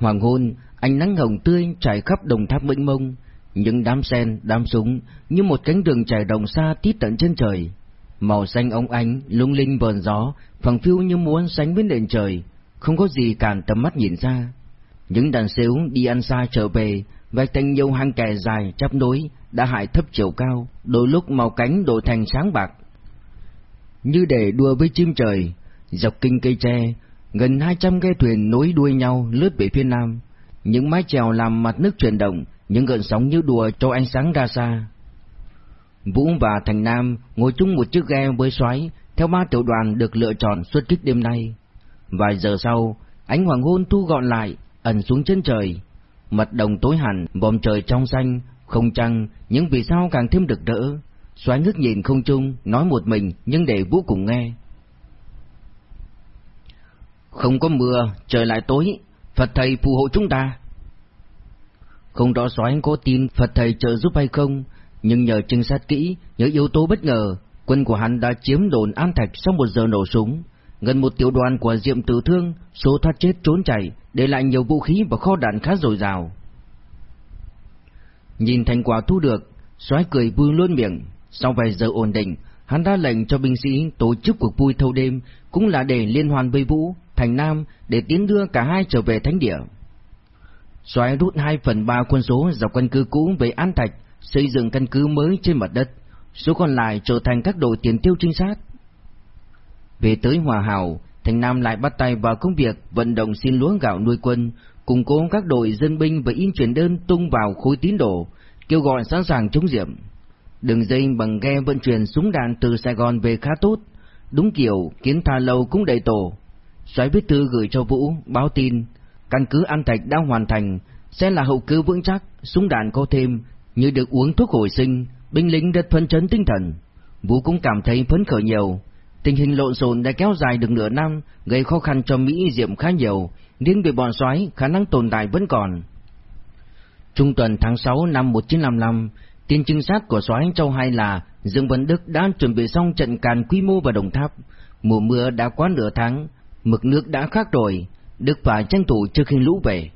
Hoàng hôn, ánh nắng hồng tươi trải khắp đồng tháp mênh mông, những đám sen, đám súng như một cánh rừng trải rộng xa tít tận chân trời. Màu xanh óng ánh, lung linh vờn gió, phẳng phiu như muốn sánh với nền trời, không có gì cản tầm mắt nhìn ra. Những đàn xếu đi ăn xa trở về, vạch thành nhiều hang kè dài chắp nối, đã hại thấp chiều cao, đôi lúc màu cánh đổi thành sáng bạc. Như để đua với chim trời, dọc kinh cây tre, gần hai trăm ghe thuyền nối đuôi nhau lướt về phía nam. Những mái chèo làm mặt nước chuyển động, những gợn sóng như đùa cho ánh sáng ra xa. Vũ và Thành Nam ngồi chung một chiếc ghe với xoáy, theo ba tiểu đoàn được lựa chọn xuất kích đêm nay. Vài giờ sau, ánh hoàng hôn thu gọn lại, ẩn xuống chân trời. mặt đồng tối hẳn, vòm trời trong xanh, không trăng, những vì sao càng thêm được đỡ? Xoáy ngước nhìn không chung, nói một mình nhưng để Vũ cùng nghe. Không có mưa, trời lại tối, Phật thầy phù hộ chúng ta. Không rõ soái có tin Phật thầy trợ giúp hay không, nhưng nhờ trinh sát kỹ, nhờ yếu tố bất ngờ, quân của hắn đã chiếm đồn An Thạch sau một giờ nổ súng. Gần một tiểu đoàn của Diệm Tử Thương, số thoát chết trốn chạy, để lại nhiều vũ khí và kho đạn khá dồi dào. Nhìn thành quả thu được, soái cười vui luôn miệng. Sau vài giờ ổn định, hắn ra lệnh cho binh sĩ tổ chức cuộc vui thâu đêm, cũng là để liên hoàn với Vũ, Thành Nam, để tiến đưa cả hai trở về thánh địa. Xoáy rút 2 phần 3 quân số dọc căn cứ cũ về An Thạch, xây dựng căn cứ mới trên mặt đất, số còn lại trở thành các đội tiền tiêu trinh sát. Về tới Hòa Hảo, Thành Nam lại bắt tay vào công việc vận động xin lúa gạo nuôi quân, củng cố các đội dân binh và in truyền đơn tung vào khối tín đồ, kêu gọi sẵn sàng chống diệm. Đường dây bằng ghe vận chuyển súng đạn từ Sài Gòn về khá tốt, đúng kiểu kiến tha lâu cũng đầy tổ. Soái viết thư gửi cho Vũ, báo tin, căn cứ An Thạch đang hoàn thành, sẽ là hậu cứ vững chắc, súng đạn có thêm, như được uống thuốc hồi sinh, binh lính rất phấn chấn tinh thần. Vũ cũng cảm thấy phấn khởi nhiều. Tình hình lộn xộn đã kéo dài được nửa năm, gây khó khăn cho Mỹ Diệm khá nhiều, nhưng về bọn soái khả năng tồn tại vẫn còn. Trung tuần tháng 6 năm 1955, tin trinh sát của soái châu hai là Dương Văn Đức đã chuẩn bị xong trận càn quy mô vào Đồng Tháp. Mùa mưa đã quá nửa tháng, mực nước đã khác rồi, Đức phải tranh thủ trước khi lũ về.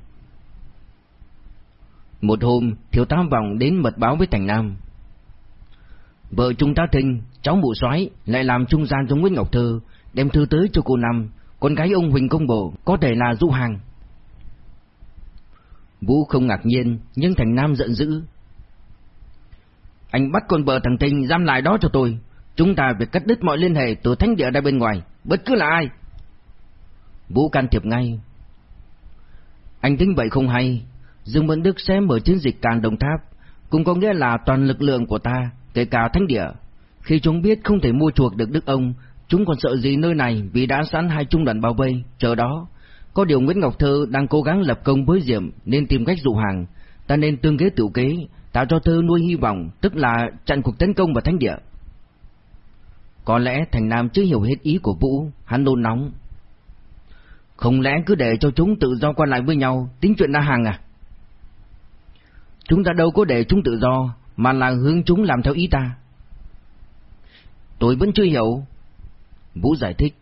Một hôm, thiếu tá vòng đến mật báo với Thành Nam. Vợ chúng ta Thinh, cháu mụ soái lại làm trung gian giống Nguyễn Ngọc Thư, đem thư tới cho cô Năm, con gái ông Huỳnh Công Bộ có thể là du hàng. Vũ không ngạc nhiên, nhưng Thành Nam giận dữ. Anh bắt con vợ thằng Thinh giam lại đó cho tôi. Chúng ta phải cắt đứt mọi liên hệ từ thánh địa ra bên ngoài, bất cứ là ai. Vũ can thiệp ngay. Anh tính vậy không hay, Dương Văn Đức sẽ mở chiến dịch càn đồng tháp, cũng có nghĩa là toàn lực lượng của ta, kể cả thánh địa. Khi chúng biết không thể mua chuộc được Đức ông, chúng còn sợ gì nơi này vì đã sẵn hai trung đoàn bao vây, chờ đó. Có điều Nguyễn Ngọc Thơ đang cố gắng lập công với Diệm nên tìm cách dụ hàng, ta nên tương kế tiểu kế, tạo cho Thơ nuôi hy vọng, tức là chặn cuộc tấn công vào thánh địa. Có lẽ Thành Nam chưa hiểu hết ý của Vũ, hắn nôn nóng. Không lẽ cứ để cho chúng tự do qua lại với nhau, tính chuyện đa hàng à? Chúng ta đâu có để chúng tự do, mà là hướng chúng làm theo ý ta. Tôi vẫn chưa hiểu. Vũ giải thích.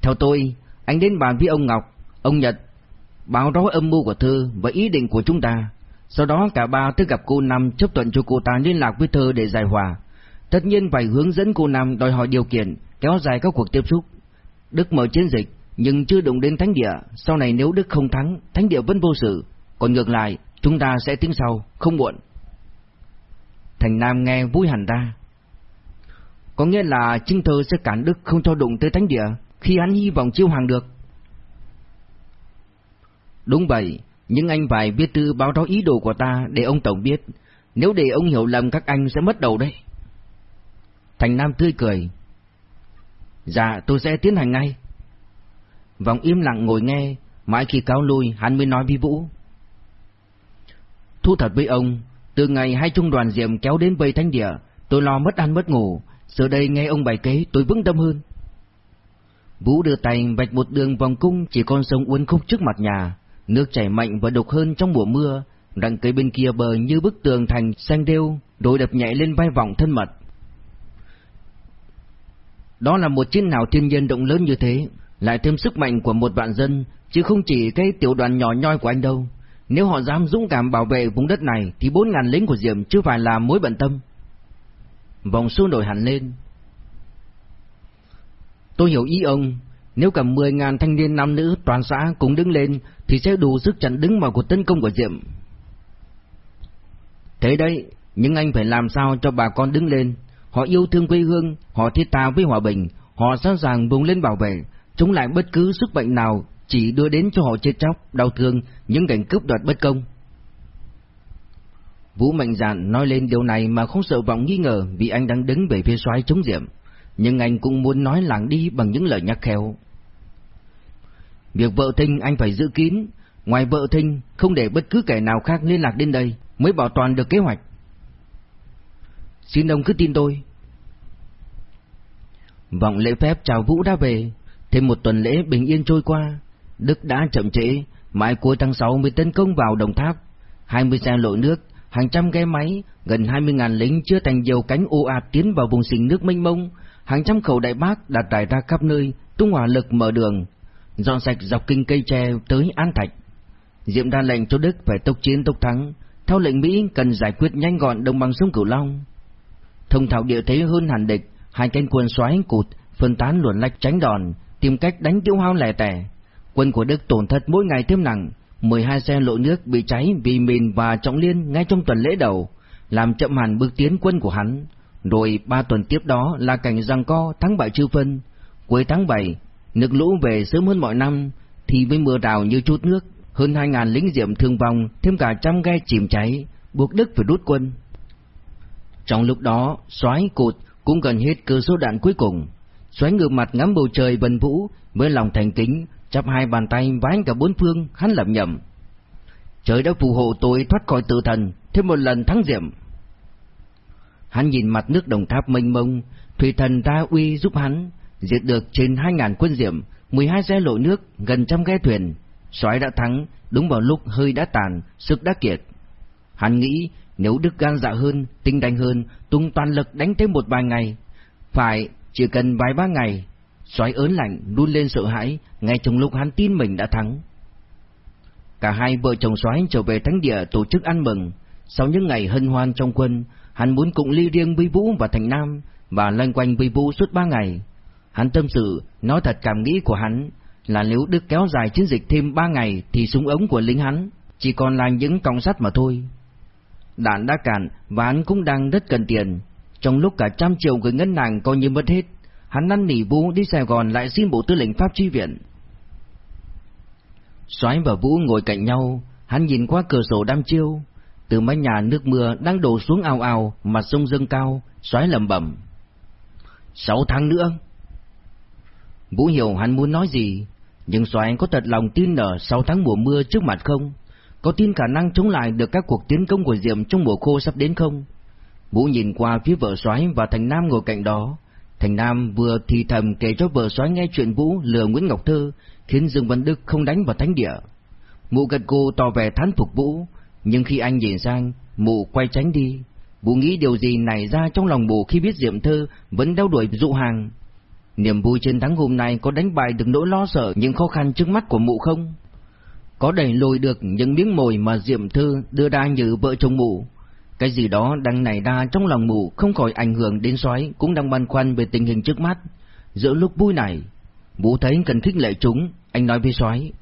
Theo tôi, anh đến bàn với ông Ngọc, ông Nhật, báo rõ âm mưu của Thư và ý định của chúng ta. Sau đó cả ba tới gặp cô Năm chấp thuận cho cô ta liên lạc với Thư để giải hòa. Tất nhiên phải hướng dẫn cô Năm đòi hỏi điều kiện, kéo dài các cuộc tiếp xúc. Đức mở chiến dịch, nhưng chưa đụng đến thánh địa, sau này nếu Đức không thắng, thánh địa vẫn vô sự. Còn ngược lại, chúng ta sẽ tính sau, không muộn. Thành Nam nghe vui hẳn ra. Có nghĩa là Trinh Thơ sẽ cản Đức không cho đụng tới thánh địa khi hắn hy vọng chiêu hàng được. Đúng vậy, nhưng anh phải viết thư báo cáo ý đồ của ta để ông Tổng biết. Nếu để ông hiểu lầm các anh sẽ mất đầu đấy. Thành Nam tươi cười. Dạ, tôi sẽ tiến hành ngay. Vòng im lặng ngồi nghe, mãi khi cáo lui hắn mới nói với Vũ. Thu thật với ông, từ ngày hai trung đoàn diệm kéo đến bầy thánh địa, tôi lo mất ăn mất ngủ, giờ đây nghe ông bày kế tôi vững tâm hơn. Vũ đưa tay vạch một đường vòng cung chỉ con sông uốn khúc trước mặt nhà, nước chảy mạnh và đục hơn trong mùa mưa, rặng cây bên kia bờ như bức tường thành xanh đêu, đôi đập nhảy lên vai vọng thân mật. Đó là một chiến nào thiên nhiên động lớn như thế, lại thêm sức mạnh của một vạn dân, chứ không chỉ cái tiểu đoàn nhỏ nhoi của anh đâu. Nếu họ dám dũng cảm bảo vệ vùng đất này thì bốn ngàn lính của Diệm chưa phải là mối bận tâm. Vòng xô nổi hẳn lên. Tôi hiểu ý ông, nếu cả mười ngàn thanh niên nam nữ toàn xã cũng đứng lên thì sẽ đủ sức chặn đứng vào cuộc tấn công của Diệm. Thế đấy, nhưng anh phải làm sao cho bà con đứng lên. Họ yêu thương quê hương, họ thiết tha với hòa bình, họ sẵn sàng vùng lên bảo vệ, chống lại bất cứ sức bệnh nào chỉ đưa đến cho họ chết chóc, đau thương, những cảnh cướp đoạt bất công. Vũ mạnh dạn nói lên điều này mà không sợ vọng nghi ngờ vì anh đang đứng về phía xoái chống diệm, nhưng anh cũng muốn nói làng đi bằng những lời nhắc khéo. Việc vợ thinh anh phải giữ kín, ngoài vợ thinh không để bất cứ kẻ nào khác liên lạc đến đây mới bảo toàn được kế hoạch. Xin ông cứ tin tôi. Vọng lễ phép chào Vũ đã về, thêm một tuần lễ bình yên trôi qua, Đức đã chậm trễ, mãi cuối tháng 6 mới tấn công vào Đồng Tháp. 20 xe lội nước, hàng trăm ghe máy, gần 20.000 lính chưa thành nhiều cánh ô ạt tiến vào vùng sình nước mênh mông, hàng trăm khẩu đại bác đặt trải ra khắp nơi, tung hỏa lực mở đường, dọn sạch dọc kinh cây tre tới An Thạch. Diệm ra lệnh cho Đức phải tốc chiến tốc thắng, theo lệnh Mỹ cần giải quyết nhanh gọn đồng bằng sông Cửu Long. Thông thạo địa thế hơn hẳn địch, hai cánh quân xoáy cụt, phân tán luồn lách tránh đòn, tìm cách đánh tiêu hao lẻ tẻ. Quân của Đức tổn thất mỗi ngày thêm nặng, 12 xe lộ nước bị cháy vì mìn và trọng liên ngay trong tuần lễ đầu, làm chậm hẳn bước tiến quân của hắn. Rồi ba tuần tiếp đó là cảnh giằng co thắng bại chưa phân. Cuối tháng 7, nước lũ về sớm hơn mọi năm, thì với mưa rào như chút nước, hơn 2000 lính diệm thương vong, thêm cả trăm ghe chìm cháy, buộc Đức phải rút quân. Trong lúc đó, xoáy cụt cũng gần hết cơ số đạn cuối cùng. Xoáy ngửa mặt ngắm bầu trời vần vũ, với lòng thành kính, chắp hai bàn tay vái cả bốn phương, hắn lẩm nhẩm. Trời đã phù hộ tôi thoát khỏi tự thần, thêm một lần thắng diệm. Hắn nhìn mặt nước đồng tháp mênh mông, thủy thần ta uy giúp hắn, diệt được trên hai ngàn quân diệm, mười hai xe lộ nước, gần trăm ghe thuyền. Soái đã thắng, đúng vào lúc hơi đã tàn, sức đã kiệt. Hắn nghĩ nếu Đức gan dạ hơn, tinh đánh hơn, tung toàn lực đánh thêm một vài ngày. Phải, chỉ cần vài ba ngày, soái ớn lạnh, đun lên sợ hãi, ngay trong lúc hắn tin mình đã thắng. Cả hai vợ chồng soái trở về thánh địa tổ chức ăn mừng. Sau những ngày hân hoan trong quân, hắn muốn cùng ly riêng với Vũ và Thành Nam, và loanh quanh với Vũ suốt ba ngày. Hắn tâm sự, nói thật cảm nghĩ của hắn, là nếu Đức kéo dài chiến dịch thêm ba ngày thì súng ống của lính hắn chỉ còn là những còng sắt mà thôi. Đạn đã cạn và hắn cũng đang rất cần tiền. Trong lúc cả trăm triệu người ngân hàng coi như mất hết, hắn năn nỉ Vũ đi Sài Gòn lại xin bộ tư lệnh Pháp chi viện. Soái và Vũ ngồi cạnh nhau, hắn nhìn qua cửa sổ đăm chiêu, từ mái nhà nước mưa đang đổ xuống ào ào, mặt sông dâng cao, Soái lẩm bẩm. Sáu tháng nữa. Vũ hiểu hắn muốn nói gì, nhưng Soái có thật lòng tin ở sáu tháng mùa mưa trước mặt không? Có tin khả năng chống lại được các cuộc tiến công của Diệm trong mùa khô sắp đến không? Vũ nhìn qua phía vợ Soái và Thành Nam ngồi cạnh đó, Thành Nam vừa thì thầm kể cho vợ soái nghe chuyện Vũ lừa Nguyễn Ngọc Thơ, khiến Dương Văn Đức không đánh vào thánh địa. Mụ gật cô tỏ vẻ thán phục Vũ, nhưng khi anh nhìn sang, mụ quay tránh đi. Vũ nghĩ điều gì nảy ra trong lòng mụ khi biết Diệm Thơ vẫn đeo đuổi dụ hàng. Niềm vui chiến thắng hôm nay có đánh bại được nỗi lo sợ những khó khăn trước mắt của mụ không? Có đẩy lùi được những miếng mồi mà Diệm thư đưa ra như vợ chồng mụ? Cái gì đó đang nảy ra trong lòng mụ không khỏi ảnh hưởng đến soái cũng đang băn khoăn về tình hình trước mắt. Giữa lúc vui này, mụ thấy cần khích lệ chúng, anh nói với soái.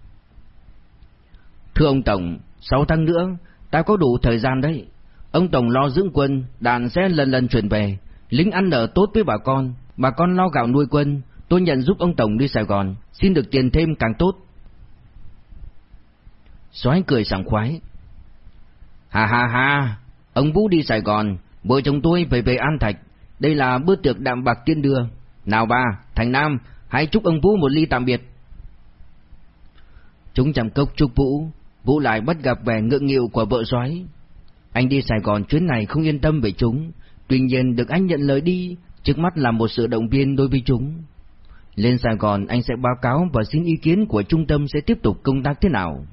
Thưa ông Tổng, sáu tháng nữa, ta có đủ thời gian đấy. Ông Tổng lo dưỡng quân, đàn sẽ lần lần chuyển về, lính ăn ở tốt với bà con, bà con lo gạo nuôi quân, tôi nhận giúp ông Tổng đi Sài Gòn, xin được tiền thêm càng tốt. Soái cười sảng khoái. Ha ha ha, Ông Vũ đi Sài Gòn, vợ chồng tôi về về An Thạch. Đây là bữa tiệc đạm bạc tiên đưa. Nào ba, Thành Nam, hãy chúc ông Vũ một ly tạm biệt. Chúng chạm cốc chúc Vũ, Vũ lại bắt gặp vẻ ngượng nghịu của vợ soái. Anh đi Sài Gòn chuyến này không yên tâm về chúng, tuy nhiên được anh nhận lời đi, trước mắt là một sự động viên đối với chúng. Lên Sài Gòn anh sẽ báo cáo và xin ý kiến của trung tâm sẽ tiếp tục công tác thế nào.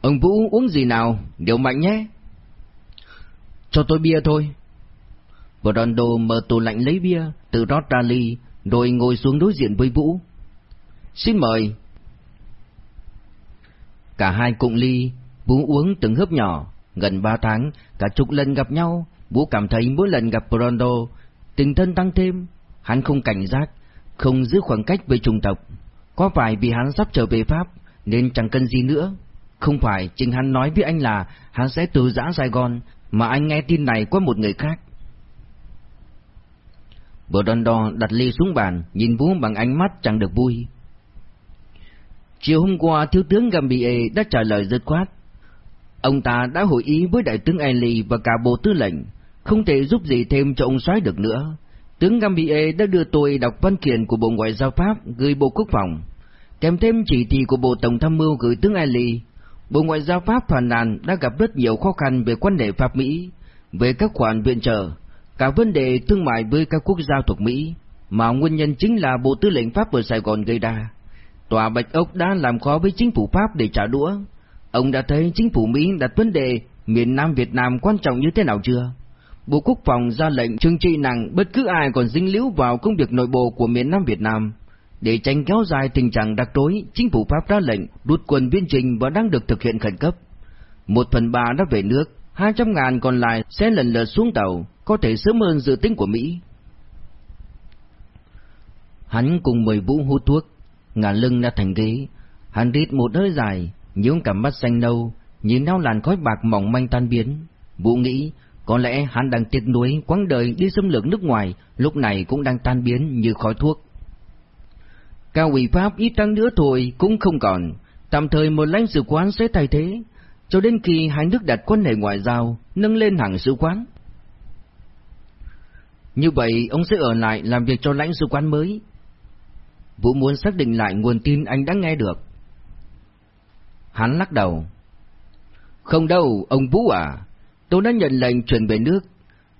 Ông Vũ uống gì nào, điều mạnh nhé. Cho tôi bia thôi. Brando mở tủ lạnh lấy bia, tự rót ra ly, rồi ngồi xuống đối diện với Vũ. Xin mời. Cả hai cùng ly, Vũ uống từng hớp nhỏ, gần ba tháng, cả chục lần gặp nhau, Vũ cảm thấy mỗi lần gặp Brondo, tình thân tăng thêm, hắn không cảnh giác, không giữ khoảng cách với chủng tộc. Có phải vì hắn sắp trở về Pháp, nên chẳng cần gì nữa? Không phải chính hắn nói với anh là hắn sẽ từ giã Sài Gòn, mà anh nghe tin này qua một người khác. Brondo đặt ly xuống bàn, nhìn Vũ bằng ánh mắt chẳng được vui. Chiều hôm qua, Thiếu tướng Gambier đã trả lời dứt khoát. Ông ta đã hội ý với Đại tướng Ely và cả Bộ Tư lệnh, không thể giúp gì thêm cho ông soái được nữa. Tướng Gambier đã đưa tôi đọc văn kiện của Bộ Ngoại giao Pháp gửi Bộ Quốc phòng, kèm thêm chỉ thị của Bộ Tổng tham mưu gửi tướng Ely. Bộ Ngoại giao Pháp phàn nàn đã gặp rất nhiều khó khăn về quan hệ Pháp-Mỹ, về các khoản viện trợ, cả vấn đề thương mại với các quốc gia thuộc Mỹ, mà nguyên nhân chính là Bộ Tư lệnh Pháp ở Sài Gòn gây ra. Tòa Bạch Ốc đã làm khó với chính phủ Pháp để trả đũa. Ông đã thấy chính phủ Mỹ đặt vấn đề miền Nam Việt Nam quan trọng như thế nào chưa? Bộ Quốc phòng ra lệnh trừng trị nặng bất cứ ai còn dính líu vào công việc nội bộ của miền Nam Việt Nam. Để tránh kéo dài tình trạng đặc rối, chính phủ Pháp ra lệnh rút quân biên trình và đang được thực hiện khẩn cấp. Một phần ba đã về nước, hai trăm ngàn còn lại sẽ lần lượt xuống tàu, có thể sớm hơn dự tính của Mỹ. Hắn cùng mười vũ hút thuốc, ngả lưng ra thành ghế, hắn rít một hơi dài, những cặp mắt xanh nâu, nhìn theo làn khói bạc mỏng manh tan biến. Vũ nghĩ, có lẽ hắn đang tiếc nuối quãng đời đi xâm lược nước ngoài, lúc này cũng đang tan biến như khói thuốc. Cao ủy Pháp ít tăng nữa thôi cũng không còn, tạm thời một lãnh sự quán sẽ thay thế, cho đến khi hai nước đặt quan hệ ngoại giao, nâng lên hàng sứ quán. Như vậy, ông sẽ ở lại làm việc cho lãnh sự quán mới. Vũ muốn xác định lại nguồn tin anh đã nghe được. Hắn lắc đầu. Không đâu, ông Vũ à, tôi đã nhận lệnh chuyển về nước,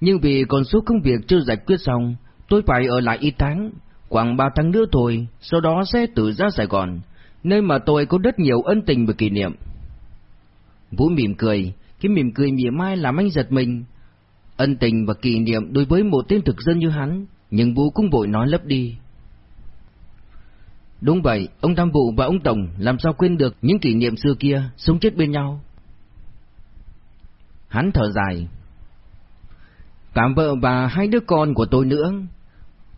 nhưng vì còn số công việc chưa giải quyết xong, tôi phải ở lại ít tháng, khoảng ba tháng nữa thôi, sau đó sẽ tự ra Sài Gòn, nơi mà tôi có rất nhiều ân tình và kỷ niệm. Vũ mỉm cười, cái mỉm cười mỉa mai làm anh giật mình. Ân tình và kỷ niệm đối với một tên thực dân như hắn, nhưng Vũ cũng vội nói lấp đi. Đúng vậy, ông Tham Vụ và ông Tổng làm sao quên được những kỷ niệm xưa kia, sống chết bên nhau. Hắn thở dài. Cả vợ và hai đứa con của tôi nữa.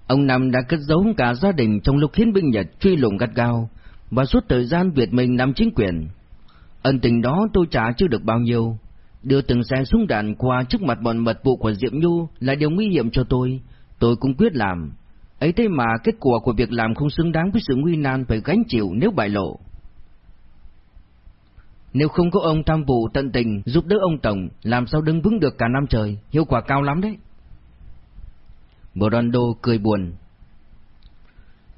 Ông Năm đã cất giấu cả gia đình trong lúc khiến binh Nhật truy lùng gắt gao, và suốt thời gian Việt Minh nắm chính quyền. Ân tình đó tôi trả chưa được bao nhiêu. Đưa từng xe súng đạn qua trước mặt bọn mật vụ của Diệm Nhu là điều nguy hiểm cho tôi. Tôi cũng quyết làm. Ấy thế mà kết quả của việc làm không xứng đáng với sự nguy nan phải gánh chịu nếu bại lộ. Nếu không có ông tham vụ tận tình giúp đỡ ông Tổng, làm sao đứng vững được cả năm trời, hiệu quả cao lắm đấy. Brando cười buồn.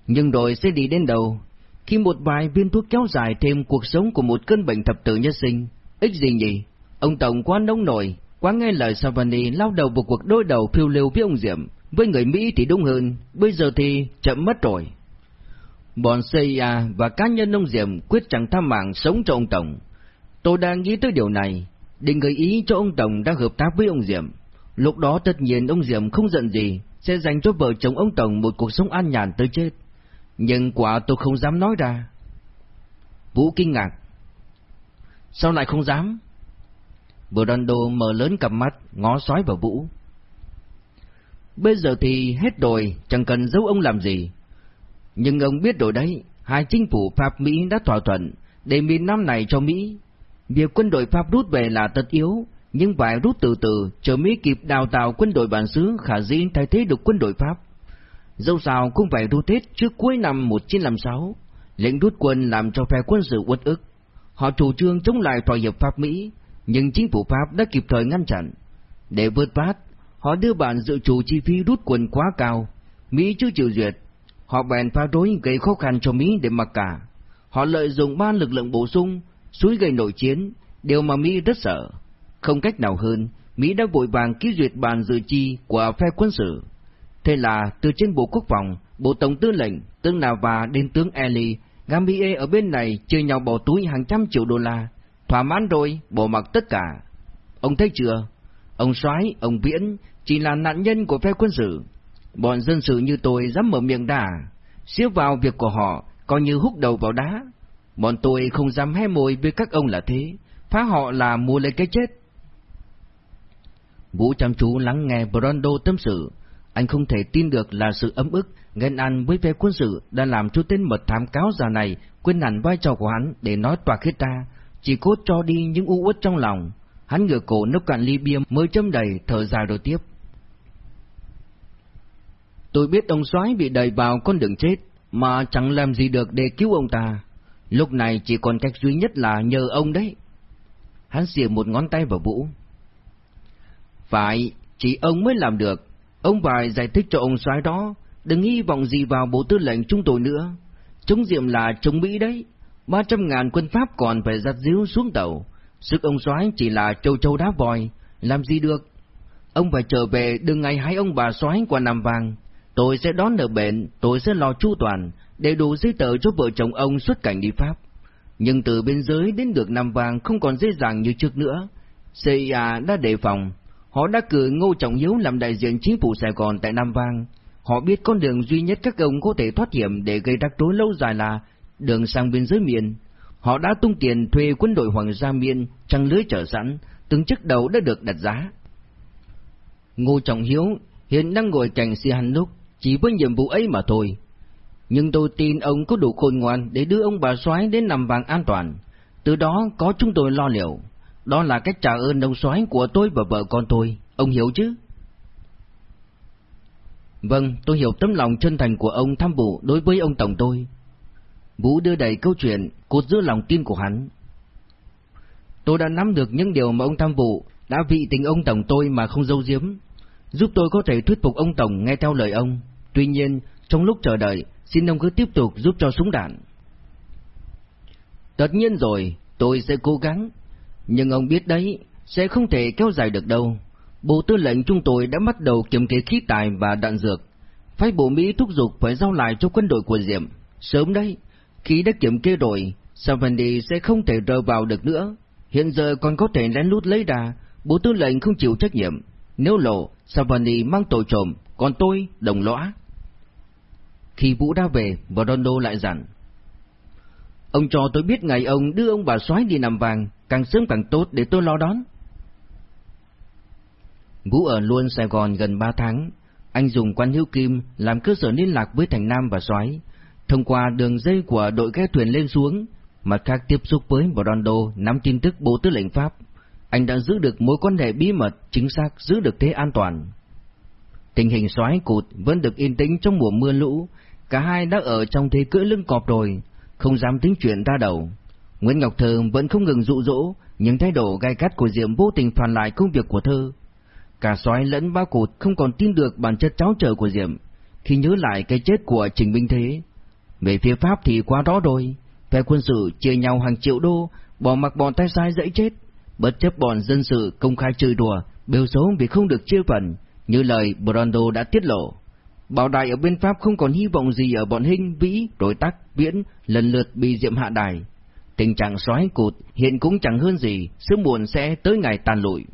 Nhưng rồi sẽ đi đến đầu, khi một vài viên thuốc kéo dài thêm cuộc sống của một cơn bệnh thập tử nhất sinh, ích gì nhỉ? Ông Tổng quá nóng nổi, quá nghe lời Savani lao đầu vào cuộc đối đầu phiêu lưu với ông Diệm, với người Mỹ thì đúng hơn, bây giờ thì chậm mất rồi. Bọn CIA và cá nhân ông Diệm quyết chẳng tham mạng sống cho ông Tổng. Tôi đang nghĩ tới điều này, định gợi ý cho ông Tổng đang hợp tác với ông Diệm. Lúc đó tất nhiên ông Diệm không giận gì, sẽ dành cho vợ chồng ông Tổng một cuộc sống an nhàn tới chết. Nhưng quả tôi không dám nói ra. Vũ kinh ngạc. Sao lại không dám? Brando mở lớn cặp mắt, ngó sói vào Vũ. Bây giờ thì hết rồi, chẳng cần giấu ông làm gì. Nhưng ông biết rồi đấy, hai chính phủ Pháp Mỹ đã thỏa thuận để miền Nam này cho Mỹ. Việc quân đội Pháp rút về là tất yếu, nhưng phải rút từ từ, chờ Mỹ kịp đào tạo quân đội bản xứ khả dĩ thay thế được quân đội Pháp. Dẫu sao cũng phải rút hết trước cuối năm 1956, lệnh rút quân làm cho phe quân sự uất ức. Họ chủ trương chống lại thỏa hiệp Pháp Mỹ, nhưng chính phủ Pháp đã kịp thời ngăn chặn. Để vượt phát, họ đưa bản dự trù chi phí rút quân quá cao, Mỹ chưa chịu duyệt. Họ bèn phá rối gây khó khăn cho Mỹ để mặc cả. Họ lợi dụng ban lực lượng bổ sung, suối gây nội chiến, điều mà Mỹ rất sợ. Không cách nào hơn, Mỹ đã vội vàng ký duyệt bản dự chi của phe quân sự. Thế là từ trên Bộ Quốc phòng, Bộ Tổng Tư lệnh, tướng Nava đến tướng Eli, Gambier ở bên này chơi nhau bỏ túi hàng trăm triệu đô la. Thỏa mãn rồi, bỏ mặc tất cả. Ông thấy chưa? Ông soái, ông Viễn chỉ là nạn nhân của phe quân sự. bọn dân sự như tôi dám mở miệng đà, xếp vào việc của họ, coi như hút đầu vào đá. Bọn tôi không dám hé môi với các ông là thế, phá họ là mua lấy cái chết. Vũ chăm chú lắng nghe Brando tâm sự, anh không thể tin được là sự ấm ức, ngân ăn với phe quân sự đã làm cho tên mật thám cáo già này quên hẳn vai trò của hắn để nói toạc hết ra, chỉ cốt cho đi những u uất trong lòng. Hắn ngửa cổ nốc cạn ly bia mới châm đầy, thở dài rồi tiếp. Tôi biết ông soái bị đẩy vào con đường chết, mà chẳng làm gì được để cứu ông ta. Lúc này chỉ còn cách duy nhất là nhờ ông đấy. Hắn xìa một ngón tay vào Vũ. Phải, chỉ ông mới làm được. Ông phải giải thích cho ông soái đó, đừng hy vọng gì vào bộ tư lệnh chúng tôi nữa. Chống diệm là chống Mỹ đấy. Ba trăm ngàn quân Pháp còn phải giặt díu xuống tàu. Sức ông soái chỉ là châu châu đá vòi, làm gì được. Ông phải trở về đừng ngày hai ông bà soái qua Nam Vàng. Tôi sẽ đón ở bệnh, tôi sẽ lo chu toàn, đầy đủ giấy tờ cho vợ chồng ông xuất cảnh đi Pháp. Nhưng từ biên giới đến được Nam Vàng không còn dễ dàng như trước nữa. CIA đã đề phòng, họ đã cử Ngô Trọng Hiếu làm đại diện chính phủ Sài Gòn tại Nam Vàng. Họ biết con đường duy nhất các ông có thể thoát hiểm để gây rắc rối lâu dài là đường sang biên giới miền. Họ đã tung tiền thuê quân đội Hoàng gia miền, trăng lưới trở sẵn, từng chiếc đầu đã được đặt giá. Ngô Trọng Hiếu hiện đang ngồi cạnh Si Hàn Lúc, chỉ với nhiệm vụ ấy mà thôi. Nhưng tôi tin ông có đủ khôn ngoan để đưa ông bà soái đến nằm vàng an toàn. Từ đó có chúng tôi lo liệu. Đó là cách trả ơn ông soái của tôi và vợ con tôi. Ông hiểu chứ? Vâng, tôi hiểu tấm lòng chân thành của ông tham vụ đối với ông tổng tôi. Vũ đưa đầy câu chuyện, cột giữ lòng tin của hắn. Tôi đã nắm được những điều mà ông tham vụ đã vị tình ông tổng tôi mà không dâu diếm, giúp tôi có thể thuyết phục ông tổng nghe theo lời ông. Tuy nhiên, trong lúc chờ đợi, xin ông cứ tiếp tục giúp cho súng đạn. Tất nhiên rồi, tôi sẽ cố gắng. Nhưng ông biết đấy, sẽ không thể kéo dài được đâu. Bộ tư lệnh chúng tôi đã bắt đầu kiểm kê khí tài và đạn dược. Phái bộ Mỹ thúc giục phải giao lại cho quân đội của Diệm. Sớm đấy, khi đã kiểm kê rồi, Savandy sẽ không thể rờ vào được nữa. Hiện giờ còn có thể lén lút lấy đà, bộ tư lệnh không chịu trách nhiệm. Nếu lộ, Savandy mang tội trộm, còn tôi đồng lõa. Khi Vũ đã về, Brondo lại dặn. Ông cho tôi biết ngày ông đưa ông bà soái đi nằm vàng, càng sớm càng tốt để tôi lo đón. Vũ ở luôn Sài Gòn gần 3 tháng, anh dùng quan hữu kim làm cơ sở liên lạc với Thành Nam và soái, thông qua đường dây của đội ghe thuyền lên xuống, mặt khác tiếp xúc với Brondo nắm tin tức Bộ Tư lệnh Pháp. Anh đã giữ được mối quan hệ bí mật, chính xác giữ được thế an toàn. Tình hình xoáy cụt vẫn được yên tĩnh trong mùa mưa lũ, cả hai đã ở trong thế cưỡi lưng cọp rồi, không dám tính chuyện ra đầu. Nguyễn Ngọc Thơ vẫn không ngừng dụ dỗ, những thái độ gai gắt của Diệm vô tình phản lại công việc của Thơ. Cả soái lẫn ba cụt không còn tin được bản chất cháu trở của Diệm, khi nhớ lại cái chết của Trình Minh Thế. Về phía Pháp thì quá rõ rồi, phe quân sự chia nhau hàng triệu đô, bỏ mặc bọn tay sai dẫy chết, bất chấp bọn dân sự công khai chơi đùa, bêu xấu vì không được chia phần, như lời Brando đã tiết lộ, Bảo đại ở bên Pháp không còn hy vọng gì ở bọn Hinh, Vĩ, đối tác, Viễn lần lượt bị diệm hạ đài. Tình trạng xoáy cụt hiện cũng chẳng hơn gì, sớm muộn sẽ tới ngày tàn lụi.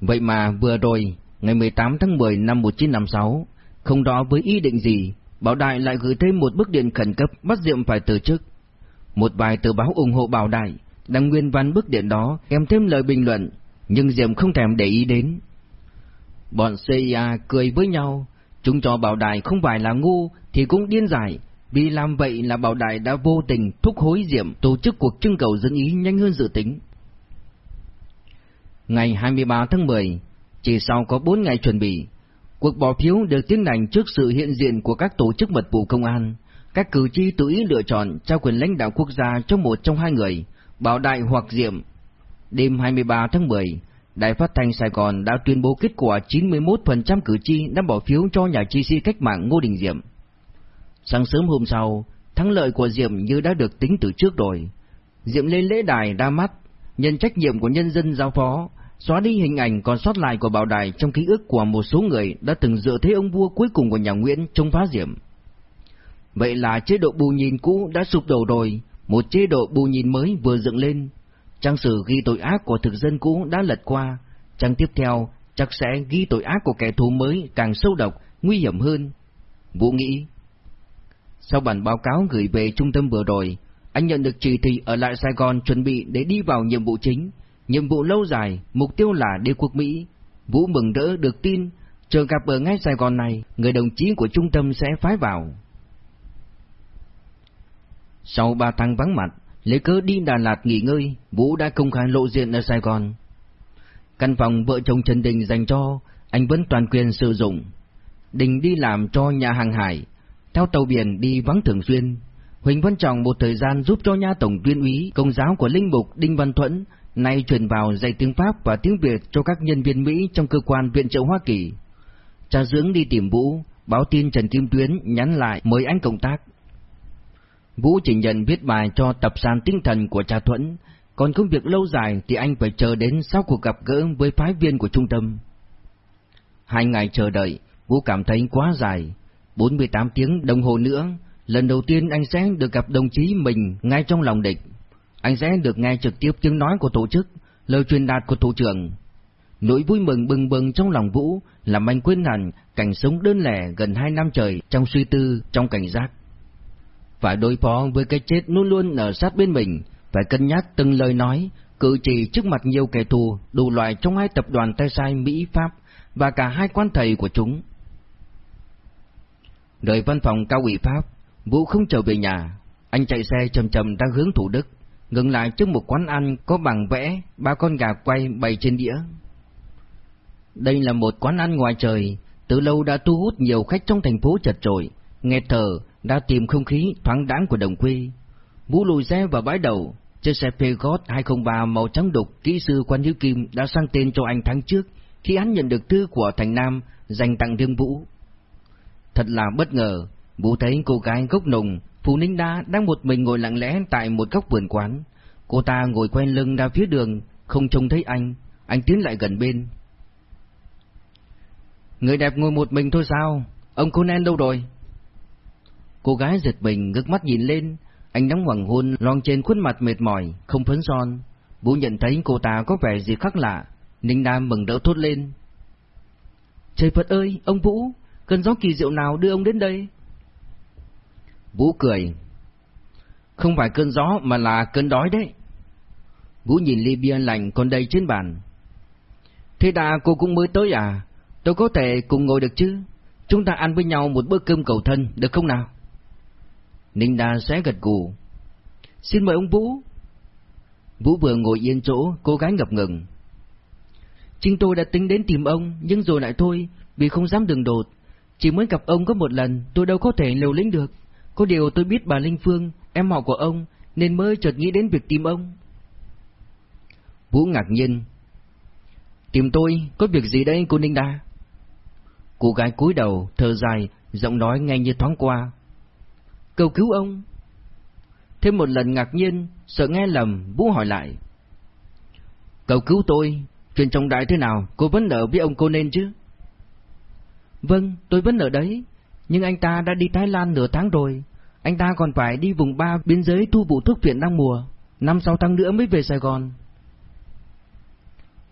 Vậy mà vừa rồi, ngày 18 tháng 10 năm 1956, không đó với ý định gì, Bảo Đại lại gửi thêm một bức điện khẩn cấp bắt Diệm phải từ chức. Một vài tờ báo ủng hộ Bảo Đại, đăng nguyên văn bức điện đó kèm thêm lời bình luận, nhưng Diệm không thèm để ý đến. Bọn CIA cười với nhau, chúng cho Bảo Đại không phải là ngu thì cũng điên dại. vì làm vậy là Bảo Đại đã vô tình thúc hối Diệm tổ chức cuộc trưng cầu dân ý nhanh hơn dự tính. Ngày 23 tháng 10, chỉ sau có 4 ngày chuẩn bị, cuộc bỏ phiếu được tiến hành trước sự hiện diện của các tổ chức mật vụ công an. Các cử tri tự ý lựa chọn trao quyền lãnh đạo quốc gia cho một trong hai người, Bảo Đại hoặc Diệm. Đêm 23 tháng 10, Đài phát thanh Sài Gòn đã tuyên bố kết quả 91% cử tri đã bỏ phiếu cho nhà chi sĩ cách mạng Ngô Đình Diệm. Sáng sớm hôm sau, thắng lợi của Diệm như đã được tính từ trước rồi. Diệm lên lễ đài ra mắt, nhận trách nhiệm của nhân dân giao phó, xóa đi hình ảnh còn sót lại của bảo đài trong ký ức của một số người đã từng dựa thế ông vua cuối cùng của nhà Nguyễn chống phá Diệm. Vậy là chế độ bù nhìn cũ đã sụp đổ rồi, một chế độ bù nhìn mới vừa dựng lên, Trang sử ghi tội ác của thực dân cũ đã lật qua, trang tiếp theo chắc sẽ ghi tội ác của kẻ thù mới càng sâu độc, nguy hiểm hơn. Vũ nghĩ. Sau bản báo cáo gửi về trung tâm vừa rồi, anh nhận được chỉ thị ở lại Sài Gòn chuẩn bị để đi vào nhiệm vụ chính, nhiệm vụ lâu dài, mục tiêu là đế quốc Mỹ. Vũ mừng rỡ được tin, chờ gặp ở ngay Sài Gòn này, người đồng chí của trung tâm sẽ phái vào. Sau ba tháng vắng mặt, lấy cớ đi Đà Lạt nghỉ ngơi, Vũ đã công khai lộ diện ở Sài Gòn. Căn phòng vợ chồng Trần Đình dành cho, anh vẫn toàn quyền sử dụng. Đình đi làm cho nhà hàng hải, theo tàu biển đi vắng thường xuyên. Huỳnh Văn Trọng một thời gian giúp cho nha tổng tuyên úy công giáo của Linh Mục Đinh Văn Thuẫn, nay truyền vào dạy tiếng Pháp và tiếng Việt cho các nhân viên Mỹ trong cơ quan viện trợ Hoa Kỳ. Cha dưỡng đi tìm Vũ, báo tin Trần Kim Tuyến nhắn lại mời anh công tác. Vũ chỉ nhận viết bài cho tập san tinh thần của cha Thuẫn, còn công việc lâu dài thì anh phải chờ đến sau cuộc gặp gỡ với phái viên của trung tâm. Hai ngày chờ đợi, Vũ cảm thấy quá dài, 48 tiếng đồng hồ nữa, lần đầu tiên anh sẽ được gặp đồng chí mình ngay trong lòng địch. Anh sẽ được nghe trực tiếp tiếng nói của tổ chức, lời truyền đạt của thủ trưởng. Nỗi vui mừng bừng bừng trong lòng Vũ làm anh quên hẳn cảnh sống đơn lẻ gần hai năm trời trong suy tư, trong cảnh giác. Phải đối phó với cái chết luôn luôn ở sát bên mình, phải cân nhắc từng lời nói, cử chỉ trước mặt nhiều kẻ thù, đủ loại trong hai tập đoàn tay sai Mỹ Pháp và cả hai quan thầy của chúng. Rời văn phòng cao ủy Pháp, Vũ không trở về nhà, anh chạy xe chậm chậm đang hướng Thủ Đức, ngừng lại trước một quán ăn có bằng vẽ ba con gà quay bày trên đĩa. Đây là một quán ăn ngoài trời, từ lâu đã thu hút nhiều khách trong thành phố chật chội, nghe thở đã tìm không khí thoáng đãng của đồng quê. Vũ lùi xe vào bãi đầu, chiếc xe Peugeot 203 màu trắng đục kỹ sư quan Hiếu kim đã sang tên cho anh tháng trước khi hắn nhận được thư của Thành Nam dành tặng riêng Vũ. Thật là bất ngờ, Vũ thấy cô gái gốc nùng, Phú Ninh Đa đang một mình ngồi lặng lẽ tại một góc vườn quán. Cô ta ngồi quen lưng ra phía đường, không trông thấy anh, anh tiến lại gần bên. Người đẹp ngồi một mình thôi sao? Ông Conan đâu rồi? Cô gái giật mình ngước mắt nhìn lên, anh nắng hoàng hôn loang trên khuôn mặt mệt mỏi, không phấn son. Vũ nhận thấy cô ta có vẻ gì khác lạ, Ninh Nam mừng đỡ thốt lên. Trời Phật ơi, ông Vũ, cơn gió kỳ diệu nào đưa ông đến đây? Vũ cười. Không phải cơn gió mà là cơn đói đấy. Vũ nhìn ly bia lành còn đầy trên bàn. Thế đà cô cũng mới tới à? Tôi có thể cùng ngồi được chứ? Chúng ta ăn với nhau một bữa cơm cầu thân, được không nào? Ninh Đa sẽ gật gù. Xin mời ông Vũ. Vũ vừa ngồi yên chỗ, cô gái ngập ngừng. Chính tôi đã tính đến tìm ông, nhưng rồi lại thôi, vì không dám đường đột. Chỉ mới gặp ông có một lần, tôi đâu có thể liều lĩnh được. Có điều tôi biết bà Linh Phương, em họ của ông, nên mới chợt nghĩ đến việc tìm ông. Vũ ngạc nhiên. Tìm tôi, có việc gì đây cô Ninh Đa? Cô gái cúi đầu, thở dài, giọng nói nghe như thoáng qua. Cầu cứu ông. Thêm một lần ngạc nhiên, sợ nghe lầm, Vũ hỏi lại. Cầu cứu tôi, chuyện trọng đại thế nào, cô vẫn ở với ông cô nên chứ? Vâng, tôi vẫn ở đấy, nhưng anh ta đã đi Thái Lan nửa tháng rồi. Anh ta còn phải đi vùng ba biên giới thu vụ thuốc viện đang mùa, năm sáu tháng nữa mới về Sài Gòn.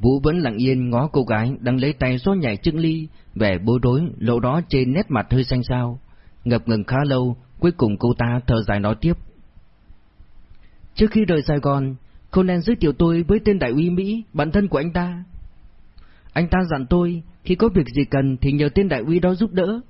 Vũ vẫn lặng yên ngó cô gái đang lấy tay xóa nhảy chân ly, vẻ bối rối, lộ đó trên nét mặt hơi xanh xao. Ngập ngừng khá lâu, cuối cùng cô ta thở dài nói tiếp. Trước khi rời Sài Gòn, Conan giới thiệu tôi với tên đại úy Mỹ, bạn thân của anh ta. Anh ta dặn tôi, khi có việc gì cần thì nhờ tên đại úy đó giúp đỡ.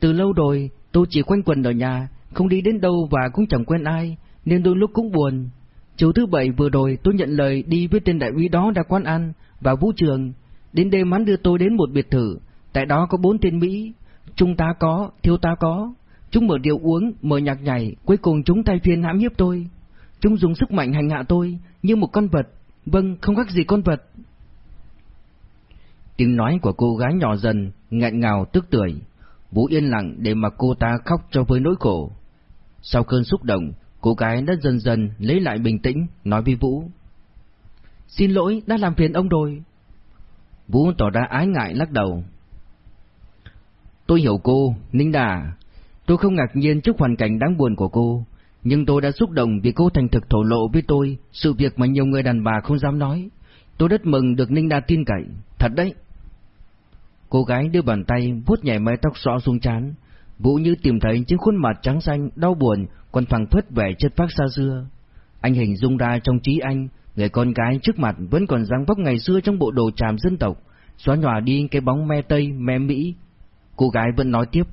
Từ lâu rồi, tôi chỉ quanh quần ở nhà, không đi đến đâu và cũng chẳng quen ai, nên đôi lúc cũng buồn. Chiều thứ bảy vừa rồi tôi nhận lời đi với tên đại úy đó ra quán ăn, và vũ trường. Đến đêm hắn đưa tôi đến một biệt thự, tại đó có bốn tên Mỹ, chúng ta có, thiếu ta có. Chúng mở điều uống, mở nhạc nhảy, cuối cùng chúng tay phiên hãm hiếp tôi. Chúng dùng sức mạnh hành hạ tôi, như một con vật. Vâng, không khác gì con vật. Tiếng nói của cô gái nhỏ dần, nghẹn ngào tức tưởi. Vũ yên lặng để mà cô ta khóc cho với nỗi khổ. Sau cơn xúc động, cô gái đã dần dần lấy lại bình tĩnh, nói với Vũ. Xin lỗi, đã làm phiền ông rồi. Vũ tỏ ra ái ngại lắc đầu. Tôi hiểu cô, Ninh Đà. Tôi không ngạc nhiên trước hoàn cảnh đáng buồn của cô, nhưng tôi đã xúc động vì cô thành thực thổ lộ với tôi sự việc mà nhiều người đàn bà không dám nói. Tôi rất mừng được Ninh đa tin cậy, thật đấy. Cô gái đưa bàn tay vuốt nhẹ mái tóc xõa xuống trán. Vũ như tìm thấy chiếc khuôn mặt trắng xanh đau buồn còn phẳng phất vẻ chất phác xa xưa. Anh hình dung ra trong trí anh, người con gái trước mặt vẫn còn dáng vóc ngày xưa trong bộ đồ tràm dân tộc, xóa nhòa đi cái bóng me Tây, me Mỹ. Cô gái vẫn nói tiếp.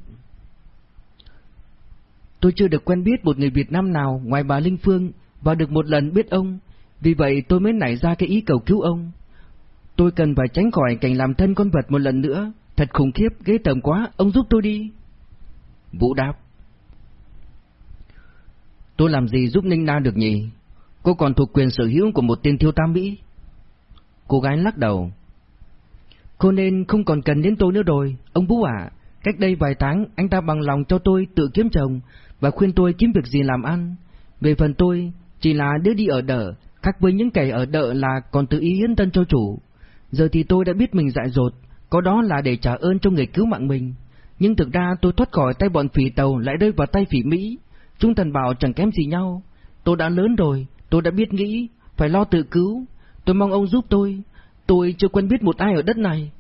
Tôi chưa được quen biết một người Việt Nam nào ngoài bà Linh Phương và được một lần biết ông, vì vậy tôi mới nảy ra cái ý cầu cứu ông. Tôi cần phải tránh khỏi cảnh làm thân con vật một lần nữa, thật khủng khiếp, ghê tởm quá, ông giúp tôi đi. Vũ đáp. Tôi làm gì giúp Ninh Na được nhỉ? Cô còn thuộc quyền sở hữu của một tên Thiêu tam Mỹ. Cô gái lắc đầu. Cô nên không còn cần đến tôi nữa rồi, ông Vũ ạ. Cách đây vài tháng, anh ta bằng lòng cho tôi tự kiếm chồng và khuyên tôi kiếm việc gì làm ăn. Về phần tôi, chỉ là đứa đi ở đợ. khác với những kẻ ở đợ là còn tự ý hiến thân cho chủ. Giờ thì tôi đã biết mình dại dột, có đó là để trả ơn cho người cứu mạng mình. Nhưng thực ra tôi thoát khỏi tay bọn phỉ tàu lại rơi vào tay phỉ Mỹ. Chúng thần bảo chẳng kém gì nhau. Tôi đã lớn rồi, tôi đã biết nghĩ, phải lo tự cứu. Tôi mong ông giúp tôi. Tôi chưa quen biết một ai ở đất này.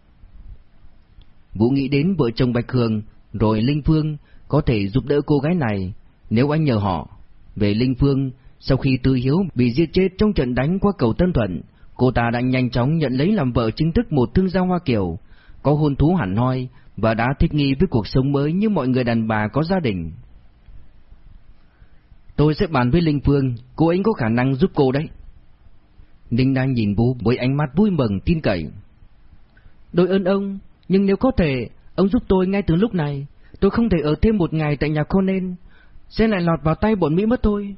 Vũ nghĩ đến vợ chồng Bạch Hường, rồi Linh Phương có thể giúp đỡ cô gái này, nếu anh nhờ họ. Về Linh Phương, sau khi Tư Hiếu bị giết chết trong trận đánh qua cầu Tân Thuận, cô ta đã nhanh chóng nhận lấy làm vợ chính thức một thương gia Hoa Kiều, có hôn thú hẳn hoi và đã thích nghi với cuộc sống mới như mọi người đàn bà có gia đình. Tôi sẽ bàn với Linh Phương, cô ấy có khả năng giúp cô đấy. Ninh đang nhìn bố với ánh mắt vui mừng tin cậy. Đội ơn ông, nhưng nếu có thể, ông giúp tôi ngay từ lúc này. Tôi không thể ở thêm một ngày tại nhà cô nên sẽ lại lọt vào tay bọn Mỹ mất thôi.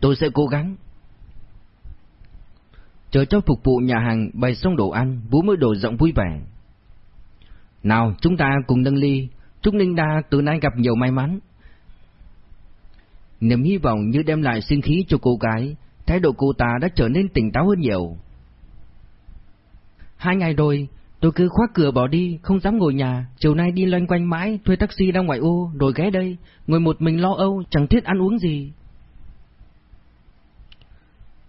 Tôi sẽ cố gắng. Chờ cho phục vụ nhà hàng bày xong đồ ăn, Vũ mới đổ giọng vui vẻ. Nào, chúng ta cùng nâng ly, chúc Ninh Đa từ nay gặp nhiều may mắn. Niềm hy vọng như đem lại sinh khí cho cô gái, thái độ cô ta đã trở nên tỉnh táo hơn nhiều. Hai ngày rồi, tôi cứ khóa cửa bỏ đi, không dám ngồi nhà, chiều nay đi loanh quanh mãi, thuê taxi ra ngoài ô, rồi ghé đây, ngồi một mình lo âu, chẳng thiết ăn uống gì.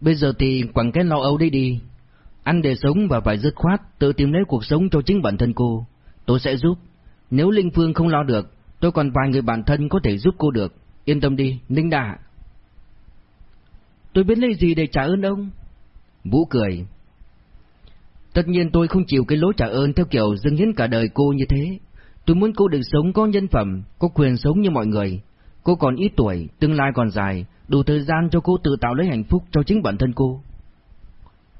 Bây giờ thì quẳng cái lo âu đi đi. Ăn để sống và phải dứt khoát, tự tìm lấy cuộc sống cho chính bản thân cô. Tôi sẽ giúp. Nếu Linh Phương không lo được, tôi còn vài người bạn thân có thể giúp cô được. Yên tâm đi, Ninh Đà. Tôi biết lấy gì để trả ơn ông? Vũ cười. Tất nhiên tôi không chịu cái lối trả ơn theo kiểu dâng hiến cả đời cô như thế. Tôi muốn cô được sống có nhân phẩm, có quyền sống như mọi người. Cô còn ít tuổi, tương lai còn dài, đủ thời gian cho cô tự tạo lấy hạnh phúc cho chính bản thân cô.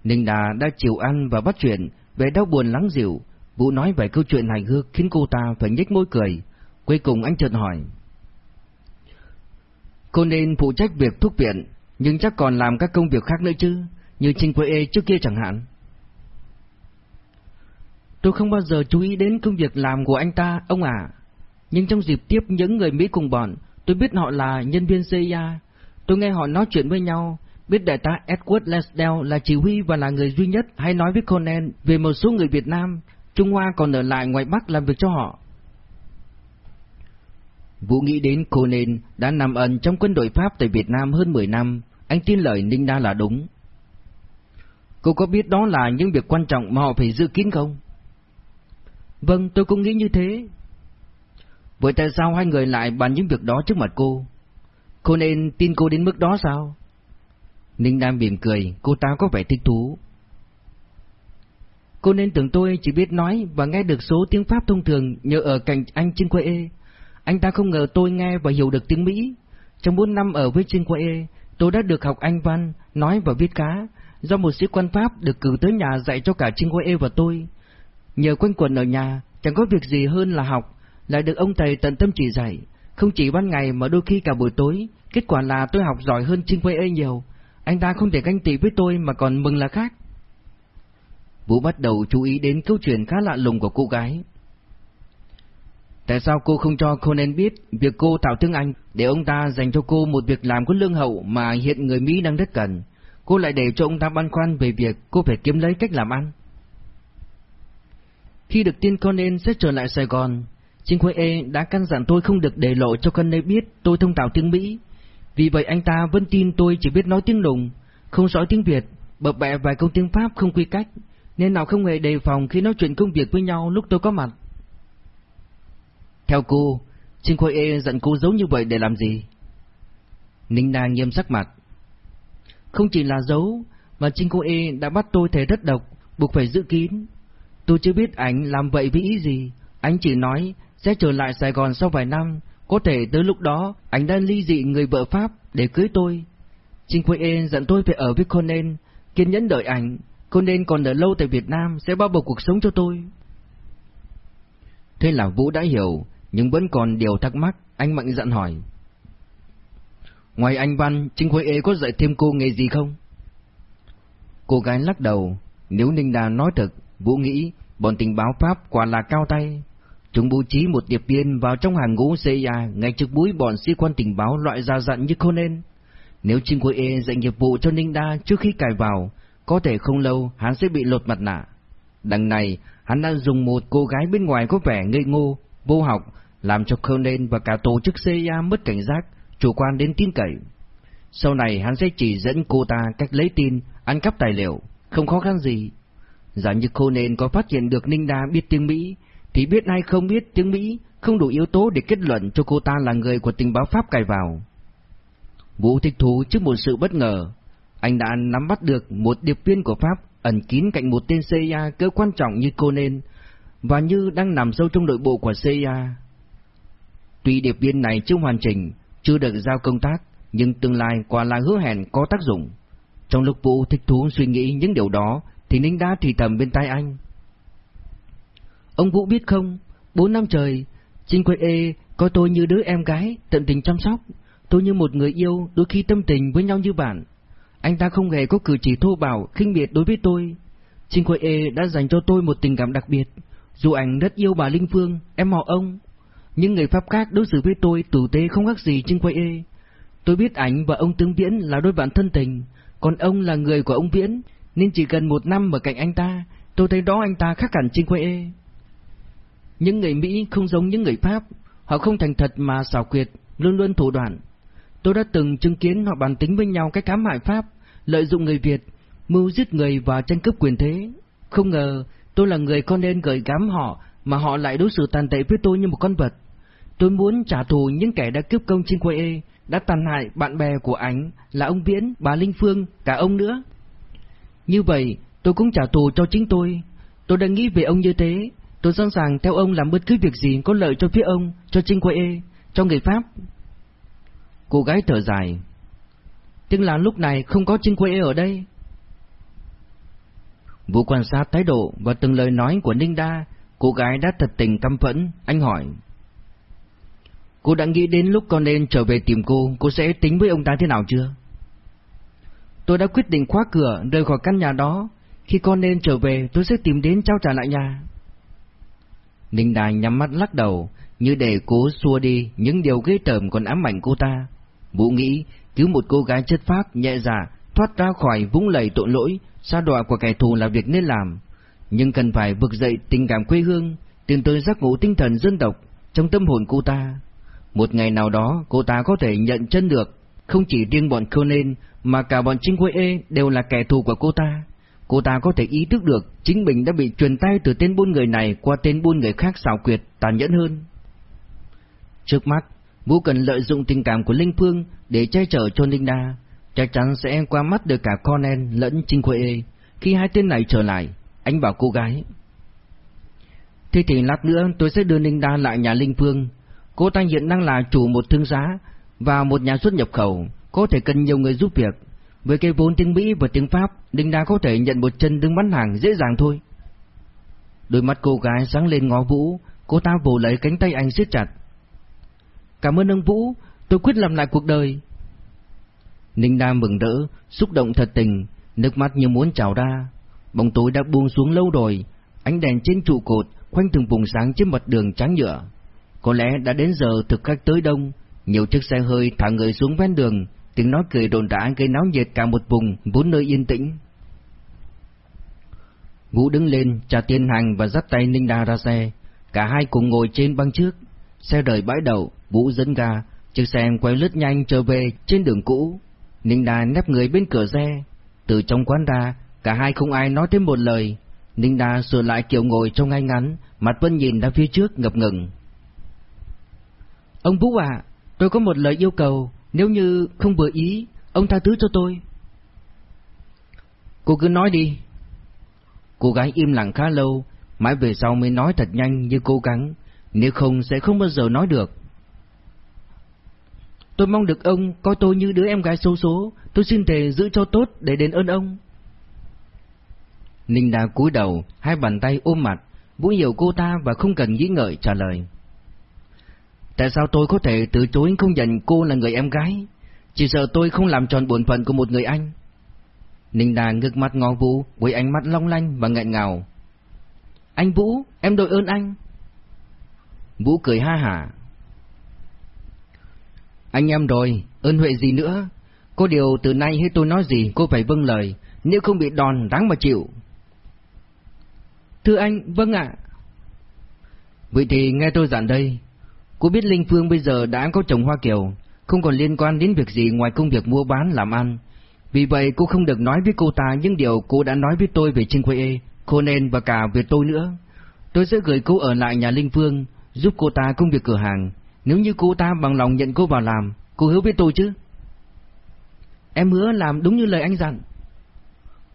Ninh Đà đã chịu ăn và bắt chuyện, về đau buồn lắng dịu, Vũ nói về câu chuyện hài hước khiến cô ta phải nhếch môi cười. Cuối cùng anh chợt hỏi. Cô nên phụ trách việc thuốc viện, nhưng chắc còn làm các công việc khác nữa chứ, như Trinh Quế Ê trước kia chẳng hạn. Tôi không bao giờ chú ý đến công việc làm của anh ta, ông ạ. Nhưng trong dịp tiếp những người Mỹ cùng bọn, tôi biết họ là nhân viên CIA, Tôi nghe họ nói chuyện với nhau, biết đại tá Edward Lesdale là chỉ huy và là người duy nhất hay nói với Conan về một số người Việt Nam, Trung Hoa còn ở lại ngoài Bắc làm việc cho họ. Vũ nghĩ đến Conan đã nằm ẩn trong quân đội Pháp tại Việt Nam hơn 10 năm, anh tin lời Ninh Đa là đúng. Cô có biết đó là những việc quan trọng mà họ phải giữ kín không? Vâng, tôi cũng nghĩ như thế. Vậy tại sao hai người lại bàn những việc đó trước mặt cô? Cô nên tin cô đến mức đó sao? Ninh Nam mỉm cười, cô ta có vẻ thích thú. Cô nên tưởng tôi chỉ biết nói và nghe được số tiếng Pháp thông thường nhờ ở cạnh anh trên Quê Anh ta không ngờ tôi nghe và hiểu được tiếng Mỹ. Trong 4 năm ở với trên Quê tôi đã được học Anh Văn, nói và viết cá, do một sĩ quan Pháp được cử tới nhà dạy cho cả Trinh Quê và tôi. Nhờ quanh quần ở nhà, chẳng có việc gì hơn là học, lại được ông thầy tận tâm chỉ dạy, không chỉ ban ngày mà đôi khi cả buổi tối, kết quả là tôi học giỏi hơn Trinh Quay ấy nhiều. Anh ta không thể ganh tị với tôi mà còn mừng là khác. Vũ bắt đầu chú ý đến câu chuyện khá lạ lùng của cô gái. Tại sao cô không cho Conan biết việc cô tạo thương anh để ông ta dành cho cô một việc làm có lương hậu mà hiện người Mỹ đang rất cần? Cô lại để cho ông ta băn khoăn về việc cô phải kiếm lấy cách làm ăn. Khi được tin con nên sẽ trở lại Sài Gòn, Trinh Khuê E đã căn dặn tôi không được để lộ cho con biết tôi thông thạo tiếng Mỹ. Vì vậy anh ta vẫn tin tôi chỉ biết nói tiếng lùng, không giỏi tiếng Việt, bập bẹ vài câu tiếng Pháp không quy cách. nên nào không hề đề phòng khi nói chuyện công việc với nhau lúc tôi có mặt. Theo cô, Trinh Khôi Ê giận e cô giấu như vậy để làm gì? Ninh Na nghiêm sắc mặt. Không chỉ là giấu, mà Trinh Khôi Ê đã bắt tôi thể rất độc, buộc phải giữ kín. Tôi chưa biết anh làm vậy với ý gì, anh chỉ nói sẽ trở lại Sài Gòn sau vài năm, có thể tới lúc đó anh đã ly dị người vợ Pháp để cưới tôi. Trinh Quế Ê dẫn tôi phải ở với Conan, kiên nhẫn đợi ảnh, Conan còn ở lâu tại Việt Nam sẽ bao bọc cuộc sống cho tôi. Thế là Vũ đã hiểu, nhưng vẫn còn điều thắc mắc, anh mạnh dặn hỏi. Ngoài anh Văn, Trinh Quế Ê có dạy thêm cô nghề gì không? Cô gái lắc đầu, nếu Ninh Đà nói thật, Vũ nghĩ bọn tình báo Pháp quả là cao tay. Chúng bố trí một điệp viên vào trong hàng ngũ CIA ngay trước mũi bọn sĩ quan tình báo loại ra dặn như Conan. Nếu Trinh Khôi e dạy nghiệp vụ cho Ninh Đa trước khi cài vào, có thể không lâu hắn sẽ bị lột mặt nạ. Đằng này, hắn đã dùng một cô gái bên ngoài có vẻ ngây ngô, vô học, làm cho Conan và cả tổ chức CIA mất cảnh giác, chủ quan đến tin cậy. Sau này hắn sẽ chỉ dẫn cô ta cách lấy tin, ăn cắp tài liệu, không khó khăn gì. Giả như cô nên có phát hiện được Ninh Đa biết tiếng Mỹ, thì biết hay không biết tiếng Mỹ không đủ yếu tố để kết luận cho cô ta là người của tình báo Pháp cài vào. Vũ thích thú trước một sự bất ngờ. Anh đã nắm bắt được một điệp viên của Pháp ẩn kín cạnh một tên CIA cỡ quan trọng như cô nên và như đang nằm sâu trong nội bộ của CIA. Tuy điệp viên này chưa hoàn chỉnh, chưa được giao công tác, nhưng tương lai quả là hứa hẹn có tác dụng. Trong lúc Vũ thích thú suy nghĩ những điều đó, thì Ninh đã thì thầm bên tai anh. Ông Vũ biết không, bốn năm trời, Trinh Quay Ê coi tôi như đứa em gái, tận tình chăm sóc. Tôi như một người yêu, đôi khi tâm tình với nhau như bạn. Anh ta không hề có cử chỉ thô bạo, khinh biệt đối với tôi. Trinh Quay Ê đã dành cho tôi một tình cảm đặc biệt. Dù anh rất yêu bà Linh Phương, em họ ông, nhưng người Pháp khác đối xử với tôi tử tế không khác gì Trinh Quay Ê. Tôi biết ảnh và ông Tướng Viễn là đôi bạn thân tình, còn ông là người của ông Viễn, nên chỉ cần một năm ở cạnh anh ta, tôi thấy đó anh ta khác hẳn Trinh quê Những người Mỹ không giống những người Pháp, họ không thành thật mà xảo quyệt, luôn luôn thủ đoạn. Tôi đã từng chứng kiến họ bàn tính với nhau cách cám hại Pháp, lợi dụng người Việt, mưu giết người và tranh cướp quyền thế. Không ngờ tôi là người con nên gợi gắm họ mà họ lại đối xử tàn tệ với tôi như một con vật. Tôi muốn trả thù những kẻ đã cướp công trên quê e, đã tàn hại bạn bè của ảnh, là ông Viễn, bà Linh Phương, cả ông nữa. Như vậy, tôi cũng trả thù cho chính tôi. Tôi đang nghĩ về ông như thế, tôi sẵn sàng theo ông làm bất cứ việc gì có lợi cho phía ông, cho chính quê, E, cho người Pháp. Cô gái thở dài. Tức là lúc này không có chính quê E ở đây. Vũ quan sát thái độ và từng lời nói của Ninh Đa, cô gái đã thật tình căm phẫn, anh hỏi. Cô đã nghĩ đến lúc con nên trở về tìm cô, cô sẽ tính với ông ta thế nào chưa? Tôi đã quyết định khóa cửa, rời khỏi căn nhà đó. Khi con nên trở về, tôi sẽ tìm đến trao trả lại nhà. Ninh Đài nhắm mắt lắc đầu, như để cố xua đi những điều ghê tởm còn ám ảnh cô ta. Vũ nghĩ, cứu một cô gái chất phác, nhẹ dạ, thoát ra khỏi vũng lầy tội lỗi, xa đọa của kẻ thù là việc nên làm. Nhưng cần phải vực dậy tình cảm quê hương, tiến tới giác ngộ tinh thần dân tộc trong tâm hồn cô ta. Một ngày nào đó cô ta có thể nhận chân được, không chỉ riêng bọn Conan mà cả bọn chính Quê đều là kẻ thù của cô ta. Cô ta có thể ý thức được chính mình đã bị truyền tay từ tên buôn người này qua tên buôn người khác xảo quyệt, tàn nhẫn hơn. Trước mắt, Vũ cần lợi dụng tình cảm của Linh Phương để che chở cho Ninh Đa, chắc chắn sẽ qua mắt được cả Conan lẫn Trinh Quê Khi hai tên này trở lại, anh bảo cô gái. Thế thì lát nữa tôi sẽ đưa Ninh Đa lại nhà Linh Phương, Cô ta hiện đang là chủ một thương giá và một nhà xuất nhập khẩu, có thể cần nhiều người giúp việc. Với cái vốn tiếng Mỹ và tiếng Pháp, Đinh Đa có thể nhận một chân đứng bán hàng dễ dàng thôi. Đôi mắt cô gái sáng lên ngó Vũ, cô ta vồ lấy cánh tay anh siết chặt. Cảm ơn ông Vũ, tôi quyết làm lại cuộc đời. Ninh Đa mừng rỡ, xúc động thật tình, nước mắt như muốn trào ra. Bóng tối đã buông xuống lâu rồi, ánh đèn trên trụ cột khoanh từng vùng sáng trên mặt đường trắng nhựa. Có lẽ đã đến giờ thực khách tới đông, nhiều chiếc xe hơi thả người xuống ven đường, tiếng nói cười đồn đã gây náo nhiệt cả một vùng vốn nơi yên tĩnh. Vũ đứng lên, trả tiền hàng và dắt tay Ninh Đa ra xe, cả hai cùng ngồi trên băng trước. Xe rời bãi đậu, Vũ dẫn ga, chiếc xe quay lướt nhanh trở về trên đường cũ. Ninh Đa nép người bên cửa xe, từ trong quán ra, cả hai không ai nói thêm một lời. Ninh Đa sửa lại kiểu ngồi trong ngay ngắn, mặt vẫn nhìn ra phía trước ngập ngừng. Ông Vũ à, tôi có một lời yêu cầu, nếu như không vừa ý, ông tha thứ cho tôi. Cô cứ nói đi. Cô gái im lặng khá lâu, mãi về sau mới nói thật nhanh như cố gắng, nếu không sẽ không bao giờ nói được. Tôi mong được ông coi tôi như đứa em gái xấu số, tôi xin thề giữ cho tốt để đền ơn ông. Ninh Đa cúi đầu, hai bàn tay ôm mặt, Vũ hiểu cô ta và không cần nghĩ ngợi trả lời. Tại sao tôi có thể từ chối không nhận cô là người em gái? Chỉ sợ tôi không làm tròn bổn phận của một người anh. Ninh Đà ngước mặt ngó Vũ với ánh mắt long lanh và nghẹn ngào. Anh Vũ, em đội ơn anh. Vũ cười ha hả. Anh em rồi, ơn huệ gì nữa? Có điều từ nay hết tôi nói gì cô phải vâng lời, nếu không bị đòn đáng mà chịu. Thưa anh, vâng ạ. Vậy thì nghe tôi dặn đây, cô biết Linh Phương bây giờ đã có chồng Hoa Kiều, không còn liên quan đến việc gì ngoài công việc mua bán làm ăn. Vì vậy cô không được nói với cô ta những điều cô đã nói với tôi về Trinh Quê, cô nên và cả về tôi nữa. Tôi sẽ gửi cô ở lại nhà Linh Phương, giúp cô ta công việc cửa hàng. Nếu như cô ta bằng lòng nhận cô vào làm, cô hứa với tôi chứ? Em hứa làm đúng như lời anh dặn.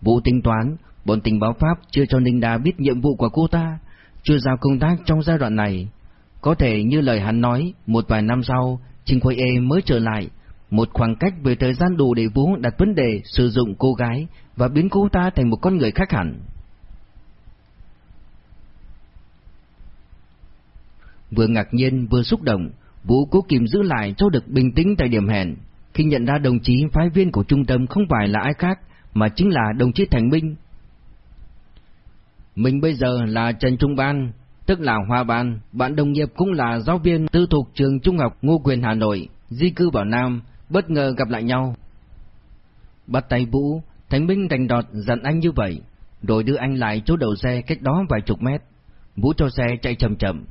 Vụ tính toán, bọn tình báo Pháp chưa cho Ninh Đa biết nhiệm vụ của cô ta, chưa giao công tác trong giai đoạn này. Có thể như lời hắn nói, một vài năm sau, Trình Khuê E mới trở lại, một khoảng cách về thời gian đủ để Vũ đặt vấn đề sử dụng cô gái và biến cô ta thành một con người khác hẳn. Vừa ngạc nhiên vừa xúc động, Vũ cố kìm giữ lại cho được bình tĩnh tại điểm hẹn, khi nhận ra đồng chí phái viên của trung tâm không phải là ai khác mà chính là đồng chí Thành Minh. Mình bây giờ là Trần Trung Ban, tức là Hoa Ban, bạn đồng nghiệp cũng là giáo viên tư thuộc trường Trung học Ngô Quyền Hà Nội, di cư vào Nam, bất ngờ gặp lại nhau. Bắt tay Vũ, thánh Minh đành đọt dặn anh như vậy, rồi đưa anh lại chỗ đầu xe cách đó vài chục mét. Vũ cho xe chạy chậm chậm.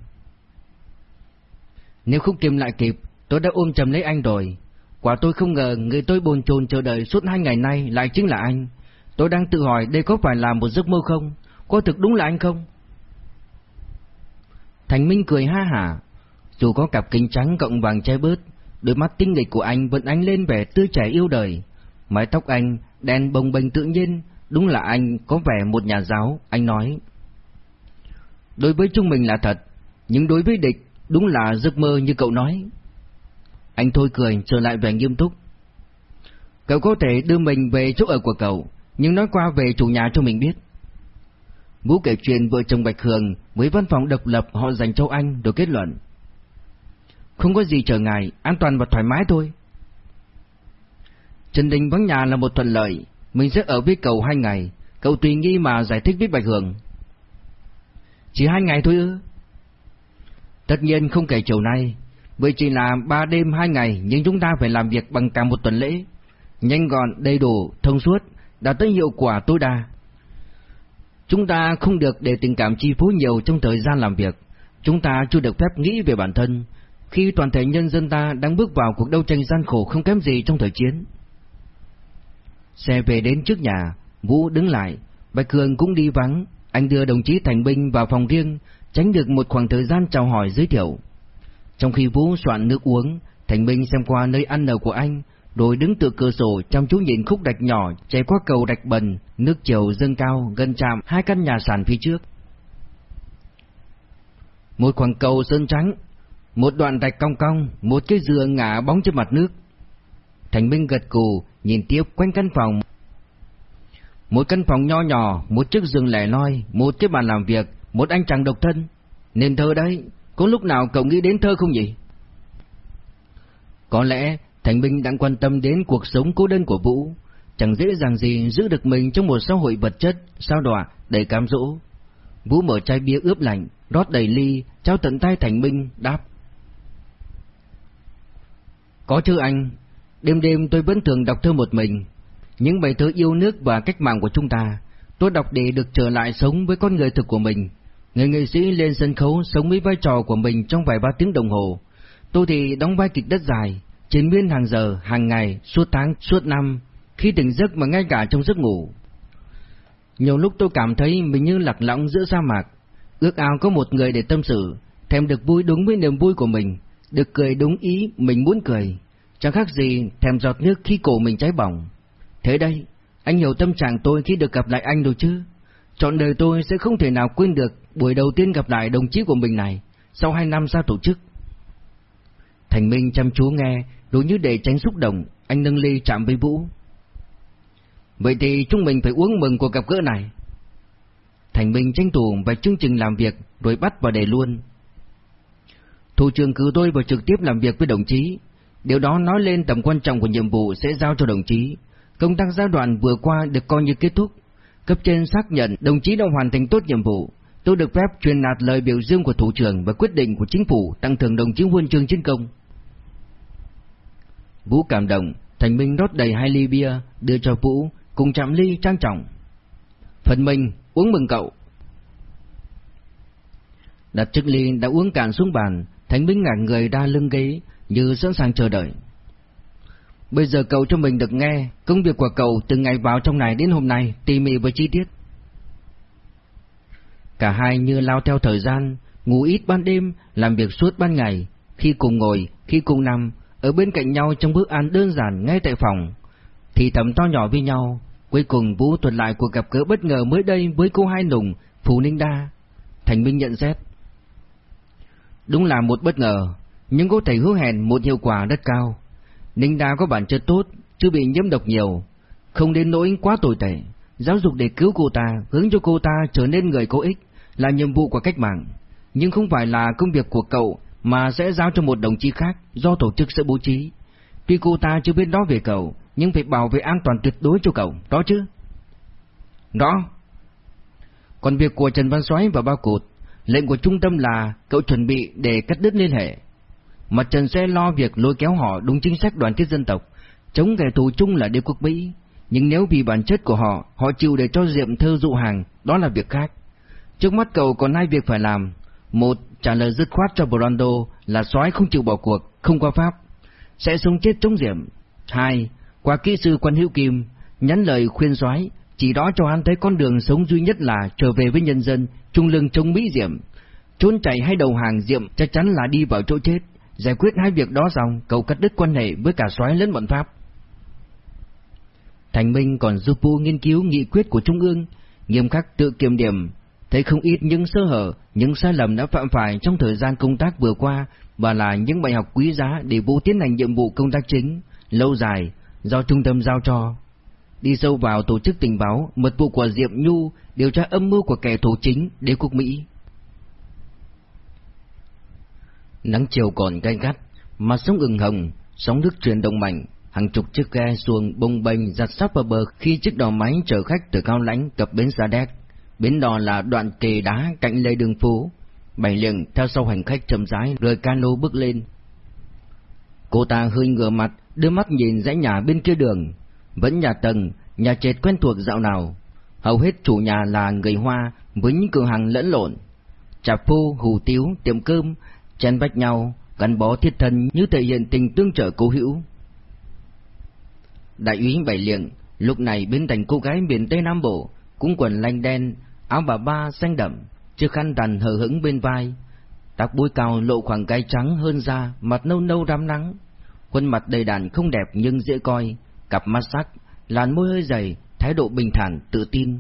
Nếu không kiềm lại kịp, tôi đã ôm chầm lấy anh rồi. Quả tôi không ngờ người tôi bồn chồn chờ đợi suốt hai ngày nay lại chính là anh. Tôi đang tự hỏi đây có phải là một giấc mơ không? Có thực đúng là anh không? Thành Minh cười ha hả. Dù có cặp kính trắng cộng vàng che bớt, đôi mắt tinh nghịch của anh vẫn ánh lên vẻ tươi trẻ yêu đời. Mái tóc anh đen bồng bềnh tự nhiên, đúng là anh có vẻ một nhà giáo, anh nói. Đối với chúng mình là thật, nhưng đối với địch đúng là giấc mơ như cậu nói. Anh thôi cười trở lại vẻ nghiêm túc. Cậu có thể đưa mình về chỗ ở của cậu, nhưng nói qua về chủ nhà cho mình biết. Vũ kể chuyện vợ chồng Bạch Hường với văn phòng độc lập họ dành cho anh được kết luận. Không có gì trở ngại, an toàn và thoải mái thôi. Trần Đình vắng nhà là một thuận lợi, mình sẽ ở với cậu hai ngày, cậu tùy nghi mà giải thích với Bạch Hường. Chỉ hai ngày thôi ư? Tất nhiên không kể chiều nay, bởi chỉ là ba đêm hai ngày nhưng chúng ta phải làm việc bằng cả một tuần lễ. Nhanh gọn, đầy đủ, thông suốt, đạt tới hiệu quả tối đa. Chúng ta không được để tình cảm chi phối nhiều trong thời gian làm việc. Chúng ta chưa được phép nghĩ về bản thân, khi toàn thể nhân dân ta đang bước vào cuộc đấu tranh gian khổ không kém gì trong thời chiến. Xe về đến trước nhà, Vũ đứng lại, Bạch Cường cũng đi vắng, anh đưa đồng chí Thành Binh vào phòng riêng, tránh được một khoảng thời gian chào hỏi giới thiệu. Trong khi Vũ soạn nước uống, Thành Binh xem qua nơi ăn ở của anh, rồi đứng từ cửa sổ chăm chú nhìn khúc đạch nhỏ chạy qua cầu đạch bần, nước chiều dâng cao gần chạm hai căn nhà sàn phía trước. Một khoảng cầu sơn trắng, một đoạn đạch cong cong, một cái dừa ngả bóng trên mặt nước. Thành Minh gật cù, nhìn tiếp quanh căn phòng. Một căn phòng nho nhỏ, một chiếc giường lẻ loi, một cái bàn làm việc, một anh chàng độc thân. Nên thơ đấy, có lúc nào cậu nghĩ đến thơ không nhỉ? Có lẽ Thành Minh đang quan tâm đến cuộc sống cô đơn của Vũ, chẳng dễ dàng gì giữ được mình trong một xã hội vật chất, sao đọa, đầy cám dỗ. Vũ mở chai bia ướp lạnh, rót đầy ly, trao tận tay Thành Minh, đáp. Có chứ anh, đêm đêm tôi vẫn thường đọc thơ một mình, những bài thơ yêu nước và cách mạng của chúng ta, tôi đọc để được trở lại sống với con người thực của mình. Người nghệ sĩ lên sân khấu sống với vai trò của mình trong vài ba tiếng đồng hồ. Tôi thì đóng vai kịch đất dài, chiến miên hàng giờ, hàng ngày, suốt tháng, suốt năm, khi tỉnh giấc mà ngay cả trong giấc ngủ. Nhiều lúc tôi cảm thấy mình như lạc lõng giữa sa mạc, ước ao có một người để tâm sự, thèm được vui đúng với niềm vui của mình, được cười đúng ý mình muốn cười, chẳng khác gì thèm giọt nước khi cổ mình cháy bỏng. Thế đây, anh hiểu tâm trạng tôi khi được gặp lại anh rồi chứ? Trọn đời tôi sẽ không thể nào quên được buổi đầu tiên gặp lại đồng chí của mình này, sau hai năm ra tổ chức. Thành Minh chăm chú nghe, đối như để tránh xúc động, anh nâng ly chạm với Vũ. Vậy thì chúng mình phải uống mừng cuộc gặp gỡ này. Thành Minh tranh thủ và chương trình làm việc rồi bắt vào đề luôn. Thủ trưởng cử tôi vào trực tiếp làm việc với đồng chí. Điều đó nói lên tầm quan trọng của nhiệm vụ sẽ giao cho đồng chí. Công tác giai đoạn vừa qua được coi như kết thúc. Cấp trên xác nhận đồng chí đã hoàn thành tốt nhiệm vụ. Tôi được phép truyền đạt lời biểu dương của thủ trưởng và quyết định của chính phủ tăng thưởng đồng chí huân chương chiến công. Vũ cảm động, Thành Minh rót đầy hai ly bia, đưa cho Vũ, cùng chạm ly trang trọng. Phần mình, uống mừng cậu. Đặt chiếc ly đã uống cạn xuống bàn, Thành Minh ngả người ra lưng ghế, như sẵn sàng chờ đợi. Bây giờ cậu cho mình được nghe công việc của cậu từ ngày vào trong này đến hôm nay tỉ mỉ và chi tiết. Cả hai như lao theo thời gian, ngủ ít ban đêm, làm việc suốt ban ngày, khi cùng ngồi, khi cùng nằm, ở bên cạnh nhau trong bữa ăn đơn giản ngay tại phòng. Thì thầm to nhỏ với nhau, cuối cùng Vũ thuật lại cuộc gặp gỡ bất ngờ mới đây với cô hai nùng, Phù Ninh Đa. Thành Minh nhận xét. Đúng là một bất ngờ, nhưng có thể hứa hẹn một hiệu quả rất cao. Ninh Đa có bản chất tốt, chưa bị nhiễm độc nhiều, không đến nỗi quá tồi tệ. Giáo dục để cứu cô ta, hướng cho cô ta trở nên người có ích, là nhiệm vụ của cách mạng. Nhưng không phải là công việc của cậu mà sẽ giao cho một đồng chí khác do tổ chức sẽ bố trí. Tuy cô ta chưa biết đó về cậu, nhưng phải bảo vệ an toàn tuyệt đối cho cậu, đó chứ? Đó. Còn việc của Trần Văn Soái và Bao cột, lệnh của trung tâm là cậu chuẩn bị để cắt đứt liên hệ. Mặt Trần sẽ lo việc lôi kéo họ đúng chính sách đoàn kết dân tộc, chống kẻ thù chung là đế quốc Mỹ. Nhưng nếu vì bản chất của họ, họ chịu để cho Diệm thơ dụ hàng, đó là việc khác. Trước mắt cậu còn hai việc phải làm. Một, trả lời dứt khoát cho Brando là soái không chịu bỏ cuộc, không qua pháp. Sẽ sống chết chống Diệm. Hai, qua kỹ sư quan hữu kim, nhắn lời khuyên soái chỉ đó cho hắn thấy con đường sống duy nhất là trở về với nhân dân, trung lưng chống Mỹ Diệm. Trốn chạy hay đầu hàng Diệm chắc chắn là đi vào chỗ chết. Giải quyết hai việc đó xong, cậu cắt đứt quan hệ với cả soái lẫn bọn Pháp. Thành Minh còn giúp Vu nghiên cứu nghị quyết của Trung ương, nghiêm khắc tự kiểm điểm, thấy không ít những sơ hở, những sai lầm đã phạm phải trong thời gian công tác vừa qua và là những bài học quý giá để vô tiến hành nhiệm vụ công tác chính, lâu dài, do trung tâm giao cho. Đi sâu vào tổ chức tình báo, mật vụ của Diệm Nhu, điều tra âm mưu của kẻ thù chính, đế quốc Mỹ. Nắng chiều còn gay gắt, mặt sông ửng hồng, sóng nước chuyển động mạnh, hàng chục chiếc ghe xuồng bông bềnh giặt sắp vào bờ khi chiếc đò máy chở khách từ Cao Lãnh cập bến Sa Đéc. Bến đò là đoạn kề đá cạnh lề đường phố. Bảy liền theo sau hành khách chậm rãi rời cano bước lên. Cô ta hơi ngửa mặt, đưa mắt nhìn dãy nhà bên kia đường. Vẫn nhà tầng, nhà trệt quen thuộc dạo nào. Hầu hết chủ nhà là người Hoa với những cửa hàng lẫn lộn. trà phu, hủ tiếu, tiệm cơm, chen bách nhau, gắn bó thiết thân như thể hiện tình tương trợ cố hữu. Đại úy Bảy Liệng lúc này bên cạnh cô gái miền Tây Nam Bộ, cũng quần lanh đen, áo bà ba xanh đậm, chiếc khăn đàn hờ hững bên vai, tóc búi cao lộ khoảng gai trắng hơn da, mặt nâu nâu rám nắng, khuôn mặt đầy đàn không đẹp nhưng dễ coi, cặp mắt sắc, làn môi hơi dày, thái độ bình thản, tự tin.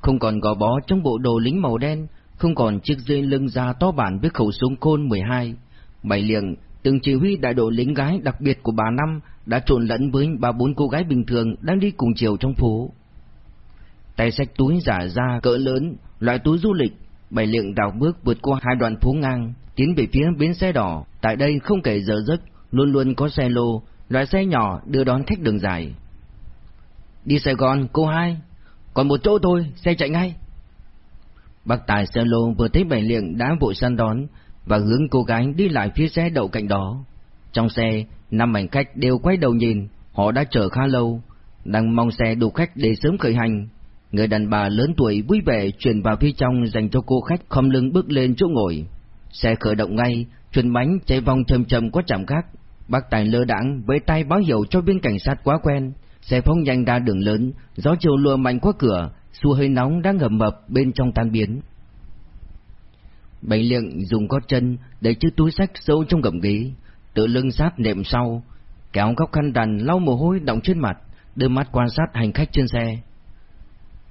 Không còn gò bó trong bộ đồ lính màu đen, không còn chiếc dây lưng da to bản với khẩu súng côn 12. Bảy liệng, từng chỉ huy đại đội lính gái đặc biệt của bà Năm đã trộn lẫn với ba bốn cô gái bình thường đang đi cùng chiều trong phố. Tay xách túi giả da cỡ lớn, loại túi du lịch, bảy lượng đào bước vượt qua hai đoạn phố ngang, tiến về phía bến xe đỏ. Tại đây không kể giờ giấc, luôn luôn có xe lô, loại xe nhỏ đưa đón khách đường dài. Đi Sài Gòn, cô hai, còn một chỗ thôi, xe chạy ngay. Bác tài xe lô vừa thấy bảy lượng đã vội săn đón và hướng cô gái đi lại phía xe đậu cạnh đó. Trong xe, năm hành khách đều quay đầu nhìn, họ đã chờ khá lâu, đang mong xe đủ khách để sớm khởi hành. Người đàn bà lớn tuổi vui vẻ truyền vào phía trong dành cho cô khách khom lưng bước lên chỗ ngồi. Xe khởi động ngay, chuyển bánh chạy vòng chậm chậm qua trạm khác. Bác Tài lơ đãng với tay báo hiệu cho viên cảnh sát quá quen. Xe phóng nhanh ra đường lớn, gió chiều lùa mạnh qua cửa, xu hơi nóng đang ngầm mập bên trong tan biến. Bành liệng dùng gót chân để chiếc túi sách sâu trong gầm ghế, tự lưng sát nệm sau, kéo góc khăn đàn lau mồ hôi đọng trên mặt, đưa mắt quan sát hành khách trên xe.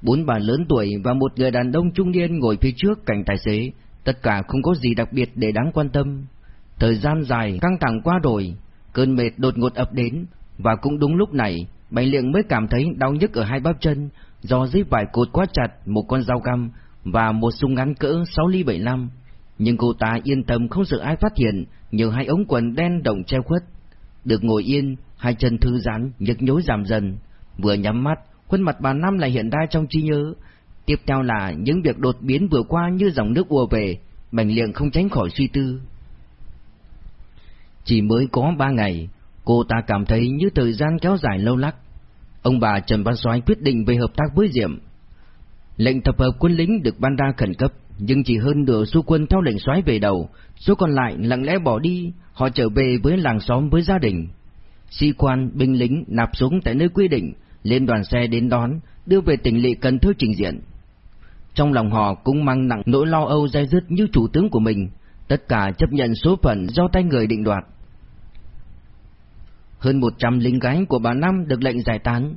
Bốn bà lớn tuổi và một người đàn ông trung niên ngồi phía trước cạnh tài xế, tất cả không có gì đặc biệt để đáng quan tâm. Thời gian dài căng thẳng qua rồi, cơn mệt đột ngột ập đến, và cũng đúng lúc này, Bành Liệng mới cảm thấy đau nhức ở hai bắp chân, do dây vải cột quá chặt một con dao găm và một súng ngắn cỡ 6 ly 75. Nhưng cô ta yên tâm không sợ ai phát hiện nhờ hai ống quần đen động treo khuất. Được ngồi yên, hai chân thư giãn, nhức nhối giảm dần. Vừa nhắm mắt, khuôn mặt bà Năm lại hiện ra trong trí nhớ. Tiếp theo là những việc đột biến vừa qua như dòng nước ùa về, Bành Liệng không tránh khỏi suy tư. Chỉ mới có ba ngày, cô ta cảm thấy như thời gian kéo dài lâu lắc. Ông bà Trần Văn Soái quyết định về hợp tác với Diệm. Lệnh tập hợp quân lính được ban ra khẩn cấp, nhưng chỉ hơn nửa số quân theo lệnh soái về đầu, số còn lại lặng lẽ bỏ đi, họ trở về với làng xóm với gia đình. Sĩ quan, binh lính nạp súng tại nơi quy định, lên đoàn xe đến đón, đưa về tỉnh lỵ Cần Thơ trình diện. Trong lòng họ cũng mang nặng nỗi lo âu dai dứt như chủ tướng của mình, tất cả chấp nhận số phận do tay người định đoạt. Hơn một trăm lính gái của bà Năm được lệnh giải tán,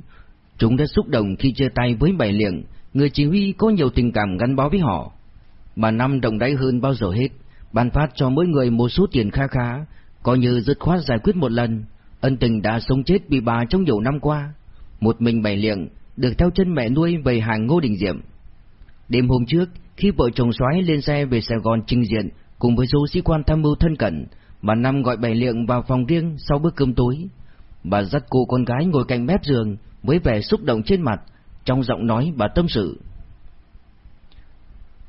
chúng đã xúc động khi chia tay với bảy liệng, người chỉ huy có nhiều tình cảm gắn bó với họ. Bà Năm đồng đáy hơn bao giờ hết, ban phát cho mỗi người một số tiền kha khá, coi như dứt khoát giải quyết một lần, ân tình đã sống chết vì bà trong nhiều năm qua. Một mình bảy liệng, được theo chân mẹ nuôi về hàng Ngô Đình Diệm. Đêm hôm trước, khi vợ chồng soái lên xe về Sài Gòn trình diện cùng với số sĩ quan tham mưu thân cận, bà Năm gọi bảy liệng vào phòng riêng sau bữa cơm tối. Bà dắt cô con gái ngồi cạnh mép giường với vẻ xúc động trên mặt, trong giọng nói bà tâm sự.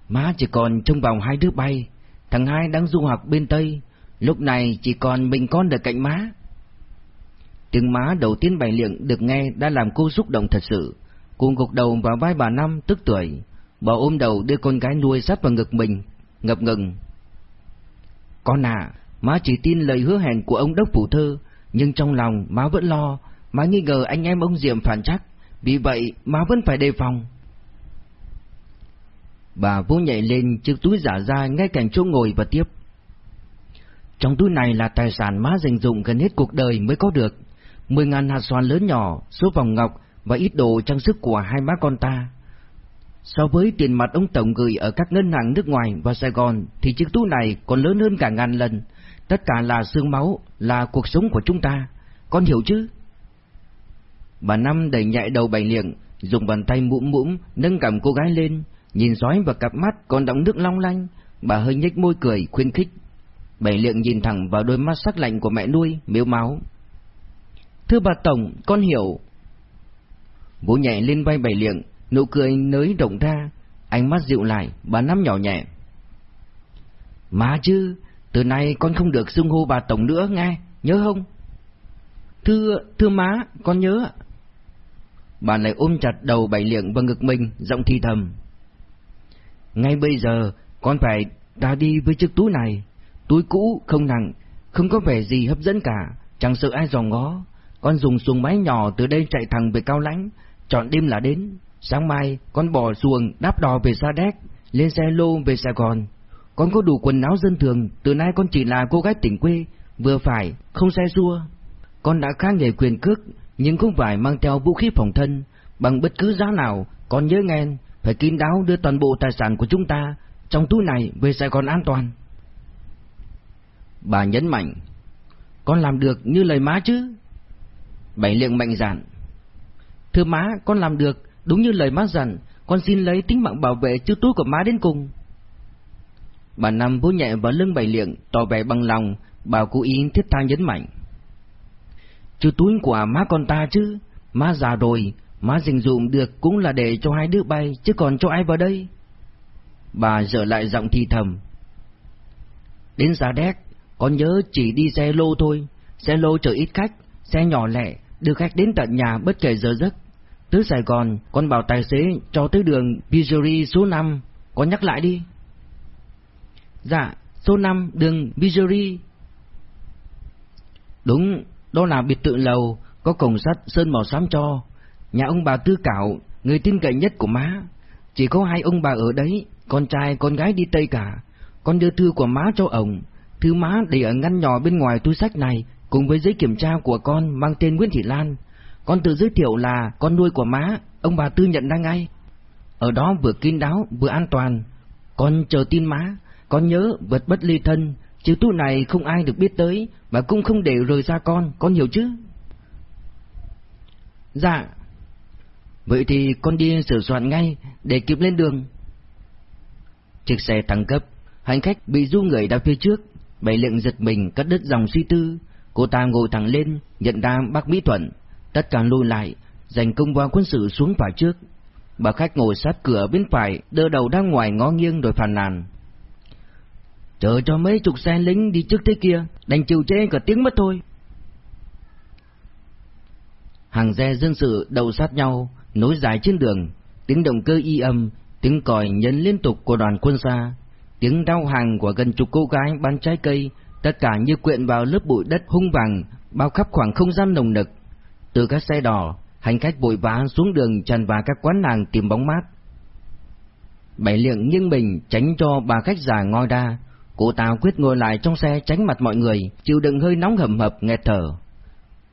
Má chỉ còn trong vòng hai đứa bay, thằng hai đang du học bên Tây, lúc này chỉ còn mình con ở cạnh má. Tiếng má đầu tiên bày liệng được nghe đã làm cô xúc động thật sự. Cô gục đầu vào vai bà Năm tức tuổi, bà ôm đầu đưa con gái nuôi sát vào ngực mình, ngập ngừng. Con à, má chỉ tin lời hứa hẹn của ông đốc phủ thơ, nhưng trong lòng má vẫn lo, má nghi ngờ anh em ông Diệm phản chắc, vì vậy má vẫn phải đề phòng. Bà vô nhảy lên chiếc túi giả ra ngay cạnh chỗ ngồi và tiếp. Trong túi này là tài sản má dành dụng gần hết cuộc đời mới có được. Mười ngàn hạt xoàn lớn nhỏ, số vòng ngọc và ít đồ trang sức của hai má con ta. So với tiền mặt ông Tổng gửi ở các ngân hàng nước ngoài và Sài Gòn thì chiếc túi này còn lớn hơn cả ngàn lần. Tất cả là xương máu, là cuộc sống của chúng ta. Con hiểu chứ? Bà Năm đẩy nhạy đầu bày liệng, dùng bàn tay mũm mũm nâng cầm cô gái lên, nhìn dõi vào cặp mắt còn đọng nước long lanh, bà hơi nhếch môi cười khuyên khích. Bảy liệng nhìn thẳng vào đôi mắt sắc lạnh của mẹ nuôi, miếu máu. Thưa bà Tổng, con hiểu. bố nhẹ lên vai bảy liệng, nụ cười nới rộng ra, ánh mắt dịu lại, bà nắm nhỏ nhẹ. Má chứ, từ nay con không được xưng hô bà Tổng nữa nghe, nhớ không? Thưa, thưa má, con nhớ. Bà lại ôm chặt đầu bảy liệng vào ngực mình, giọng thi thầm. Ngay bây giờ, con phải ra đi với chiếc túi này. Túi cũ, không nặng, không có vẻ gì hấp dẫn cả, chẳng sợ ai dò ngó. Con dùng xuồng máy nhỏ từ đây chạy thẳng về Cao Lãnh, chọn đêm là đến. Sáng mai, con bỏ xuồng đáp đò về Sa Đéc, lên xe lô về Sài Gòn. Con có đủ quần áo dân thường, từ nay con chỉ là cô gái tỉnh quê, vừa phải, không xe xua. Con đã khá nghề quyền cước, nhưng không phải mang theo vũ khí phòng thân. Bằng bất cứ giá nào, con nhớ nghe, phải kín đáo đưa toàn bộ tài sản của chúng ta trong túi này về Sài Gòn an toàn. Bà nhấn mạnh, con làm được như lời má chứ? Bảy lượng mạnh dạn. Thưa má, con làm được, đúng như lời má dặn, con xin lấy tính mạng bảo vệ chú túi của má đến cùng. Bà Năm vỗ nhẹ vào lưng bảy lượng, tỏ vẻ bằng lòng, bảo cố ý thiết tha nhấn mạnh. chú túi của má con ta chứ, má già rồi, má dình dụm được cũng là để cho hai đứa bay, chứ còn cho ai vào đây? Bà dở lại giọng thì thầm. Đến giá đét, con nhớ chỉ đi xe lô thôi, xe lô chở ít khách, xe nhỏ lẻ, đưa khách đến tận nhà bất kể giờ giấc. Tới Sài Gòn, con bảo tài xế cho tới đường Bijori số 5, con nhắc lại đi. Dạ, số 5 đường Bijori. Đúng, đó là biệt tự lầu, có cổng sắt sơn màu xám cho. Nhà ông bà Tư Cảo, người tin cậy nhất của má. Chỉ có hai ông bà ở đấy, con trai con gái đi Tây cả. Con đưa thư của má cho ông. Thư má để ở ngăn nhỏ bên ngoài túi sách này, cùng với giấy kiểm tra của con mang tên Nguyễn Thị Lan. Con tự giới thiệu là con nuôi của má, ông bà tư nhận ra ngay. Ở đó vừa kín đáo, vừa an toàn. Con chờ tin má, con nhớ vật bất ly thân, chứ tu này không ai được biết tới, mà cũng không để rời xa con, con hiểu chứ? Dạ. Vậy thì con đi sửa soạn ngay, để kịp lên đường. Chiếc xe tăng cấp, hành khách bị du người đạp phía trước, bày lệnh giật mình cắt đứt dòng suy tư. Cô ta ngồi thẳng lên, nhận ra bác Mỹ Thuận, tất cả lùi lại, dành công qua quân sự xuống phải trước. Bà khách ngồi sát cửa bên phải, đưa đầu đang ngoài ngó nghiêng rồi phàn nàn. Chờ cho mấy chục xe lính đi trước thế kia, đành chịu chế cả tiếng mất thôi. Hàng xe dân sự đầu sát nhau, nối dài trên đường, tiếng động cơ y âm, tiếng còi nhấn liên tục của đoàn quân xa, tiếng đau hàng của gần chục cô gái bán trái cây, tất cả như quyện vào lớp bụi đất hung vàng, bao khắp khoảng không gian nồng nực. Từ các xe đỏ, hành khách vội vã xuống đường tràn vào các quán nàng tìm bóng mát. Bảy liệng nghiêng mình tránh cho bà khách già ngoi ra, cô ta quyết ngồi lại trong xe tránh mặt mọi người, chịu đựng hơi nóng hầm hập nghẹt thở.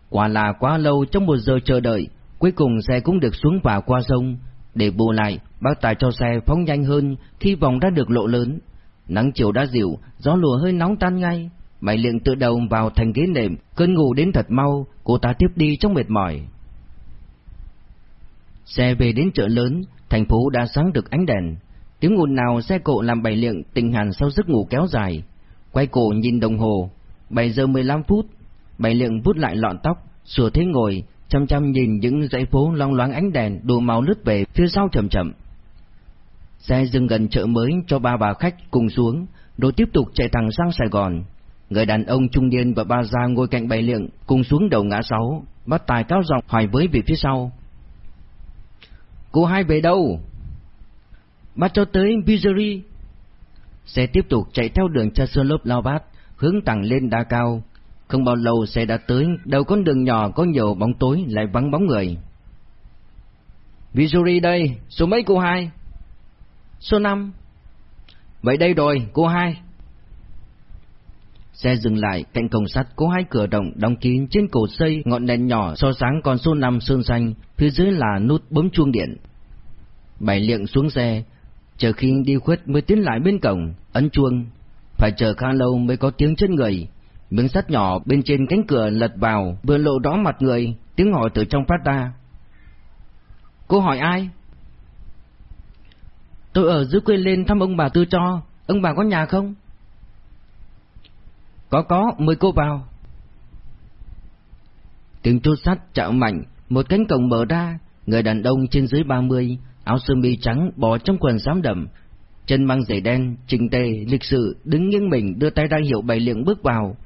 Quả là quá lâu trong một giờ chờ đợi, cuối cùng xe cũng được xuống và qua sông. Để bù lại, bác tài cho xe phóng nhanh hơn khi vòng ra được lộ lớn. Nắng chiều đã dịu, gió lùa hơi nóng tan ngay. Bảy liền tự đầu vào thành ghế nệm, cơn ngủ đến thật mau, cô ta tiếp đi trong mệt mỏi. Xe về đến chợ lớn, thành phố đã sáng được ánh đèn. Tiếng ồn nào xe cộ làm bảy liệng tình hàn sau giấc ngủ kéo dài. Quay cổ nhìn đồng hồ, 7 giờ 15 phút. Bảy liệng vút lại lọn tóc, sửa thế ngồi, chăm chăm nhìn những dãy phố long loáng ánh đèn đồ màu lướt về phía sau chậm chậm. Xe dừng gần chợ mới cho ba bà khách cùng xuống, rồi tiếp tục chạy thẳng sang Sài Gòn. Người đàn ông trung niên và ba già ngồi cạnh bày liệng cùng xuống đầu ngã sáu, bắt tài cao giọng hỏi với vị phía sau. Cô hai về đâu? Bắt cho tới Misery. Xe tiếp tục chạy theo đường Chaselop lao bát, hướng thẳng lên đa cao. Không bao lâu xe đã tới đầu con đường nhỏ có nhiều bóng tối lại vắng bóng người. Missouri đây, số mấy cô hai? Số năm. Vậy đây rồi, cô hai. Xe dừng lại cạnh cổng sắt có hai cửa động đóng kín trên cổ xây ngọn đèn nhỏ so sáng còn số 5 sơn xanh, phía dưới là nút bấm chuông điện. Bảy liệng xuống xe, chờ khi đi khuất mới tiến lại bên cổng, ấn chuông. Phải chờ khá lâu mới có tiếng chân người. Miếng sắt nhỏ bên trên cánh cửa lật vào, vừa lộ đó mặt người, tiếng hỏi từ trong phát ra. Cô hỏi ai? Tôi ở dưới quê lên thăm ông bà Tư cho, ông bà có nhà không? Có có, mời cô vào. Tiếng chốt sắt chạm mạnh, một cánh cổng mở ra, người đàn ông trên dưới ba mươi, áo sơ mi trắng bò trong quần xám đậm, chân mang giày đen, trình tề, lịch sự, đứng nghiêng mình đưa tay ra hiệu bày liệng bước vào.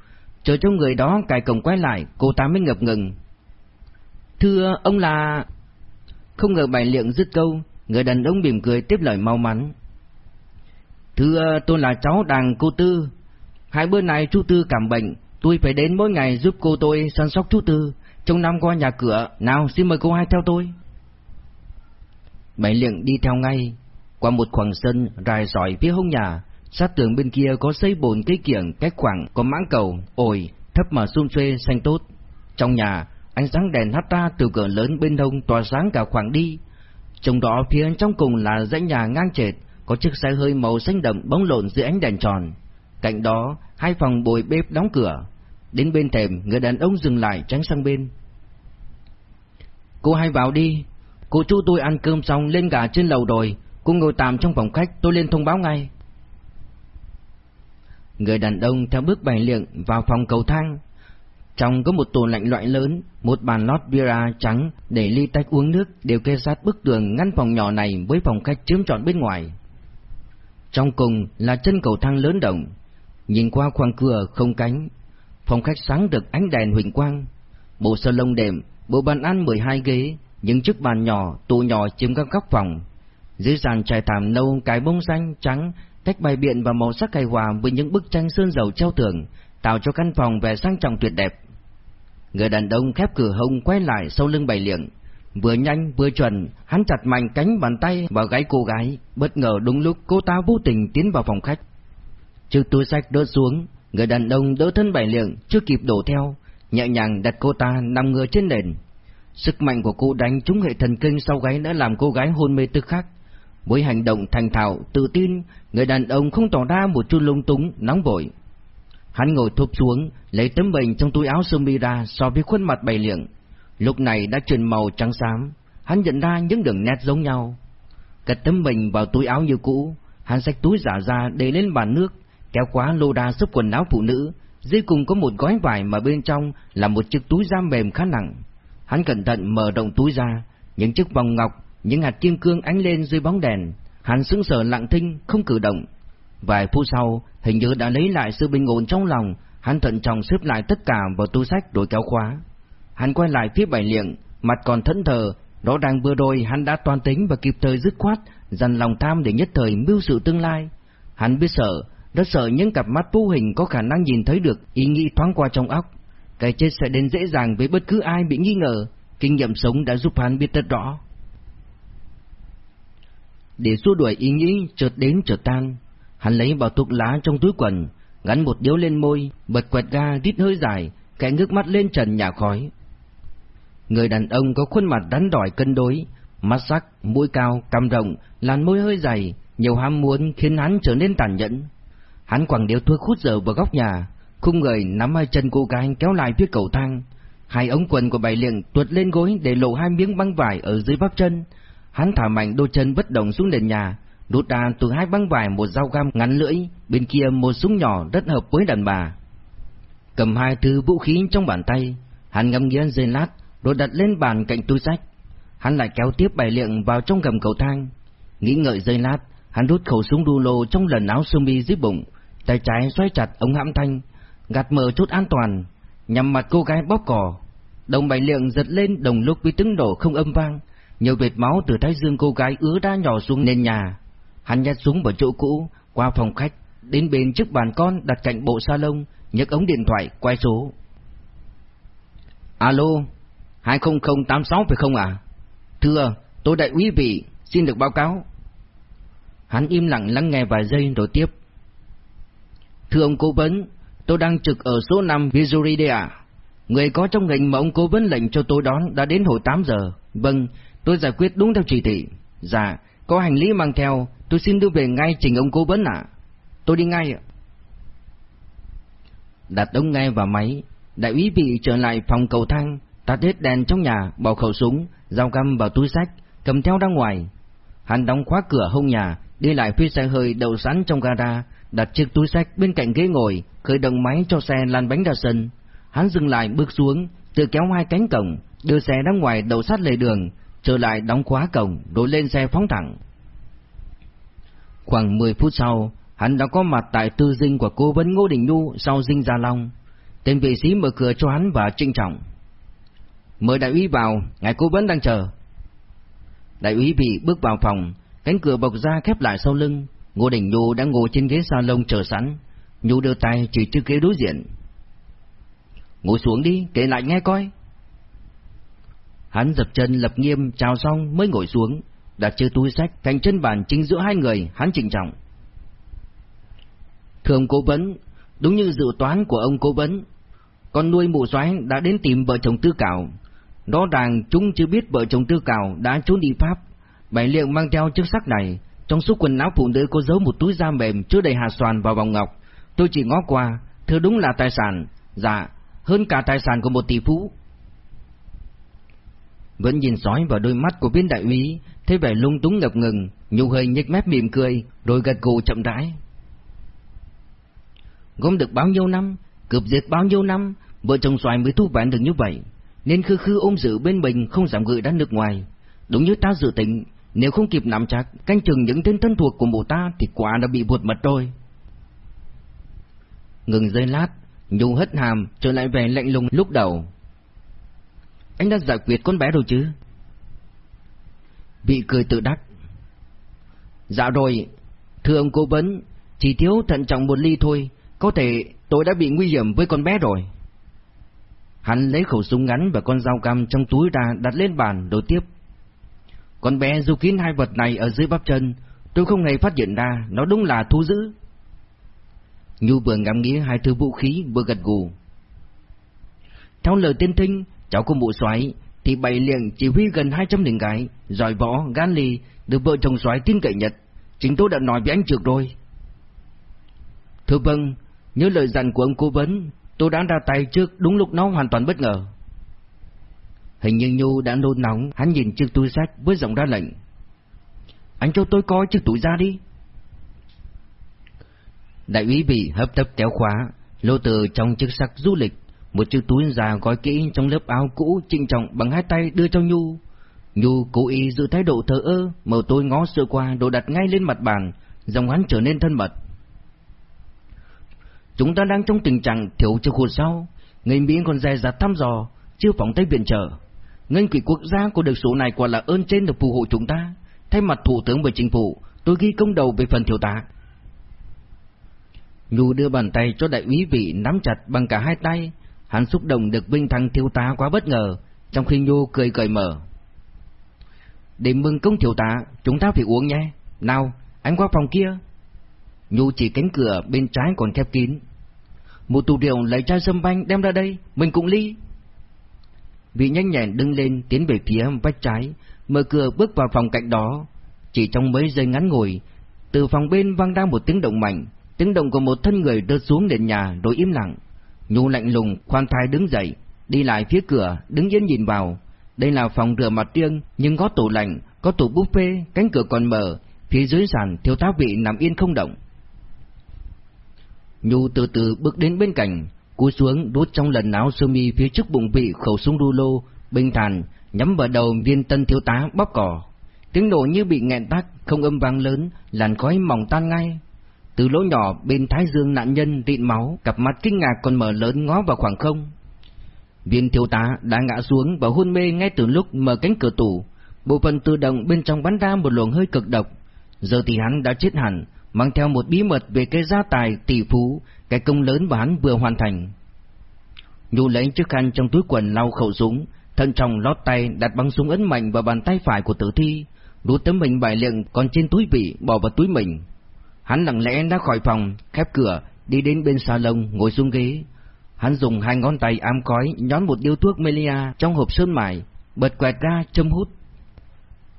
Chờ cho người đó cài cổng quay lại, cô ta mới ngập ngừng. Thưa ông là... Không ngờ bày liệng dứt câu, người đàn ông mỉm cười tiếp lời mau mắn. Thưa tôi là cháu đàng cô Tư, Hai bữa nay chú Tư cảm bệnh, tôi phải đến mỗi ngày giúp cô tôi săn sóc chú Tư. Trong năm qua nhà cửa, nào xin mời cô hai theo tôi. Bảy liệng đi theo ngay, qua một khoảng sân rài sỏi phía hông nhà, sát tường bên kia có xây bồn cây kiểng cách khoảng có mãng cầu, ổi, thấp mà xung xuê xanh tốt. Trong nhà, ánh sáng đèn hắt ra từ cửa lớn bên đông tỏa sáng cả khoảng đi. Trong đó phía trong cùng là dãy nhà ngang trệt, có chiếc xe hơi màu xanh đậm bóng lộn dưới ánh đèn tròn. Cạnh đó, hai phòng bồi bếp đóng cửa. Đến bên thềm, người đàn ông dừng lại tránh sang bên. Cô hai vào đi. Cô chú tôi ăn cơm xong lên cả trên lầu rồi. Cô ngồi tạm trong phòng khách, tôi lên thông báo ngay. Người đàn ông theo bước bài liệng vào phòng cầu thang. Trong có một tủ lạnh loại lớn, một bàn lót bia trắng để ly tách uống nước đều kê sát bức tường ngăn phòng nhỏ này với phòng khách chiếm trọn bên ngoài. Trong cùng là chân cầu thang lớn động, Nhìn qua khoang cửa không cánh, phòng khách sáng được ánh đèn huỳnh quang, bộ salon đệm, bộ bàn ăn 12 ghế, những chiếc bàn nhỏ, tủ nhỏ chiếm các góc phòng. Dưới sàn trải thảm nâu cái bông xanh, trắng, tách bài biện và màu sắc hài hòa với những bức tranh sơn dầu treo tường, tạo cho căn phòng vẻ sang trọng tuyệt đẹp. Người đàn ông khép cửa hông quay lại sau lưng bảy liệng, Vừa nhanh vừa chuẩn, hắn chặt mạnh cánh bàn tay vào gáy cô gái, bất ngờ đúng lúc cô ta vô tình tiến vào phòng khách. Chiếc túi sách đỡ xuống, người đàn ông đỡ thân bảy lượng chưa kịp đổ theo, nhẹ nhàng đặt cô ta nằm ngửa trên nền. Sức mạnh của cô đánh trúng hệ thần kinh sau gáy đã làm cô gái hôn mê tức khắc. Với hành động thành thạo, tự tin, người đàn ông không tỏ ra một chút lung túng, nóng vội. Hắn ngồi thụp xuống, lấy tấm bình trong túi áo sơ mi ra so với khuôn mặt bảy lượng. Lúc này đã chuyển màu trắng xám, hắn nhận ra những đường nét giống nhau. Cất tấm bình vào túi áo như cũ, hắn xách túi giả ra để lên bàn nước, kéo khóa lô đa xúc quần áo phụ nữ, dưới cùng có một gói vải mà bên trong là một chiếc túi da mềm khá nặng. Hắn cẩn thận mở rộng túi ra, những chiếc vòng ngọc, những hạt kim cương ánh lên dưới bóng đèn. Hắn sững sờ lặng thinh, không cử động. Vài phút sau, hình như đã lấy lại sự bình ổn trong lòng, hắn thận trọng xếp lại tất cả vào túi sách rồi kéo khóa. Hắn quay lại phía bảy liệng, mặt còn thẫn thờ, đó đang vừa đôi hắn đã toan tính và kịp thời dứt khoát, dằn lòng tham để nhất thời mưu sự tương lai. Hắn biết sợ, rất sợ những cặp mắt vô hình có khả năng nhìn thấy được ý nghĩ thoáng qua trong óc. Cái chết sẽ đến dễ dàng với bất cứ ai bị nghi ngờ, kinh nghiệm sống đã giúp hắn biết rất rõ. Để xua đuổi ý nghĩ chợt đến chợt tan, hắn lấy bao thuốc lá trong túi quần, gắn một điếu lên môi, bật quẹt ga rít hơi dài, cái ngước mắt lên trần nhà khói. Người đàn ông có khuôn mặt đắn đỏi cân đối, mắt sắc, mũi cao, cằm rộng, làn môi hơi dày, nhiều ham muốn khiến hắn trở nên tàn nhẫn. Hắn quẳng điếu thuốc hút dở vào góc nhà, khung người nắm hai chân cô gái kéo lại phía cầu thang. Hai ống quần của bảy liền tuột lên gối để lộ hai miếng băng vải ở dưới bắp chân. Hắn thả mạnh đôi chân bất động xuống nền nhà, đút ra từ hai băng vải một dao găm ngắn lưỡi, bên kia một súng nhỏ rất hợp với đàn bà. Cầm hai thứ vũ khí trong bàn tay, hắn ngâm nghĩa dây lát, rồi đặt lên bàn cạnh túi sách. Hắn lại kéo tiếp bảy liệng vào trong gầm cầu thang. Nghĩ ngợi dây lát, hắn rút khẩu súng đu lô trong lần áo sơ mi dưới bụng, tay trái xoay chặt ống hãm thanh, gạt mở chút an toàn, nhằm mặt cô gái bóp cò. Đồng bảy liệng giật lên đồng lúc với tiếng nổ không âm vang, nhiều vệt máu từ thái dương cô gái ứa ra nhỏ xuống nền nhà. Hắn nhặt súng vào chỗ cũ, qua phòng khách, đến bên trước bàn con đặt cạnh bộ salon, nhấc ống điện thoại quay số. Alo, 20086 phải không à? Thưa, tôi đại úy vị, xin được báo cáo. Hắn im lặng lắng nghe vài giây rồi tiếp. Thưa ông cố vấn, tôi đang trực ở số 5 Visuridea. Người có trong ngành mà ông cố vấn lệnh cho tôi đón đã đến hồi 8 giờ. Vâng, tôi giải quyết đúng theo chỉ thị. Dạ, có hành lý mang theo, tôi xin đưa về ngay trình ông cố vấn ạ. Tôi đi ngay ạ. Đặt ống nghe vào máy, đại úy vị trở lại phòng cầu thang, tắt hết đèn trong nhà, bỏ khẩu súng, dao găm vào túi sách, cầm theo ra ngoài. Hắn đóng khóa cửa hông nhà, đi lại phía xe hơi đầu sẵn trong gara, đặt chiếc túi sách bên cạnh ghế ngồi, khởi động máy cho xe lăn bánh ra sân. Hắn dừng lại bước xuống, tự kéo hai cánh cổng, đưa xe ra ngoài đầu sát lề đường, trở lại đóng khóa cổng, rồi lên xe phóng thẳng. Khoảng 10 phút sau, hắn đã có mặt tại tư dinh của cố vấn Ngô Đình Nhu sau dinh Gia Long. Tên vị sĩ mở cửa cho hắn và trinh trọng. Mời đại úy vào, ngài cố vấn đang chờ. Đại úy bị bước vào phòng, cánh cửa bộc ra khép lại sau lưng, Ngô Đình Nhu đang ngồi trên ghế salon chờ sẵn, Nhu đưa tay chỉ trước ghế đối diện. Ngồi xuống đi, kể lại nghe coi. Hắn dập chân lập nghiêm chào xong mới ngồi xuống, đặt chiếc túi sách thành chân bàn chính giữa hai người, hắn trình trọng. Thường cố vấn, đúng như dự toán của ông cố vấn, con nuôi mụ xoáy đã đến tìm vợ chồng tư cảo. đó ràng chúng chưa biết vợ chồng tư cảo đã trốn đi Pháp. Bảy liệu mang theo chiếc sắc này, trong số quần áo phụ nữ có giấu một túi da mềm chứa đầy hạt xoàn và vòng ngọc. Tôi chỉ ngó qua, thưa đúng là tài sản, dạ, hơn cả tài sản của một tỷ phú. Vẫn nhìn sói vào đôi mắt của viên đại úy, thấy vẻ lung túng ngập ngừng, nhu hơi nhếch mép mỉm cười, rồi gật gù chậm rãi. Gom được bao nhiêu năm, cướp giết bao nhiêu năm, vợ chồng xoài mới thu vẹn được như vậy, nên khư khư ôm giữ bên mình không dám gửi ra nước ngoài. Đúng như ta dự tính nếu không kịp nắm chắc, canh chừng những tên thân thuộc của mụ ta thì quả đã bị buột mật rồi. Ngừng giây lát, Nhung hất hàm trở lại vẻ lạnh lùng lúc đầu. Anh đã giải quyết con bé rồi chứ? Bị cười tự đắc. Dạ rồi, thưa ông cố vấn, chỉ thiếu thận trọng một ly thôi, có thể tôi đã bị nguy hiểm với con bé rồi. Hắn lấy khẩu súng ngắn và con dao găm trong túi ra đặt lên bàn đối tiếp. Con bé du kín hai vật này ở dưới bắp chân, tôi không hề phát hiện ra, nó đúng là thu giữ. Nhu vừa ngắm nghĩa hai thứ vũ khí vừa gật gù. Theo lời tiên thinh, cháu của mụ xoáy thì bảy liền chỉ huy gần 200 lính gái, giỏi võ, gan lì, được vợ chồng xoáy tin cậy nhất. Chính tôi đã nói với anh trước rồi. Thưa vâng, nhớ lời dặn của ông cố vấn, tôi đã ra tay trước đúng lúc nó hoàn toàn bất ngờ. Hình như Nhu đã nôn nóng, hắn nhìn chiếc túi sách với giọng ra lệnh. Anh cho tôi coi chiếc túi ra đi. Đại úy bị hấp tấp kéo khóa, lô từ trong chiếc sắc du lịch, một chiếc túi già gói kỹ trong lớp áo cũ trịnh trọng bằng hai tay đưa cho Nhu. Nhu cố ý giữ thái độ thờ ơ, mở tôi ngó sơ qua đồ đặt ngay lên mặt bàn, dòng hắn trở nên thân mật. Chúng ta đang trong tình trạng thiếu chiếc hụt sau Người Mỹ còn dè dặt thăm dò, chưa phóng tay viện trợ. Ngân quỹ quốc gia của được số này quả là ơn trên được phù hộ chúng ta. Thay mặt thủ tướng và chính phủ, tôi ghi công đầu về phần thiếu tá. Nhu đưa bàn tay cho đại úy vị nắm chặt bằng cả hai tay, hắn xúc động được vinh thăng thiếu tá quá bất ngờ, trong khi Nhu cười cởi mở. Để mừng công thiếu tá, chúng ta phải uống nhé. Nào, anh qua phòng kia. Nhu chỉ cánh cửa bên trái còn khép kín. Một tù rượu lấy chai sâm banh đem ra đây, mình cũng ly. Vị nhanh nhẹn đứng lên tiến về phía vách trái, mở cửa bước vào phòng cạnh đó. Chỉ trong mấy giây ngắn ngủi từ phòng bên vang ra một tiếng động mạnh, tiếng động của một thân người rơi xuống nền nhà rồi im lặng. Nhu lạnh lùng, khoan thai đứng dậy, đi lại phía cửa, đứng yên nhìn vào. Đây là phòng rửa mặt riêng, nhưng có tủ lạnh, có tủ buffet, cánh cửa còn mở, phía dưới sàn thiếu tá vị nằm yên không động. Nhu từ từ bước đến bên cạnh, cúi xuống đút trong lần áo sơ mi phía trước bụng vị khẩu súng rulo, bình thản nhắm vào đầu viên tân thiếu tá bóp cỏ. Tiếng nổ như bị nghẹn tắc, không âm vang lớn, làn khói mỏng tan ngay. Từ lỗ nhỏ bên thái dương nạn nhân rịn máu, cặp mắt kinh ngạc còn mở lớn ngó vào khoảng không. Viên thiếu tá đã ngã xuống và hôn mê ngay từ lúc mở cánh cửa tủ. Bộ phận tự động bên trong bắn ra một luồng hơi cực độc. Giờ thì hắn đã chết hẳn, mang theo một bí mật về cái gia tài tỷ phú, cái công lớn mà hắn vừa hoàn thành. Nhu lấy chiếc khăn trong túi quần lau khẩu súng, thân trọng lót tay đặt băng súng ấn mạnh vào bàn tay phải của tử thi, Đút tấm mình bài liệng còn trên túi bị bỏ vào túi mình. Hắn lặng lẽ ra khỏi phòng, khép cửa, đi đến bên salon ngồi xuống ghế. Hắn dùng hai ngón tay ám cói nhón một điếu thuốc Melia trong hộp sơn mài, bật quẹt ra châm hút.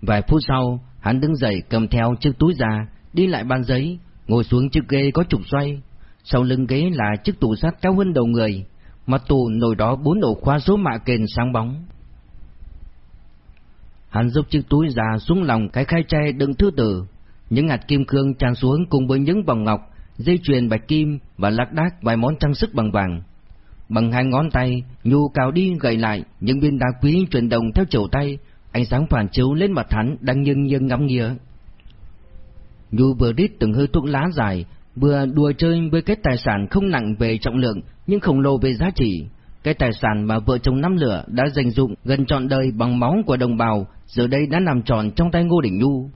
Vài phút sau, hắn đứng dậy cầm theo chiếc túi ra, đi lại bàn giấy, ngồi xuống chiếc ghế có trục xoay. Sau lưng ghế là chiếc tủ sắt cao hơn đầu người, mặt tủ nổi đó bốn ổ khóa số mạ kền sáng bóng. Hắn giúp chiếc túi ra xuống lòng cái khay tre đựng thư tử, những hạt kim cương tràn xuống cùng với những vòng ngọc, dây chuyền bạch kim và lác đác vài món trang sức bằng vàng. Bằng hai ngón tay, Nhu cào đi gầy lại những viên đá quý chuyển động theo chiều tay, ánh sáng phản chiếu lên mặt hắn đang nghiêng nghiêng ngắm nghía. Nhu vừa rít từng hơi thuốc lá dài, vừa đùa chơi với cái tài sản không nặng về trọng lượng nhưng khổng lồ về giá trị. Cái tài sản mà vợ chồng năm lửa đã dành dụng gần trọn đời bằng máu của đồng bào, giờ đây đã nằm tròn trong tay Ngô Đình Nhu.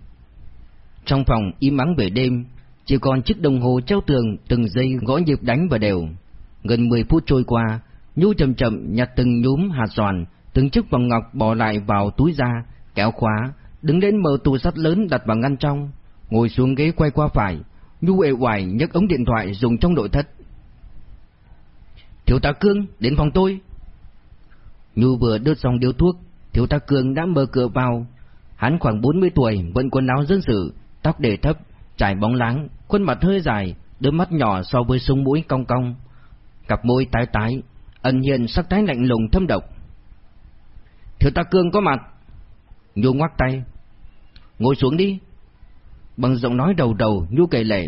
Trong phòng im ắng về đêm, chỉ còn chiếc đồng hồ treo tường từng giây gõ nhịp đánh vào đều. Gần 10 phút trôi qua, Nhu chậm chậm nhặt từng nhúm hạt giòn, từng chiếc vòng ngọc bỏ lại vào túi da, kéo khóa, đứng đến mở tủ sắt lớn đặt vào ngăn trong, ngồi xuống ghế quay qua phải, Nhu ệ hoài nhấc ống điện thoại dùng trong nội thất. Thiếu tá Cương, đến phòng tôi. Nhu vừa đốt xong điếu thuốc, thiếu tá Cương đã mở cửa vào. Hắn khoảng 40 tuổi, vẫn quần áo dân sự, tóc để thấp, trải bóng láng, khuôn mặt hơi dài, đôi mắt nhỏ so với sông mũi cong cong. Cặp môi tái tái, ẩn hiện sắc thái lạnh lùng thâm độc. Thiếu tá Cương có mặt. Nhu ngoắc tay. Ngồi xuống đi. Bằng giọng nói đầu đầu, Nhu kể lệ.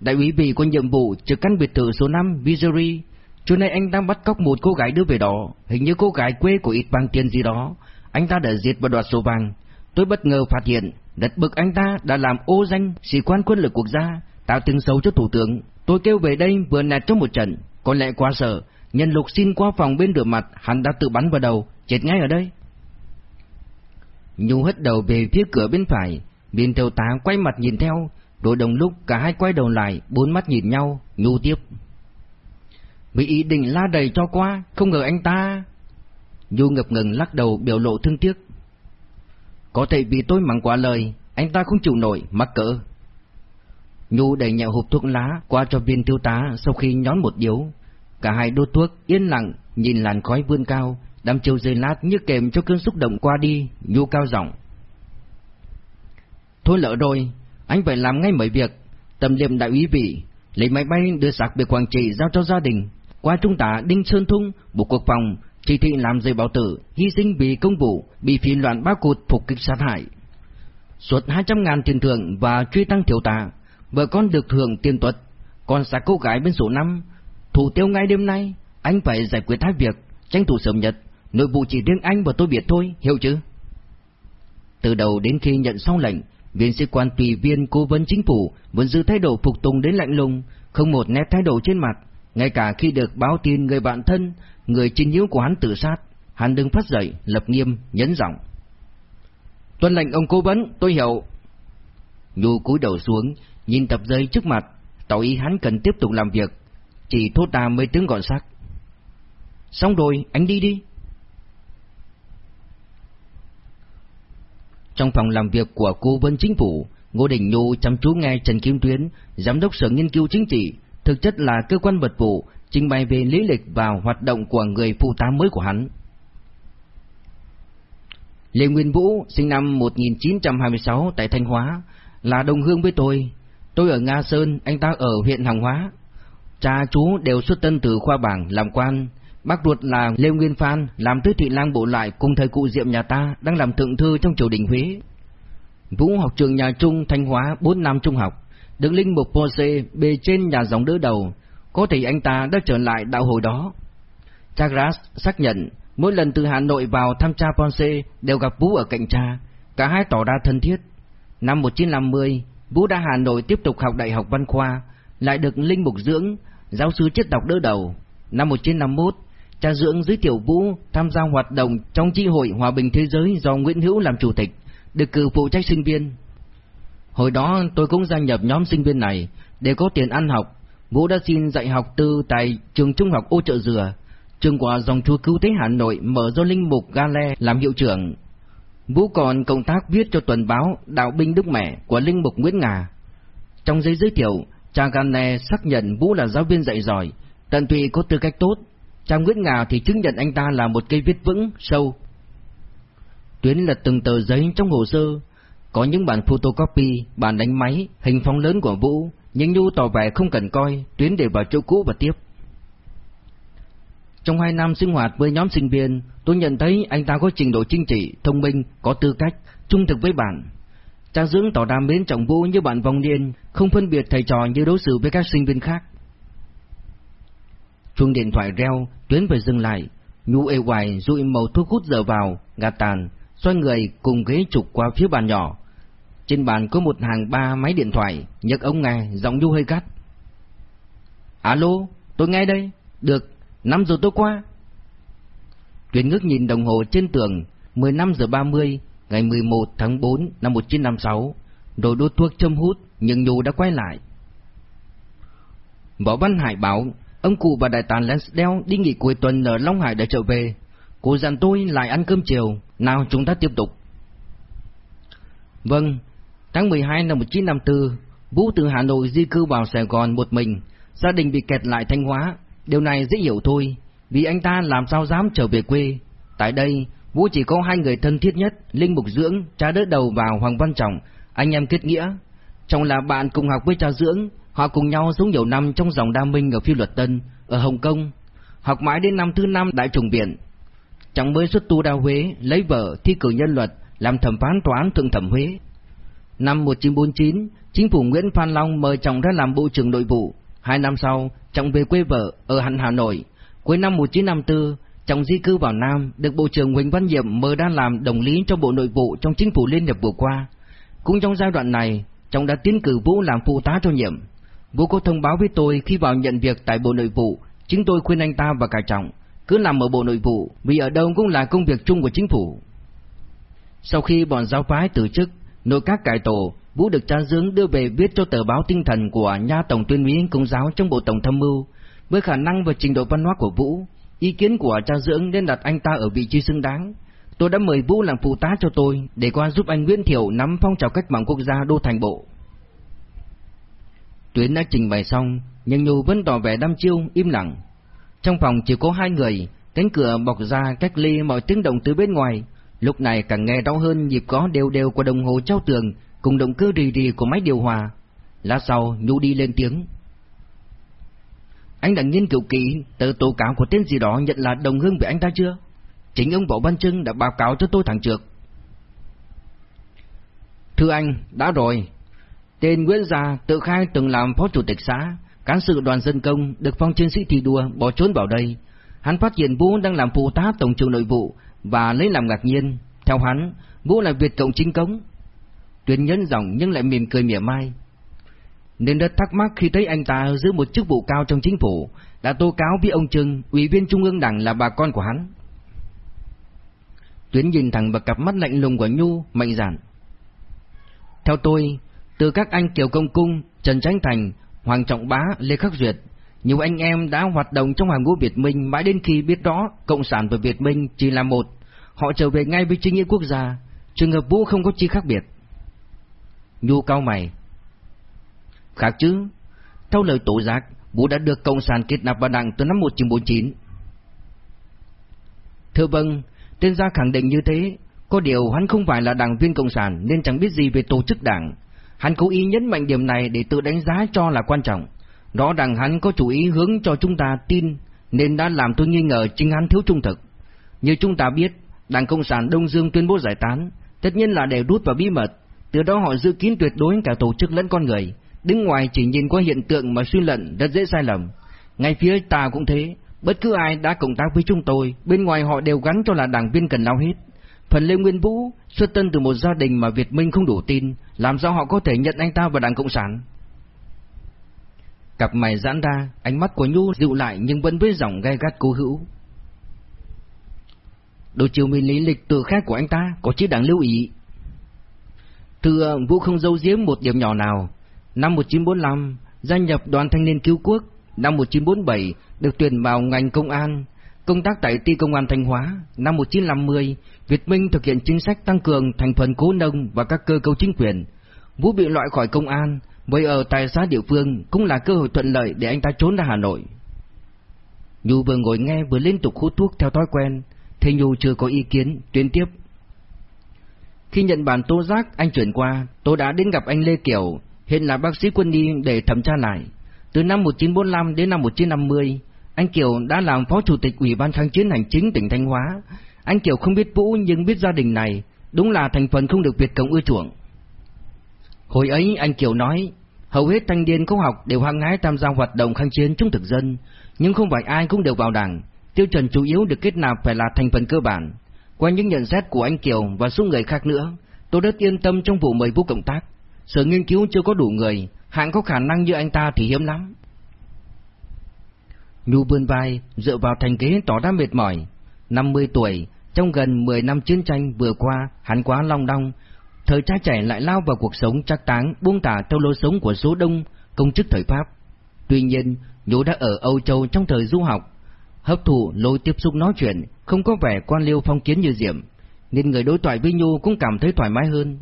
Đại úy vì có nhiệm vụ trực căn biệt thự số 5 Missouri. Chỗ này anh đang bắt cóc một cô gái đưa về đó, hình như cô gái quê của ít bằng tiền gì đó. Anh ta đã diệt và đoạt số vàng. Tôi bất ngờ phát hiện, đất bực anh ta đã làm ô danh sĩ quan quân lực quốc gia, tạo tiếng xấu cho thủ tướng. Tôi kêu về đây vừa nẹt trong một trận, có lẽ quá sợ. Nhân lục xin qua phòng bên rửa mặt, hắn đã tự bắn vào đầu, chết ngay ở đây. Nhu hất đầu về phía cửa bên phải, biên thiếu tá quay mặt nhìn theo, rồi đồng lúc cả hai quay đầu lại, bốn mắt nhìn nhau, Nhu tiếp. bị ý định la đầy cho qua, không ngờ anh ta... Nhu ngập ngừng lắc đầu biểu lộ thương tiếc. Có thể vì tôi mắng quá lời, anh ta không chịu nổi, mắc cỡ. Nhu đẩy nhẹ hộp thuốc lá qua cho viên tiêu tá sau khi nhón một điếu. Cả hai đốt thuốc yên lặng nhìn làn khói vươn cao, đám chiều rơi lát như kèm cho cơn xúc động qua đi, Nhu cao giọng. Thôi lỡ rồi, anh phải làm ngay mấy việc, tầm liệm đại úy vị, lấy máy bay đưa xác về Quảng Trị giao cho gia đình. Qua trung tá Đinh Sơn Thung, Bộ Quốc phòng, chỉ thị làm dây báo tử, hy sinh vì công vụ, bị phi loạn ba cụt phục kích sát hại. Suốt 200 ngàn tiền thưởng và truy tăng thiếu tá, vợ con được thưởng tiền tuật, còn xác cô gái bên số 5, thủ tiêu ngay đêm nay, anh phải giải quyết hai việc, tranh thủ sớm nhất, nội vụ chỉ riêng anh và tôi biết thôi, hiểu chứ? Từ đầu đến khi nhận xong lệnh, viên sĩ quan tùy viên cố vấn chính phủ vẫn giữ thái độ phục tùng đến lạnh lùng, không một nét thái độ trên mặt, ngay cả khi được báo tin người bạn thân, người chính yếu của hắn tự sát, hắn đứng phát dậy, lập nghiêm, nhấn giọng. Tuân lệnh ông cố vấn, tôi hiểu. Nhu cúi đầu xuống, nhìn tập giấy trước mặt, tỏ ý hắn cần tiếp tục làm việc, chỉ thốt ta mới tướng gọn sắc. Xong rồi, anh đi đi. Trong phòng làm việc của cố vấn chính phủ, Ngô Đình Nhu chăm chú nghe Trần Kim Tuyến, giám đốc sở nghiên cứu chính trị, thực chất là cơ quan mật vụ, trình bày về lý lịch và hoạt động của người phụ tá mới của hắn. Lê Nguyên Vũ, sinh năm 1926 tại Thanh Hóa, là đồng hương với tôi. Tôi ở Nga Sơn, anh ta ở huyện Hàng Hóa. Cha chú đều xuất thân từ khoa bảng làm quan. Bác ruột là Lê Nguyên Phan, làm tứ thị lang bộ lại cùng thời cụ Diệm nhà ta, đang làm thượng thư trong triều đình Huế. Vũ học trường nhà Trung Thanh Hóa 4 năm trung học, được linh mục Pose bề trên nhà dòng đỡ đầu, có thể anh ta đã trở lại đạo hồi đó. Chagras xác nhận mỗi lần từ Hà Nội vào thăm cha Ponce đều gặp Vũ ở cạnh cha, cả hai tỏ ra thân thiết. Năm 1950, Vũ đã Hà Nội tiếp tục học đại học văn khoa, lại được linh mục dưỡng, giáo sư triết đọc đỡ đầu. Năm 1951, cha dưỡng dưới tiểu Vũ tham gia hoạt động trong chi hội Hòa bình Thế giới do Nguyễn Hữu làm chủ tịch, được cử phụ trách sinh viên. Hồi đó tôi cũng gia nhập nhóm sinh viên này để có tiền ăn học. Vũ đã xin dạy học tư tại trường trung học ô trợ dừa, trường của dòng chúa cứu thế Hà Nội mở do linh mục Gale làm hiệu trưởng. Vũ còn công tác viết cho tuần báo Đạo binh Đức Mẹ của linh mục Nguyễn Ngà. Trong giấy giới thiệu, cha Gale xác nhận Vũ là giáo viên dạy giỏi, tận tụy có tư cách tốt. Cha Nguyễn Ngà thì chứng nhận anh ta là một cây viết vững, sâu. Tuyến lật từng tờ giấy trong hồ sơ, có những bản photocopy, bản đánh máy, hình phóng lớn của Vũ, nhưng Nhu tỏ vẻ không cần coi, Tuyến để vào chỗ cũ và tiếp. Trong hai năm sinh hoạt với nhóm sinh viên, tôi nhận thấy anh ta có trình độ chính trị, thông minh, có tư cách, trung thực với bạn. Cha dưỡng tỏ ra mến trọng Vũ như bạn vong niên, không phân biệt thầy trò như đối xử với các sinh viên khác. Chuông điện thoại reo, Tuyến phải dừng lại, Nhu ê hoài rụi màu thuốc hút dở vào, gạt tàn, xoay người cùng ghế trục qua phía bàn nhỏ. Trên bàn có một hàng ba máy điện thoại, nhấc ống nghe, giọng nhu hơi gắt. Alo, tôi nghe đây. Được, 5 giờ tối qua. Tuyến ngước nhìn đồng hồ trên tường, 15 giờ 30, ngày 11 tháng 4 năm 1956, Đồ đốt thuốc châm hút, nhưng Nhu đã quay lại. Võ Văn Hải bảo, ông cụ và đại tá Lansdale đi nghỉ cuối tuần ở Long Hải để trở về. Cô dặn tôi lại ăn cơm chiều, nào chúng ta tiếp tục. Vâng, tháng 12 năm 1954, Vũ từ Hà Nội di cư vào Sài Gòn một mình, gia đình bị kẹt lại Thanh Hóa. Điều này dễ hiểu thôi, vì anh ta làm sao dám trở về quê. Tại đây, Vũ chỉ có hai người thân thiết nhất, Linh Mục Dưỡng, cha đỡ đầu vào Hoàng Văn Trọng, anh em kết nghĩa. Trọng là bạn cùng học với cha Dưỡng, họ cùng nhau sống nhiều năm trong dòng đa minh ở Phi Luật Tân, ở Hồng Kông. Học mãi đến năm thứ năm đại trùng viện, Chẳng mới xuất tu ra Huế, lấy vợ, thi cử nhân luật, làm thẩm phán tòa án thượng thẩm Huế. Năm 1949, chính phủ Nguyễn Phan Long mời chồng ra làm bộ trưởng nội vụ. Hai năm sau, chồng về quê vợ ở hẳn Hà Nội. Cuối năm 1954, chồng di cư vào Nam, được Bộ trưởng Huỳnh Văn Nhiệm mời ra làm đồng lý cho Bộ Nội vụ trong chính phủ Liên Hiệp vừa qua. Cũng trong giai đoạn này, chồng đã tiến cử Vũ làm phụ tá cho Nhiệm. Vũ có thông báo với tôi khi vào nhận việc tại Bộ Nội vụ, chính tôi khuyên anh ta và cả Trọng cứ làm ở Bộ Nội vụ vì ở đâu cũng là công việc chung của chính phủ. Sau khi bọn giáo phái từ chức, nội các cải tổ, Vũ được cha dưỡng đưa về viết cho tờ báo tinh thần của nha tổng tuyên úy công giáo trong Bộ Tổng thâm mưu, với khả năng và trình độ văn hóa của Vũ, ý kiến của cha dưỡng nên đặt anh ta ở vị trí xứng đáng. Tôi đã mời Vũ làm phụ tá cho tôi để qua giúp anh Nguyễn Thiệu nắm phong trào cách mạng quốc gia đô thành bộ. Tuyến đã trình bày xong, nhưng Nhu vẫn tỏ vẻ đăm chiêu, im lặng. Trong phòng chỉ có hai người, cánh cửa bọc ra cách ly mọi tiếng động từ bên ngoài. Lúc này càng nghe đau hơn nhịp có đều đều của đồng hồ treo tường cùng động cơ rì rì của máy điều hòa. Lát sau, Nhu đi lên tiếng. Anh đã nghiên cứu kỹ tờ tố cáo của tên gì đó nhận là đồng hương với anh ta chưa? Chính ông Võ Văn Trưng đã báo cáo cho tôi thẳng trước. Thưa anh, đã rồi. Tên Nguyễn Gia tự khai từng làm phó chủ tịch xã, cán sự đoàn dân công, được phong chiến sĩ thi đua, bỏ trốn vào đây. Hắn phát hiện Vũ đang làm phụ tá tổng trưởng nội vụ và lấy làm ngạc nhiên. Theo hắn, Vũ là Việt Cộng chính cống. Tuyên nhấn giọng nhưng lại mỉm cười mỉa mai. Nên rất thắc mắc khi thấy anh ta giữ một chức vụ cao trong chính phủ, đã tố cáo với ông Trưng, ủy viên trung ương đảng là bà con của hắn. Tuyến nhìn thẳng vào cặp mắt lạnh lùng của Nhu, mạnh dạn. Theo tôi, từ các anh Kiều Công Cung, Trần Tránh Thành, Hoàng Trọng Bá, Lê Khắc Duyệt, nhiều anh em đã hoạt động trong hàng ngũ Việt Minh mãi đến khi biết đó Cộng sản và Việt Minh chỉ là một, họ trở về ngay với chính nghĩa quốc gia, trường hợp Vũ không có chi khác biệt. Nhu cao mày. Khác chứ, theo lời tổ giác, Vũ đã được Cộng sản kết nạp vào đảng từ năm 1949. Thưa vâng, tên gia khẳng định như thế, có điều hắn không phải là đảng viên Cộng sản nên chẳng biết gì về tổ chức đảng. Hắn cố ý nhấn mạnh điểm này để tự đánh giá cho là quan trọng. Rõ ràng hắn có chủ ý hướng cho chúng ta tin nên đã làm tôi nghi ngờ chính hắn thiếu trung thực. Như chúng ta biết, Đảng Cộng sản Đông Dương tuyên bố giải tán, tất nhiên là để rút vào bí mật, từ đó họ giữ kín tuyệt đối cả tổ chức lẫn con người, đứng ngoài chỉ nhìn qua hiện tượng mà suy luận rất dễ sai lầm. Ngay phía ta cũng thế, bất cứ ai đã cộng tác với chúng tôi, bên ngoài họ đều gắn cho là đảng viên cần lao hết. Phần Lê Nguyên Vũ xuất thân từ một gia đình mà Việt Minh không đủ tin, làm sao họ có thể nhận anh ta vào Đảng Cộng sản? Cặp mày giãn ra, ánh mắt của Nhu dịu lại nhưng vẫn với giọng gay gắt cố hữu. Đồ chiều mình lý lịch từ khác của anh ta, có chứ đáng lưu ý. Thưa, Vũ không giấu giếm một điểm nhỏ nào. Năm 1945, gia nhập đoàn thanh niên cứu quốc. Năm 1947, được tuyển vào ngành công an, công tác tại ty công an Thanh Hóa. Năm 1950, Việt Minh thực hiện chính sách tăng cường thành phần cố nông và các cơ cấu chính quyền. Vũ bị loại khỏi công an, Vậy ở tại xã địa phương cũng là cơ hội thuận lợi để anh ta trốn ra Hà Nội. Nhu vừa ngồi nghe vừa liên tục hút thuốc theo thói quen, thế Nhu chưa có ý kiến, tuyến tiếp. Khi nhận bản tố giác anh chuyển qua, tôi đã đến gặp anh Lê Kiều, hiện là bác sĩ quân y để thẩm tra lại. Từ năm 1945 đến năm 1950, anh Kiều đã làm phó chủ tịch Ủy ban kháng chiến hành chính tỉnh Thanh Hóa. Anh Kiều không biết Vũ nhưng biết gia đình này, đúng là thành phần không được Việt Cộng ưa chuộng. Hồi ấy anh Kiều nói, hầu hết thanh niên có học đều hăng hái tham gia hoạt động kháng chiến chống thực dân, nhưng không phải ai cũng đều vào đảng. Tiêu chuẩn chủ yếu được kết nạp phải là thành phần cơ bản. Qua những nhận xét của anh Kiều và số người khác nữa, tôi rất yên tâm trong vụ mời vũ cộng tác. Sở nghiên cứu chưa có đủ người, hạng có khả năng như anh ta thì hiếm lắm. Nhu vươn vai, dựa vào thành kế tỏ ra mệt mỏi. 50 tuổi, trong gần 10 năm chiến tranh vừa qua, hắn quá long đong, Thời trai trẻ lại lao vào cuộc sống chắc táng, buông tả theo lối sống của số đông công chức thời Pháp. Tuy nhiên, Nhũ đã ở Âu Châu trong thời du học, hấp thụ lối tiếp xúc nói chuyện, không có vẻ quan liêu phong kiến như Diệm, nên người đối thoại với Nhu cũng cảm thấy thoải mái hơn.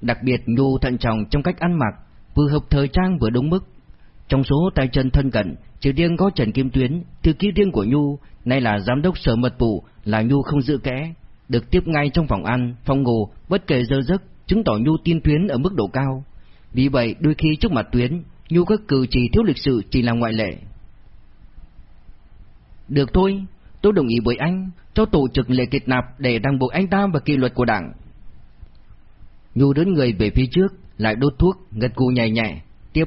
Đặc biệt Nhu thận trọng trong cách ăn mặc, vừa hợp thời trang vừa đúng mức. Trong số tay chân thân cận, chỉ riêng có Trần Kim Tuyến, thư ký riêng của Nhu, nay là giám đốc sở mật vụ, là Nhu không giữ kẽ, được tiếp ngay trong phòng ăn, phòng ngủ, bất kể giờ giấc, chứng tỏ Nhu tin Tuyến ở mức độ cao. Vì vậy, đôi khi trước mặt Tuyến, Nhu các cử chỉ thiếu lịch sự chỉ là ngoại lệ. Được thôi, tôi đồng ý với anh, cho tổ chức lễ kết nạp để đăng buộc anh ta và kỷ luật của đảng. Nhu đến người về phía trước, lại đốt thuốc, gật cù nhẹ nhẹ, tiếp.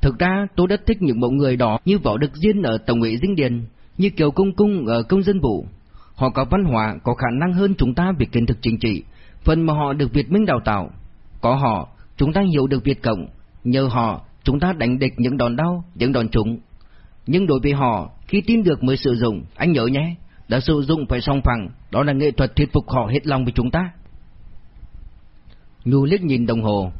Thực ra tôi rất thích những mẫu người đó như Võ Đức Diên ở Tổng ủy Dinh Điền, như kiểu Công Cung ở Công dân vụ. Họ có văn hóa, có khả năng hơn chúng ta về kiến thức chính trị, phần mà họ được Việt Minh đào tạo. Có họ, chúng ta hiểu được Việt Cộng, nhờ họ, chúng ta đánh địch những đòn đau, những đòn trúng. Nhưng đối với họ, khi tin được mới sử dụng, anh nhớ nhé, đã sử dụng phải song phẳng, đó là nghệ thuật thuyết phục họ hết lòng với chúng ta. Nhu liếc nhìn đồng hồ.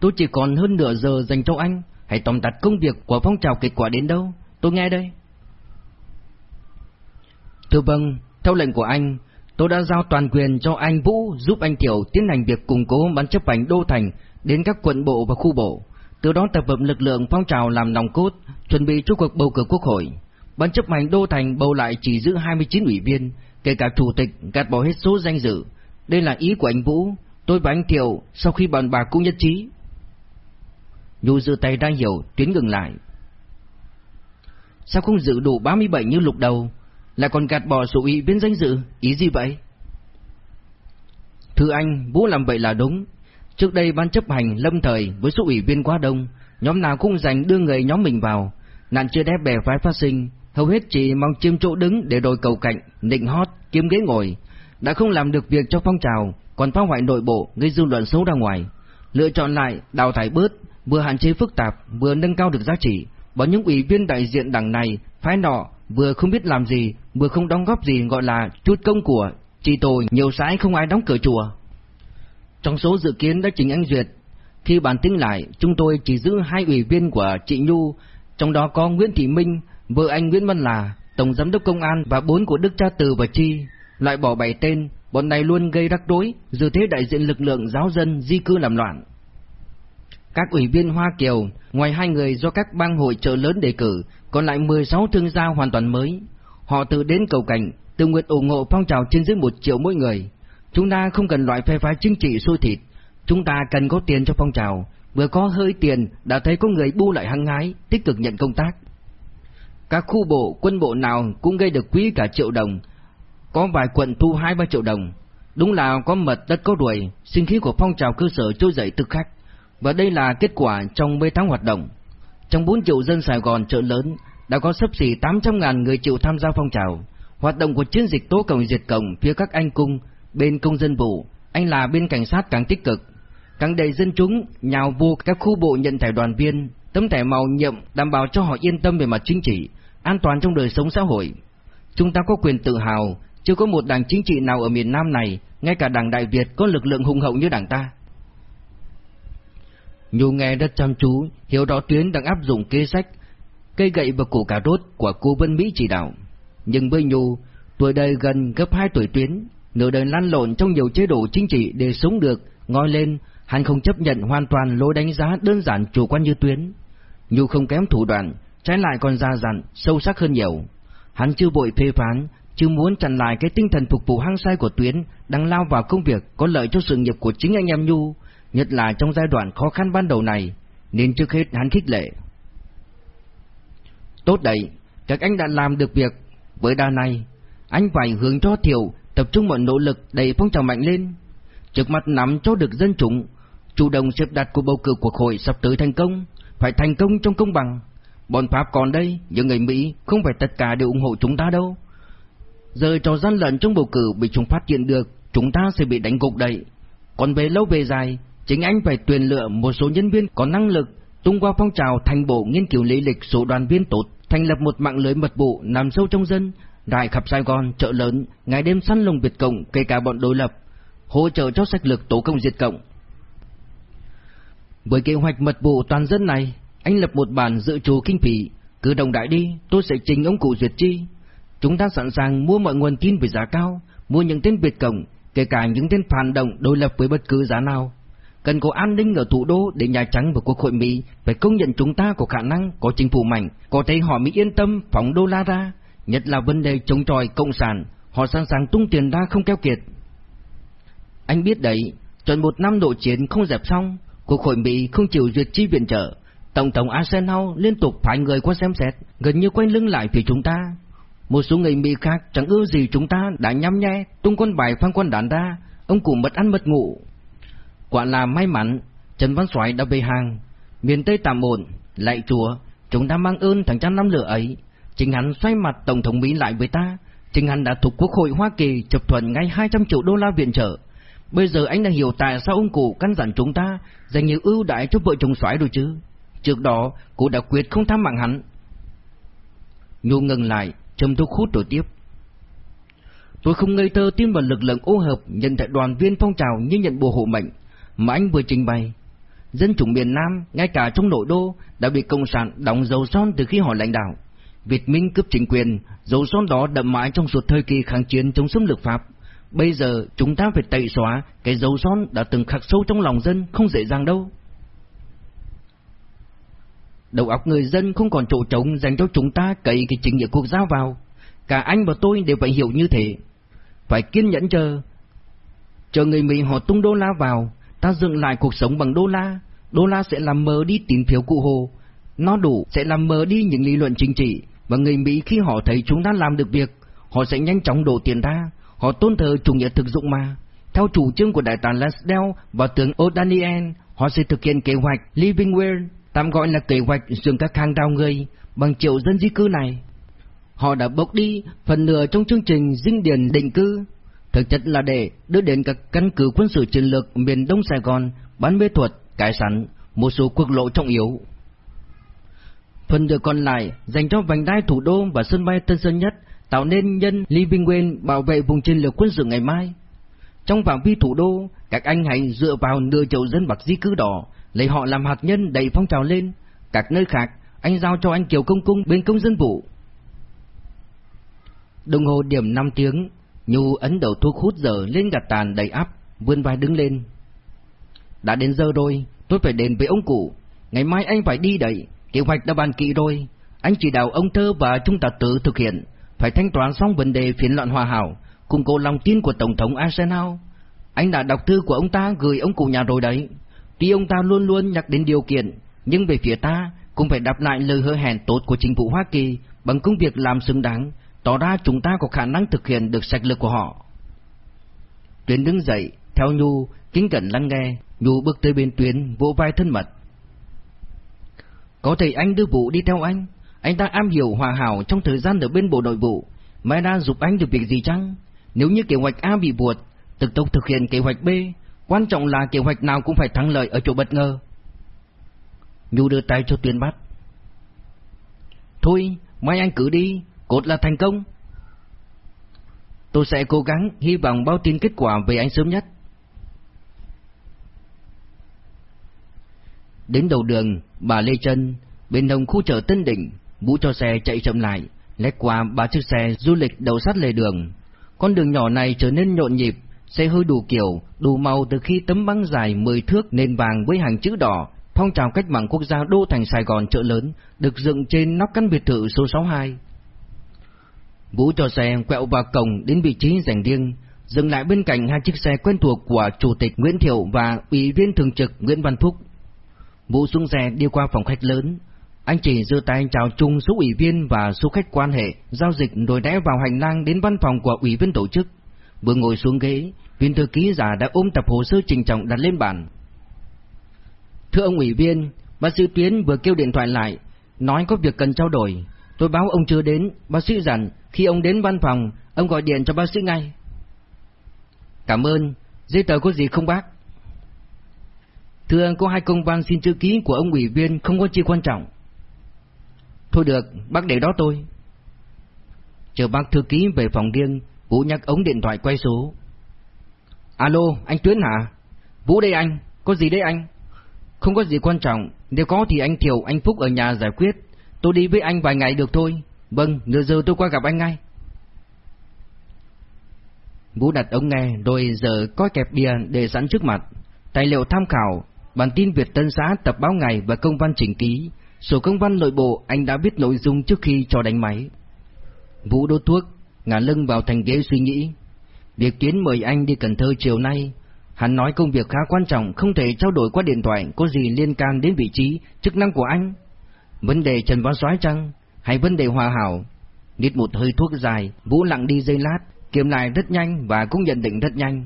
Tôi chỉ còn hơn nửa giờ dành cho anh, hãy tóm tắt công việc của phong trào kết quả đến đâu, tôi nghe đây. Thưa vâng, theo lệnh của anh, tôi đã giao toàn quyền cho anh Vũ giúp anh Tiểu tiến hành việc củng cố ban chấp hành đô thành đến các quận bộ và khu bộ, từ đó tập hợp lực lượng phong trào làm nòng cốt, chuẩn bị cho cuộc bầu cử quốc hội. Ban chấp hành đô thành bầu lại chỉ giữ 29 ủy viên, kể cả chủ tịch gạt bỏ hết số danh dự. Đây là ý của anh Vũ, tôi và anh Thiệu sau khi bàn bạc cũng nhất trí. Nhu dự tay đang hiểu, tuyến ngừng lại. Sao không giữ đủ 37 như lục đầu, lại còn gạt bỏ sự ủy viên danh dự, ý gì vậy? Thưa anh, Vũ làm vậy là đúng. Trước đây ban chấp hành lâm thời với số ủy viên quá đông, nhóm nào cũng dành đưa người nhóm mình vào, nạn chưa đép bè phái phát sinh, hầu hết chỉ mong chiêm chỗ đứng để đòi cầu cạnh, định hót, kiếm ghế ngồi, đã không làm được việc cho phong trào, còn phá hoại nội bộ, gây dư luận xấu ra ngoài. Lựa chọn lại, đào thải bớt, vừa hạn chế phức tạp, vừa nâng cao được giá trị, bởi những ủy viên đại diện đảng này, phái nọ, vừa không biết làm gì, vừa không đóng góp gì gọi là chút công của, chỉ tội nhiều sãi không ai đóng cửa chùa. Trong số dự kiến đã trình anh duyệt, khi bàn tính lại, chúng tôi chỉ giữ hai ủy viên của chị Nhu, trong đó có Nguyễn Thị Minh, vợ anh Nguyễn Văn Là, Tổng Giám đốc Công an và bốn của Đức Cha Từ và Chi, loại bỏ bảy tên, bọn này luôn gây rắc rối, dự thế đại diện lực lượng giáo dân di cư làm loạn. Các ủy viên Hoa Kiều, ngoài hai người do các bang hội trợ lớn đề cử, còn lại 16 thương gia hoàn toàn mới. Họ tự đến cầu cảnh, tự nguyện ủng hộ phong trào trên dưới một triệu mỗi người. Chúng ta không cần loại phe phái chính trị xôi thịt, chúng ta cần có tiền cho phong trào, vừa có hơi tiền đã thấy có người bu lại hăng hái, tích cực nhận công tác. Các khu bộ, quân bộ nào cũng gây được quý cả triệu đồng, có vài quận thu hai ba triệu đồng. Đúng là có mật đất có đuổi, sinh khí của phong trào cơ sở trôi dậy tức khắc. Và đây là kết quả trong mấy tháng hoạt động. Trong 4 triệu dân Sài Gòn chợ lớn, đã có sấp xỉ 800.000 người chịu tham gia phong trào. Hoạt động của chiến dịch tố cộng diệt cộng phía các anh cung, bên công dân vụ, anh là bên cảnh sát càng tích cực. Càng đầy dân chúng nhào vô các khu bộ nhận thẻ đoàn viên, tấm thẻ màu nhiệm đảm bảo cho họ yên tâm về mặt chính trị, an toàn trong đời sống xã hội. Chúng ta có quyền tự hào, chưa có một đảng chính trị nào ở miền Nam này, ngay cả đảng Đại Việt có lực lượng hùng hậu như đảng ta. Nhu nghe rất chăm chú, hiểu rõ Tuyến đang áp dụng kế sách, cây gậy và củ cà rốt của cô Vân Mỹ chỉ đạo. Nhưng với Nhu, tuổi đời gần gấp hai tuổi Tuyến, nửa đời lăn lộn trong nhiều chế độ chính trị để sống được, ngoi lên, hắn không chấp nhận hoàn toàn lối đánh giá đơn giản chủ quan như Tuyến. Nhu không kém thủ đoạn, trái lại còn ra dặn, sâu sắc hơn nhiều. Hắn chưa vội phê phán, chưa muốn chặn lại cái tinh thần phục vụ hăng say của Tuyến đang lao vào công việc có lợi cho sự nghiệp của chính anh em Nhu, nhất là trong giai đoạn khó khăn ban đầu này, nên trước hết hắn khích lệ. Tốt đấy, các anh đã làm được việc, với đà này, anh phải hướng cho Thiệu tập trung mọi nỗ lực đẩy phong trào mạnh lên, trước mặt nắm cho được dân chúng, chủ động xếp đặt cuộc bầu cử quốc hội sắp tới thành công, phải thành công trong công bằng. Bọn Pháp còn đây, những người Mỹ không phải tất cả đều ủng hộ chúng ta đâu. Giờ trò gian lận trong bầu cử bị chúng phát hiện được, chúng ta sẽ bị đánh gục đấy. Còn về lâu về dài, chính anh phải tuyển lựa một số nhân viên có năng lực, tung qua phong trào thành bộ nghiên cứu lý lịch số đoàn viên tốt, thành lập một mạng lưới mật vụ nằm sâu trong dân, đại khắp Sài Gòn, chợ lớn, ngày đêm săn lùng Việt Cộng, kể cả bọn đối lập, hỗ trợ cho sách lược tố công diệt cộng. Với kế hoạch mật vụ toàn dân này, anh lập một bản dự trù kinh phí, cứ đồng đại đi, tôi sẽ trình ông cụ duyệt chi. Chúng ta sẵn sàng mua mọi nguồn tin với giá cao, mua những tên Việt Cộng, kể cả những tên phản động đối lập với bất cứ giá nào. Cần có an ninh ở thủ đô để Nhà Trắng và Quốc hội Mỹ phải công nhận chúng ta có khả năng, có chính phủ mạnh, có thể họ Mỹ yên tâm phóng đô la ra, nhất là vấn đề chống chọi cộng sản, họ sẵn sàng tung tiền ra không keo kiệt. Anh biết đấy, chuẩn một năm nội chiến không dẹp xong, Quốc hội Mỹ không chịu duyệt chi viện trợ, Tổng thống Arsenal liên tục phái người qua xem xét, gần như quay lưng lại phía chúng ta. Một số người Mỹ khác chẳng ưa gì chúng ta đã nhắm nhe tung con bài phang quân đàn ra, ông cụ mất ăn mất ngủ. Quả là may mắn, Trần Văn Soái đã về hàng, miền Tây tạm ổn, lại chùa, chúng ta mang ơn thằng cha năm lửa ấy. Chính hắn xoay mặt Tổng thống Mỹ lại với ta, chính hắn đã thuộc Quốc hội Hoa Kỳ chấp thuận ngay 200 triệu đô la viện trợ. Bây giờ anh đã hiểu tại sao ông cụ căn dặn chúng ta dành nhiều ưu đãi cho vợ chồng soái rồi chứ. Trước đó, cụ đã quyết không tham mạng hắn. Nhu ngừng lại, Trầm thuốc hút rồi tiếp. Tôi không ngây thơ tin vào lực lượng ô hợp nhận đại đoàn viên phong trào như nhận bùa hộ mệnh mà anh vừa trình bày. dân chủ miền Nam, ngay cả trong nội đô, đã bị Cộng sản đóng dấu son từ khi họ lãnh đạo. Việt Minh cướp chính quyền, dấu son đó đậm mãi trong suốt thời kỳ kháng chiến chống xâm lược Pháp. Bây giờ chúng ta phải tẩy xóa cái dấu son đã từng khắc sâu trong lòng dân, không dễ dàng đâu. Đầu óc người dân không còn chỗ trống dành cho chúng ta cậy cái chính nghĩa quốc gia vào. Cả anh và tôi đều phải hiểu như thế. Phải kiên nhẫn chờ. Chờ người Mỹ họ tung đô la vào, ta dựng lại cuộc sống bằng đô la. Đô la sẽ làm mờ đi tín phiếu cụ hồ. Nó đủ sẽ làm mờ đi những lý luận chính trị. Và người Mỹ khi họ thấy chúng ta làm được việc, họ sẽ nhanh chóng đổ tiền ra. Họ tôn thờ chủ nghĩa thực dụng mà. Theo chủ trương của đại tá Lasdell và tướng O'Daniel, họ sẽ thực hiện kế hoạch Living Well tạm gọi là kế hoạch dừng các hàng đào người bằng triệu dân di cư này. Họ đã bốc đi phần nửa trong chương trình dinh điền định cư, thực chất là để đưa đến các căn cứ quân sự chiến lược miền Đông Sài Gòn, bán mê thuật, cải sản một số quốc lộ trọng yếu. Phần được còn lại dành cho vành đai thủ đô và sân bay Tân Sơn Nhất, tạo nên nhân Livingwell bảo vệ vùng chiến lược quân sự ngày mai. Trong phạm vi thủ đô, các anh hãy dựa vào nửa triệu dân bạc di cư đỏ lấy họ làm hạt nhân đẩy phong trào lên. Các nơi khác, anh giao cho anh Kiều Công Cung bên công dân vụ. Đồng hồ điểm 5 tiếng, Nhu ấn đầu thuốc hút giờ lên gạt tàn đầy áp, vươn vai đứng lên. Đã đến giờ rồi, tôi phải đến với ông cụ. Ngày mai anh phải đi đấy kế hoạch đã bàn kỹ rồi. Anh chỉ đạo ông Thơ và chúng ta tự thực hiện, phải thanh toán xong vấn đề phiến loạn hòa hảo, củng cố lòng tin của Tổng thống Arsenal. Anh đã đọc thư của ông ta gửi ông cụ nhà rồi đấy. Tuy ông ta luôn luôn nhắc đến điều kiện, nhưng về phía ta cũng phải đáp lại lời hứa hẹn tốt của chính phủ Hoa Kỳ bằng công việc làm xứng đáng, tỏ ra chúng ta có khả năng thực hiện được sạch lực của họ. Tuyến đứng dậy, theo Nhu, kính cẩn lắng nghe, Nhu bước tới bên Tuyến, vỗ vai thân mật. Có thể anh đưa vụ đi theo anh, anh ta am hiểu hòa hảo trong thời gian ở bên bộ nội vụ, mai đã giúp anh được việc gì chăng? Nếu như kế hoạch A bị buộc, thực tốc thực hiện kế hoạch B, Quan trọng là kế hoạch nào cũng phải thắng lợi ở chỗ bất ngờ. Nhu đưa tay cho tuyến bắt. Thôi, mai anh cứ đi, cốt là thành công. Tôi sẽ cố gắng, hy vọng báo tin kết quả về anh sớm nhất. Đến đầu đường, bà Lê Trân, bên đông khu chợ Tân Định, vũ cho xe chạy chậm lại, lách qua ba chiếc xe du lịch đầu sát lề đường. Con đường nhỏ này trở nên nhộn nhịp, Xe hơi đủ kiểu, đủ màu từ khi tấm băng dài 10 thước nền vàng với hàng chữ đỏ, phong trào cách mạng quốc gia đô thành Sài Gòn chợ lớn, được dựng trên nóc căn biệt thự số 62. Vũ cho xe quẹo vào cổng đến vị trí dành riêng, dừng lại bên cạnh hai chiếc xe quen thuộc của Chủ tịch Nguyễn Thiệu và Ủy viên Thường trực Nguyễn Văn Phúc. Vũ xuống xe đi qua phòng khách lớn, anh chỉ giơ tay chào chung số ủy viên và số khách quan hệ, giao dịch rồi rẽ vào hành lang đến văn phòng của ủy viên tổ chức. Vừa ngồi xuống ghế, viên thư ký giả đã ôm tập hồ sơ trình trọng đặt lên bàn. Thưa ông ủy viên, bác sĩ Tuyến vừa kêu điện thoại lại, nói có việc cần trao đổi. Tôi báo ông chưa đến, bác sĩ dặn khi ông đến văn phòng, ông gọi điện cho bác sĩ ngay. Cảm ơn, giấy tờ có gì không bác? Thưa có hai công văn xin chữ ký của ông ủy viên không có chi quan trọng. Thôi được, bác để đó tôi. Chờ bác thư ký về phòng riêng, Vũ nhắc ống điện thoại quay số. Alo, anh Tuyến hả? Vũ đây anh, có gì đấy anh? Không có gì quan trọng, nếu có thì anh Thiều, anh Phúc ở nhà giải quyết. Tôi đi với anh vài ngày được thôi. Vâng, nửa giờ tôi qua gặp anh ngay. Vũ đặt ống nghe rồi giờ coi kẹp bìa để sẵn trước mặt. Tài liệu tham khảo, bản tin Việt Tân Xã tập báo ngày và công văn chỉnh ký. Sổ công văn nội bộ anh đã biết nội dung trước khi cho đánh máy. Vũ đốt thuốc, ngả lưng vào thành ghế suy nghĩ. Việc kiến mời anh đi Cần Thơ chiều nay, hắn nói công việc khá quan trọng, không thể trao đổi qua điện thoại, có gì liên can đến vị trí, chức năng của anh. Vấn đề Trần Văn Soái chăng, hay vấn đề hòa hảo? Nít một hơi thuốc dài, Vũ lặng đi dây lát, kiểm lại rất nhanh và cũng nhận định rất nhanh.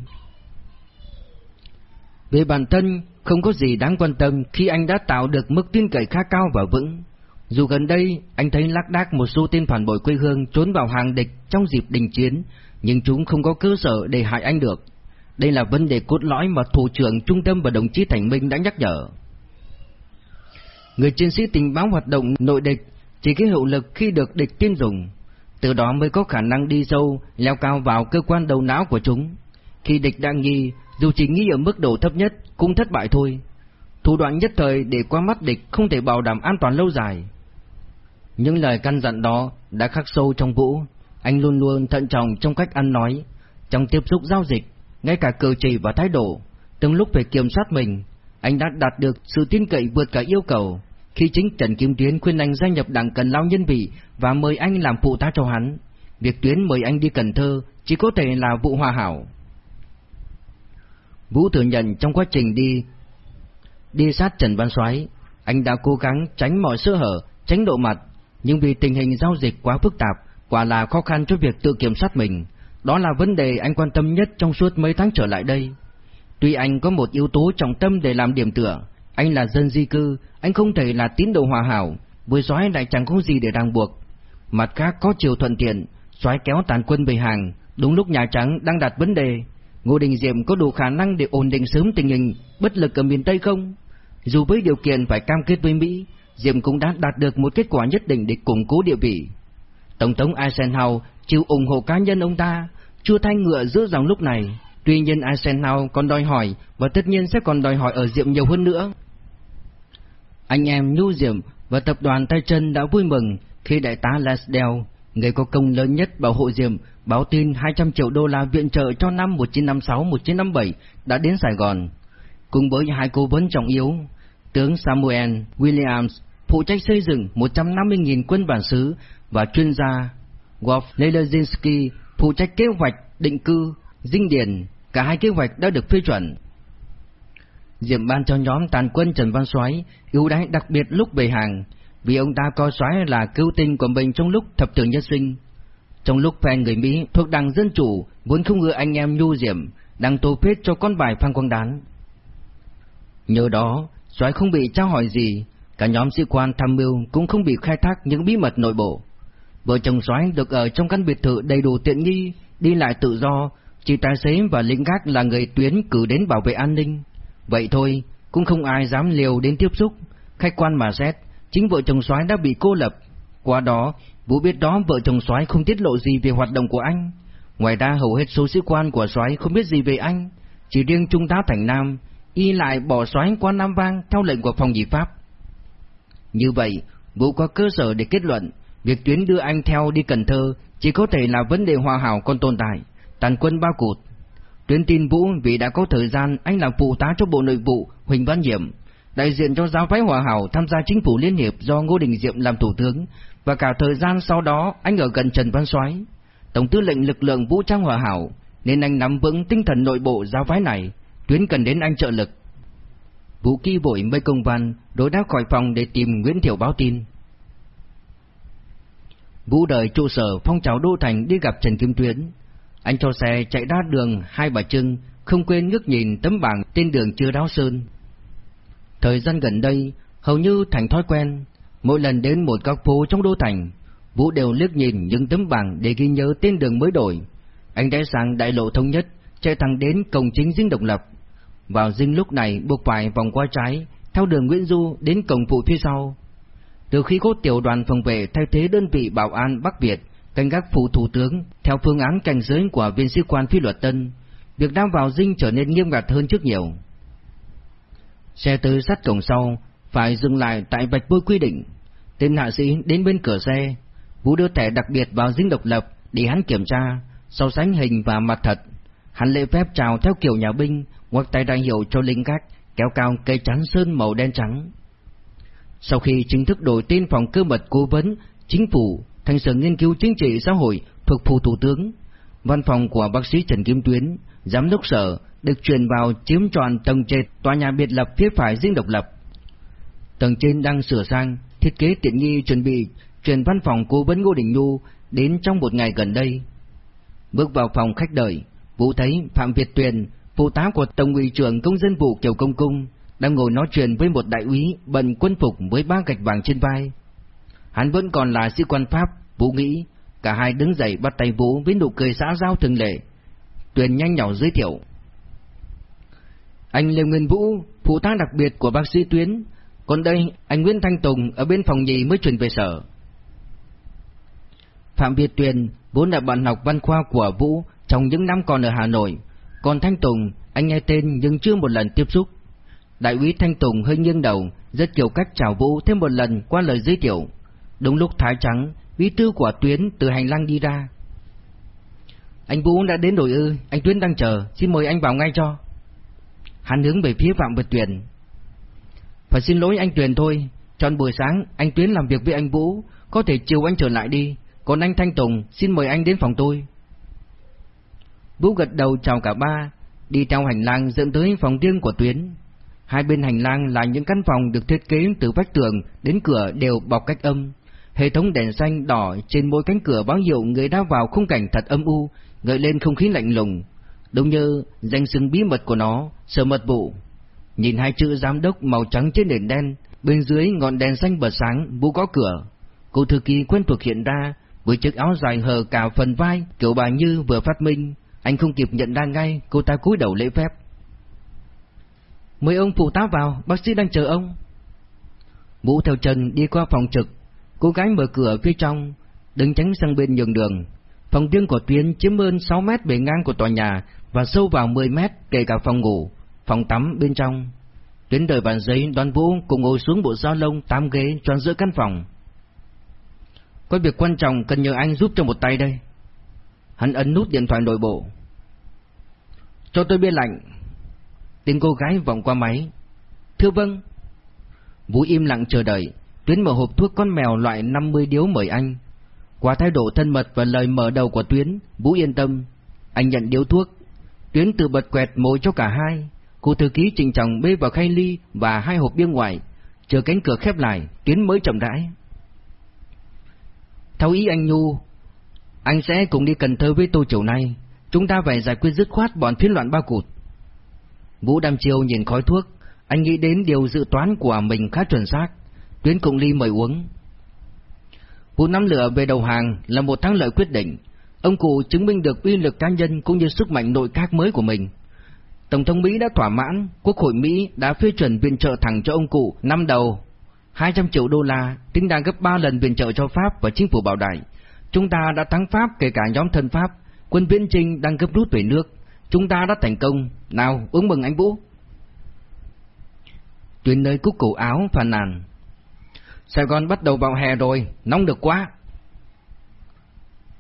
Về bản thân, không có gì đáng quan tâm khi anh đã tạo được mức tin cậy khá cao và vững. Dù gần đây anh thấy lác đác một số tên phản bội quê hương trốn vào hàng địch trong dịp đình chiến, nhưng chúng không có cơ sở để hại anh được. Đây là vấn đề cốt lõi mà Thủ trưởng Trung tâm và đồng chí Thành Minh đã nhắc nhở. Người chiến sĩ tình báo hoạt động nội địch chỉ cái hiệu lực khi được địch tin dùng, từ đó mới có khả năng đi sâu, leo cao vào cơ quan đầu não của chúng. Khi địch đang nghi, dù chỉ nghi ở mức độ thấp nhất cũng thất bại thôi. thủ đoạn nhất thời để qua mắt địch không thể bảo đảm an toàn lâu dài. Những lời căn dặn đó đã khắc sâu trong Vũ, anh luôn luôn thận trọng trong cách ăn nói, trong tiếp xúc giao dịch, ngay cả cử chỉ và thái độ, từng lúc phải kiểm soát mình, anh đã đạt được sự tin cậy vượt cả yêu cầu. Khi chính Trần Kim Tuyến khuyên anh gia nhập đảng Cần Lao Nhân Vị và mời anh làm phụ tá cho hắn, việc Tuyến mời anh đi Cần Thơ chỉ có thể là vụ hòa hảo. Vũ thừa nhận trong quá trình đi đi sát Trần Văn Soái, anh đã cố gắng tránh mọi sơ hở, tránh độ mặt, nhưng vì tình hình giao dịch quá phức tạp, quả là khó khăn cho việc tự kiểm soát mình. Đó là vấn đề anh quan tâm nhất trong suốt mấy tháng trở lại đây. Tuy anh có một yếu tố trọng tâm để làm điểm tựa, anh là dân di cư, anh không thể là tín đồ hòa hảo, với soái lại chẳng có gì để ràng buộc. Mặt khác có chiều thuận tiện, soái kéo tàn quân về hàng, đúng lúc Nhà Trắng đang đặt vấn đề, Ngô Đình Diệm có đủ khả năng để ổn định sớm tình hình bất lực ở miền Tây không? Dù với điều kiện phải cam kết với Mỹ, Diệm cũng đã đạt được một kết quả nhất định để củng cố địa vị. Tổng thống Eisenhower chịu ủng hộ cá nhân ông ta, chưa thay ngựa giữa dòng lúc này. Tuy nhiên Eisenhower còn đòi hỏi và tất nhiên sẽ còn đòi hỏi ở Diệm nhiều hơn nữa. Anh em Nhu Diệm và tập đoàn Tay Chân đã vui mừng khi đại tá Lasdell, người có công lớn nhất bảo hộ Diệm, báo tin 200 triệu đô la viện trợ cho năm 1956-1957 đã đến Sài Gòn. Cùng với hai cố vấn trọng yếu, tướng Samuel Williams phụ trách xây dựng 150.000 quân bản xứ và chuyên gia Wolf Lelezinski phụ trách kế hoạch định cư, dinh điền, cả hai kế hoạch đã được phê chuẩn. Diệm ban cho nhóm tàn quân Trần Văn Soái ưu đãi đặc biệt lúc về hàng, vì ông ta coi Soái là cứu tinh của mình trong lúc thập tử nhất sinh. Trong lúc phe người Mỹ thuộc đảng Dân Chủ vốn không ngừa anh em nhu diệm, đang tô phết cho con bài Phan Quang Đán. Nhờ đó, Soái không bị trao hỏi gì, cả nhóm sĩ quan tham mưu cũng không bị khai thác những bí mật nội bộ. Vợ chồng Soái được ở trong căn biệt thự đầy đủ tiện nghi, đi lại tự do, chỉ tài xế và lính gác là người tuyến cử đến bảo vệ an ninh. Vậy thôi, cũng không ai dám liều đến tiếp xúc. Khách quan mà xét, chính vợ chồng Soái đã bị cô lập. Qua đó, Vũ biết đó vợ chồng Soái không tiết lộ gì về hoạt động của anh. Ngoài ra hầu hết số sĩ quan của Soái không biết gì về anh, chỉ riêng trung tá Thành Nam y lại bỏ Soái qua Nam Vang theo lệnh của phòng dị pháp. Như vậy, Vũ có cơ sở để kết luận việc tuyến đưa anh theo đi Cần Thơ chỉ có thể là vấn đề hòa hảo còn tồn tại, tàn quân bao cụt. Tuyến tin Vũ vì đã có thời gian anh làm phụ tá cho Bộ Nội vụ Huỳnh Văn Nhiệm, đại diện cho giáo phái hòa hảo tham gia chính phủ liên hiệp do Ngô Đình Diệm làm thủ tướng, và cả thời gian sau đó anh ở gần Trần Văn Soái, tổng tư lệnh lực lượng vũ trang hòa hảo, nên anh nắm vững tinh thần nội bộ giáo phái này, tuyến cần đến anh trợ lực. Vũ Kỳ vội mấy công văn, đối đáp khỏi phòng để tìm Nguyễn Thiểu báo tin. Vũ đợi trụ sở phong trào đô thành đi gặp Trần Kim Tuyến. Anh cho xe chạy ra đường hai bà trưng, không quên ngước nhìn tấm bảng tên đường chưa đáo sơn. Thời gian gần đây, hầu như thành thói quen, mỗi lần đến một góc phố trong đô thành, Vũ đều liếc nhìn những tấm bảng để ghi nhớ tên đường mới đổi. Anh đã sang đại lộ thống nhất, chạy thẳng đến cổng chính dinh độc lập. Vào dinh lúc này buộc phải vòng qua trái, theo đường Nguyễn Du đến cổng phụ phía sau. Từ khi có tiểu đoàn phòng vệ thay thế đơn vị bảo an Bắc Việt, canh gác phụ thủ tướng theo phương án cảnh giới của viên sĩ quan phi luật Tân, việc đang vào dinh trở nên nghiêm ngặt hơn trước nhiều. Xe tới sát cổng sau, phải dừng lại tại vạch bôi quy định. Tên hạ sĩ đến bên cửa xe, Vũ đưa thẻ đặc biệt vào dinh độc lập để hắn kiểm tra, so sánh hình và mặt thật. Hắn lễ phép chào theo kiểu nhà binh, ngoắc tay ra hiệu cho lính gác, kéo cao cây chắn sơn màu đen trắng. Sau khi chính thức đổi tên phòng cơ mật cố vấn chính phủ thành sở nghiên cứu chính trị xã hội thuộc phủ thủ tướng, văn phòng của bác sĩ Trần Kim Tuyến, giám đốc sở được chuyển vào chiếm tròn tầng trệt tòa nhà biệt lập phía phải riêng độc lập. Tầng trên đang sửa sang, thiết kế tiện nghi chuẩn bị chuyển văn phòng cố vấn Ngô Đình Nhu đến trong một ngày gần đây. Bước vào phòng khách đợi, Vũ thấy Phạm Việt Tuyền, phụ tá của Tổng ủy trưởng công dân vụ Kiều Công Cung, đang ngồi nói chuyện với một đại úy bận quân phục với ba gạch vàng trên vai. Hắn vẫn còn là sĩ quan Pháp, Vũ nghĩ, cả hai đứng dậy bắt tay Vũ với nụ cười xã giao thường lệ. Tuyền nhanh nhỏ giới thiệu. Anh Lê Nguyên Vũ, phụ tá đặc biệt của bác sĩ Tuyến, còn đây anh Nguyễn Thanh Tùng ở bên phòng nhì mới chuyển về sở. Phạm Việt Tuyền vốn là bạn học văn khoa của Vũ trong những năm còn ở Hà Nội, còn Thanh Tùng anh nghe tên nhưng chưa một lần tiếp xúc. Đại úy Thanh Tùng hơi nghiêng đầu, rất kiểu cách chào Vũ thêm một lần qua lời giới thiệu. Đúng lúc Thái Trắng, bí thư của Tuyến từ hành lang đi ra. Anh Vũ đã đến rồi ư, anh Tuyến đang chờ, xin mời anh vào ngay cho. Hắn hướng về phía Phạm Vật Tuyển. Phải xin lỗi anh tuyển thôi, tròn buổi sáng anh Tuyến làm việc với anh Vũ, có thể chiều anh trở lại đi, còn anh Thanh Tùng xin mời anh đến phòng tôi. Vũ gật đầu chào cả ba, đi theo hành lang dẫn tới phòng riêng của Tuyến. Hai bên hành lang là những căn phòng được thiết kế từ vách tường đến cửa đều bọc cách âm. Hệ thống đèn xanh đỏ trên mỗi cánh cửa báo hiệu người đã vào khung cảnh thật âm u, gợi lên không khí lạnh lùng. Đúng như danh xưng bí mật của nó, sở mật vụ. Nhìn hai chữ giám đốc màu trắng trên nền đen, bên dưới ngọn đèn xanh bật sáng, Vũ có cửa. Cô thư ký quen thuộc hiện ra, với chiếc áo dài hờ cả phần vai, kiểu bà Như vừa phát minh. Anh không kịp nhận ra ngay, cô ta cúi đầu lễ phép. Mời ông phụ tá vào, bác sĩ đang chờ ông. Vũ theo chân đi qua phòng trực, cô gái mở cửa phía trong, đứng tránh sang bên nhường đường. Phòng riêng của Tuyến chiếm hơn 6 mét bề ngang của tòa nhà và sâu vào 10 mét kể cả phòng ngủ, phòng tắm bên trong. Tuyến đợi bàn giấy Đoàn Vũ cùng ngồi xuống bộ giao lông 8 ghế tròn giữa căn phòng. Có việc quan trọng cần nhờ anh giúp cho một tay đây. Hắn ấn nút điện thoại nội bộ. Cho tôi biết lạnh, Tiếng cô gái vọng qua máy. Thưa vâng. Vũ im lặng chờ đợi, Tuyến mở hộp thuốc con mèo loại 50 điếu mời anh. Qua thái độ thân mật và lời mở đầu của Tuyến, Vũ yên tâm. Anh nhận điếu thuốc. Tuyến từ bật quẹt mồi cho cả hai. Cô thư ký trình trọng bê vào khay ly và hai hộp bia ngoài. Chờ cánh cửa khép lại, Tuyến mới chậm rãi. Theo ý anh Nhu, anh sẽ cùng đi Cần Thơ với tôi chiều nay. Chúng ta phải giải quyết dứt khoát bọn phiến loạn ba cụt. Vũ Đam Chiêu nhìn khói thuốc, anh nghĩ đến điều dự toán của mình khá chuẩn xác. Tuyến Cộng Ly mời uống. Vụ nắm lửa về đầu hàng là một thắng lợi quyết định. Ông cụ chứng minh được uy lực cá nhân cũng như sức mạnh nội các mới của mình. Tổng thống Mỹ đã thỏa mãn, Quốc hội Mỹ đã phê chuẩn viện trợ thẳng cho ông cụ năm đầu 200 triệu đô la, tính đang gấp 3 lần viện trợ cho Pháp và chính phủ bảo đại. Chúng ta đã thắng Pháp kể cả nhóm thân Pháp, quân viễn trinh đang gấp rút về nước. Chúng ta đã thành công, nào uống mừng anh Vũ. Tuyến nơi cúc cổ áo phàn nàn. Sài Gòn bắt đầu vào hè rồi, nóng được quá.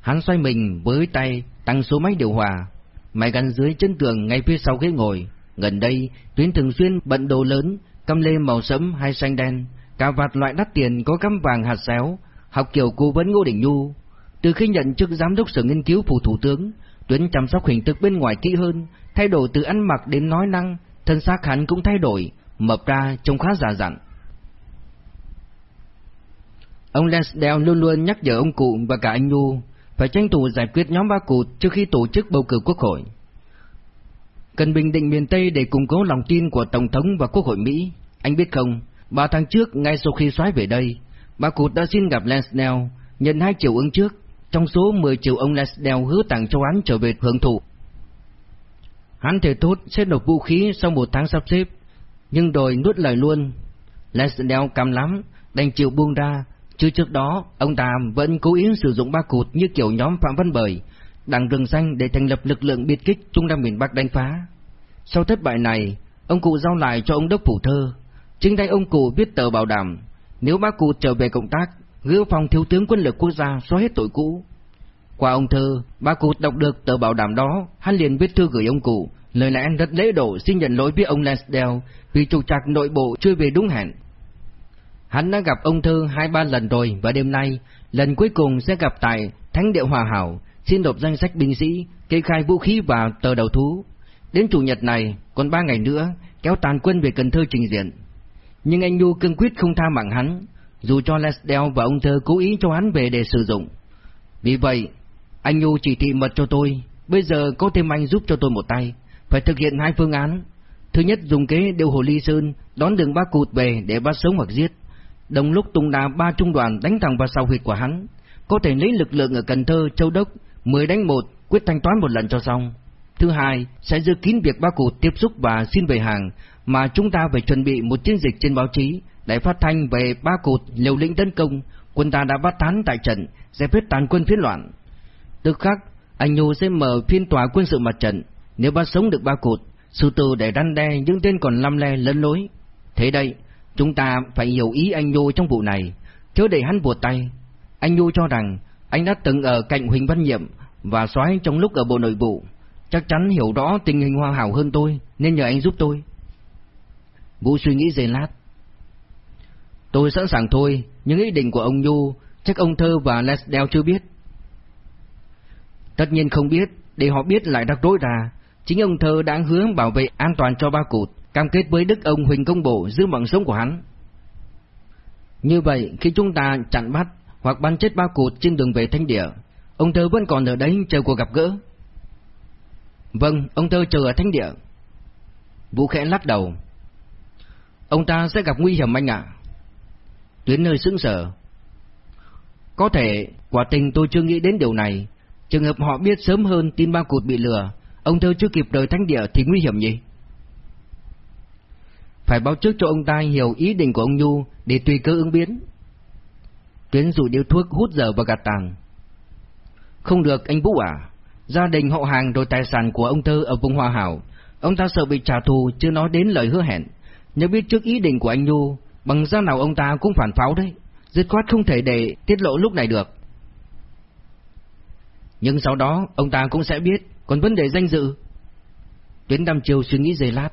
Hắn xoay mình với tay tăng số máy điều hòa, máy gắn dưới chân tường ngay phía sau ghế ngồi. Gần đây, Tuyến thường xuyên bận đồ lớn, căm lê màu sẫm hay xanh đen, cà vạt loại đắt tiền có cắm vàng hạt xéo, học kiểu cố vấn Ngô Đình Nhu. Từ khi nhận chức giám đốc sở nghiên cứu phủ thủ tướng, Tuyến chăm sóc hình thức bên ngoài kỹ hơn, thay đổi từ ăn mặc đến nói năng, thân xác hắn cũng thay đổi, mập ra trông khá già dặn. Ông Lansdale luôn luôn nhắc nhở ông cụ và cả anh Nhu phải tranh thủ giải quyết nhóm ba cụt trước khi tổ chức bầu cử quốc hội. Cần bình định miền Tây để củng cố lòng tin của Tổng thống và Quốc hội Mỹ. Anh biết không, ba tháng trước ngay sau khi xoáy về đây, ba cụt đã xin gặp Lansdale, nhận hai triệu ứng trước, trong số 10 triệu ông Lansdale hứa tặng cho hắn trở về hưởng thụ. Hắn thể tốt sẽ nộp vũ khí sau một tháng sắp xếp, nhưng rồi nuốt lời luôn. Lansdale cam lắm, đành chịu buông ra, chứ trước đó ông ta vẫn cố ý sử dụng ba cụt như kiểu nhóm Phạm Văn Bời, đảng rừng xanh để thành lập lực lượng biệt kích Trung Nam miền Bắc đánh phá. Sau thất bại này, ông cụ giao lại cho ông đốc phủ thơ. Chính tay ông cụ viết tờ bảo đảm, nếu Ba cụ trở về công tác, gửi phòng thiếu tướng quân lực quốc gia xóa hết tội cũ. Qua ông thơ, ba cụ đọc được tờ bảo đảm đó, hắn liền viết thư gửi ông cụ, lời lẽ rất lễ độ xin nhận lỗi với ông Lansdale vì trục trặc nội bộ chưa về đúng hẹn. Hắn đã gặp ông thơ hai ba lần rồi và đêm nay, lần cuối cùng sẽ gặp tại Thánh Địa Hòa Hảo, xin nộp danh sách binh sĩ, kê khai vũ khí và tờ đầu thú. Đến chủ nhật này, còn ba ngày nữa, kéo tàn quân về Cần Thơ trình diện. Nhưng anh Nhu cương quyết không tha mạng hắn, dù cho Lesdell và ông thơ cố ý cho hắn về để sử dụng. Vì vậy, anh Nhu chỉ thị mật cho tôi, bây giờ có thêm anh giúp cho tôi một tay, phải thực hiện hai phương án. Thứ nhất dùng kế điều hồ ly sơn, đón đường bác cụt về để bắt sống hoặc giết. Đồng lúc tung đà ba trung đoàn đánh thẳng vào sau huyệt của hắn, có thể lấy lực lượng ở Cần Thơ, Châu Đốc, 10 đánh một, quyết thanh toán một lần cho xong. Thứ hai, sẽ giữ kín việc ba cụt tiếp xúc và xin về hàng, mà chúng ta phải chuẩn bị một chiến dịch trên báo chí để phát thanh về ba cụt liều lĩnh tấn công, quân ta đã bắt tán tại trận, sẽ phết tàn quân phiến loạn. Tức khắc, anh Nhu sẽ mở phiên tòa quân sự mặt trận, nếu bắt sống được ba cụt, sư tử để răn đe những tên còn lăm le lấn lối. Thế đây, chúng ta phải hiểu ý anh Nhu trong vụ này, chớ để hắn buột tay. Anh Nhu cho rằng anh đã từng ở cạnh Huỳnh Văn Nhiệm và soái trong lúc ở Bộ Nội vụ, chắc chắn hiểu rõ tình hình hoa hảo hơn tôi, nên nhờ anh giúp tôi. Vũ suy nghĩ giây lát. Tôi sẵn sàng thôi, nhưng ý định của ông Nhu chắc ông Thơ và Lesdale chưa biết. Tất nhiên không biết, để họ biết lại rắc rối ra. Chính ông Thơ đã hứa bảo vệ an toàn cho ba cụt, cam kết với đức ông Huỳnh Công Bộ giữ mạng sống của hắn. Như vậy, khi chúng ta chặn bắt hoặc bắn chết ba cụt trên đường về Thanh Địa, ông Thơ vẫn còn ở đấy chờ cuộc gặp gỡ. Vâng, ông Thơ chờ ở Thanh Địa. Vũ khẽ lắc đầu. Ông ta sẽ gặp nguy hiểm anh ạ. Tuyến nơi sững sờ. Có thể, quả tình tôi chưa nghĩ đến điều này. Trường hợp họ biết sớm hơn tin ba cụt bị lừa, ông Thơ chưa kịp rời Thanh Địa thì nguy hiểm gì? Phải báo trước cho ông ta hiểu ý định của ông Nhu để tùy cơ ứng biến. Tuyến dụ điếu thuốc hút dở và gạt tàng. Không được anh Vũ à, gia đình họ hàng rồi tài sản của ông Thơ ở vùng Hoa Hảo, ông ta sợ bị trả thù chưa nói đến lời hứa hẹn. Nếu biết trước ý định của anh Nhu, bằng ra nào ông ta cũng phản pháo đấy, dứt khoát không thể để tiết lộ lúc này được. Nhưng sau đó ông ta cũng sẽ biết, còn vấn đề danh dự. Tuyến Đam Chiêu suy nghĩ giây lát.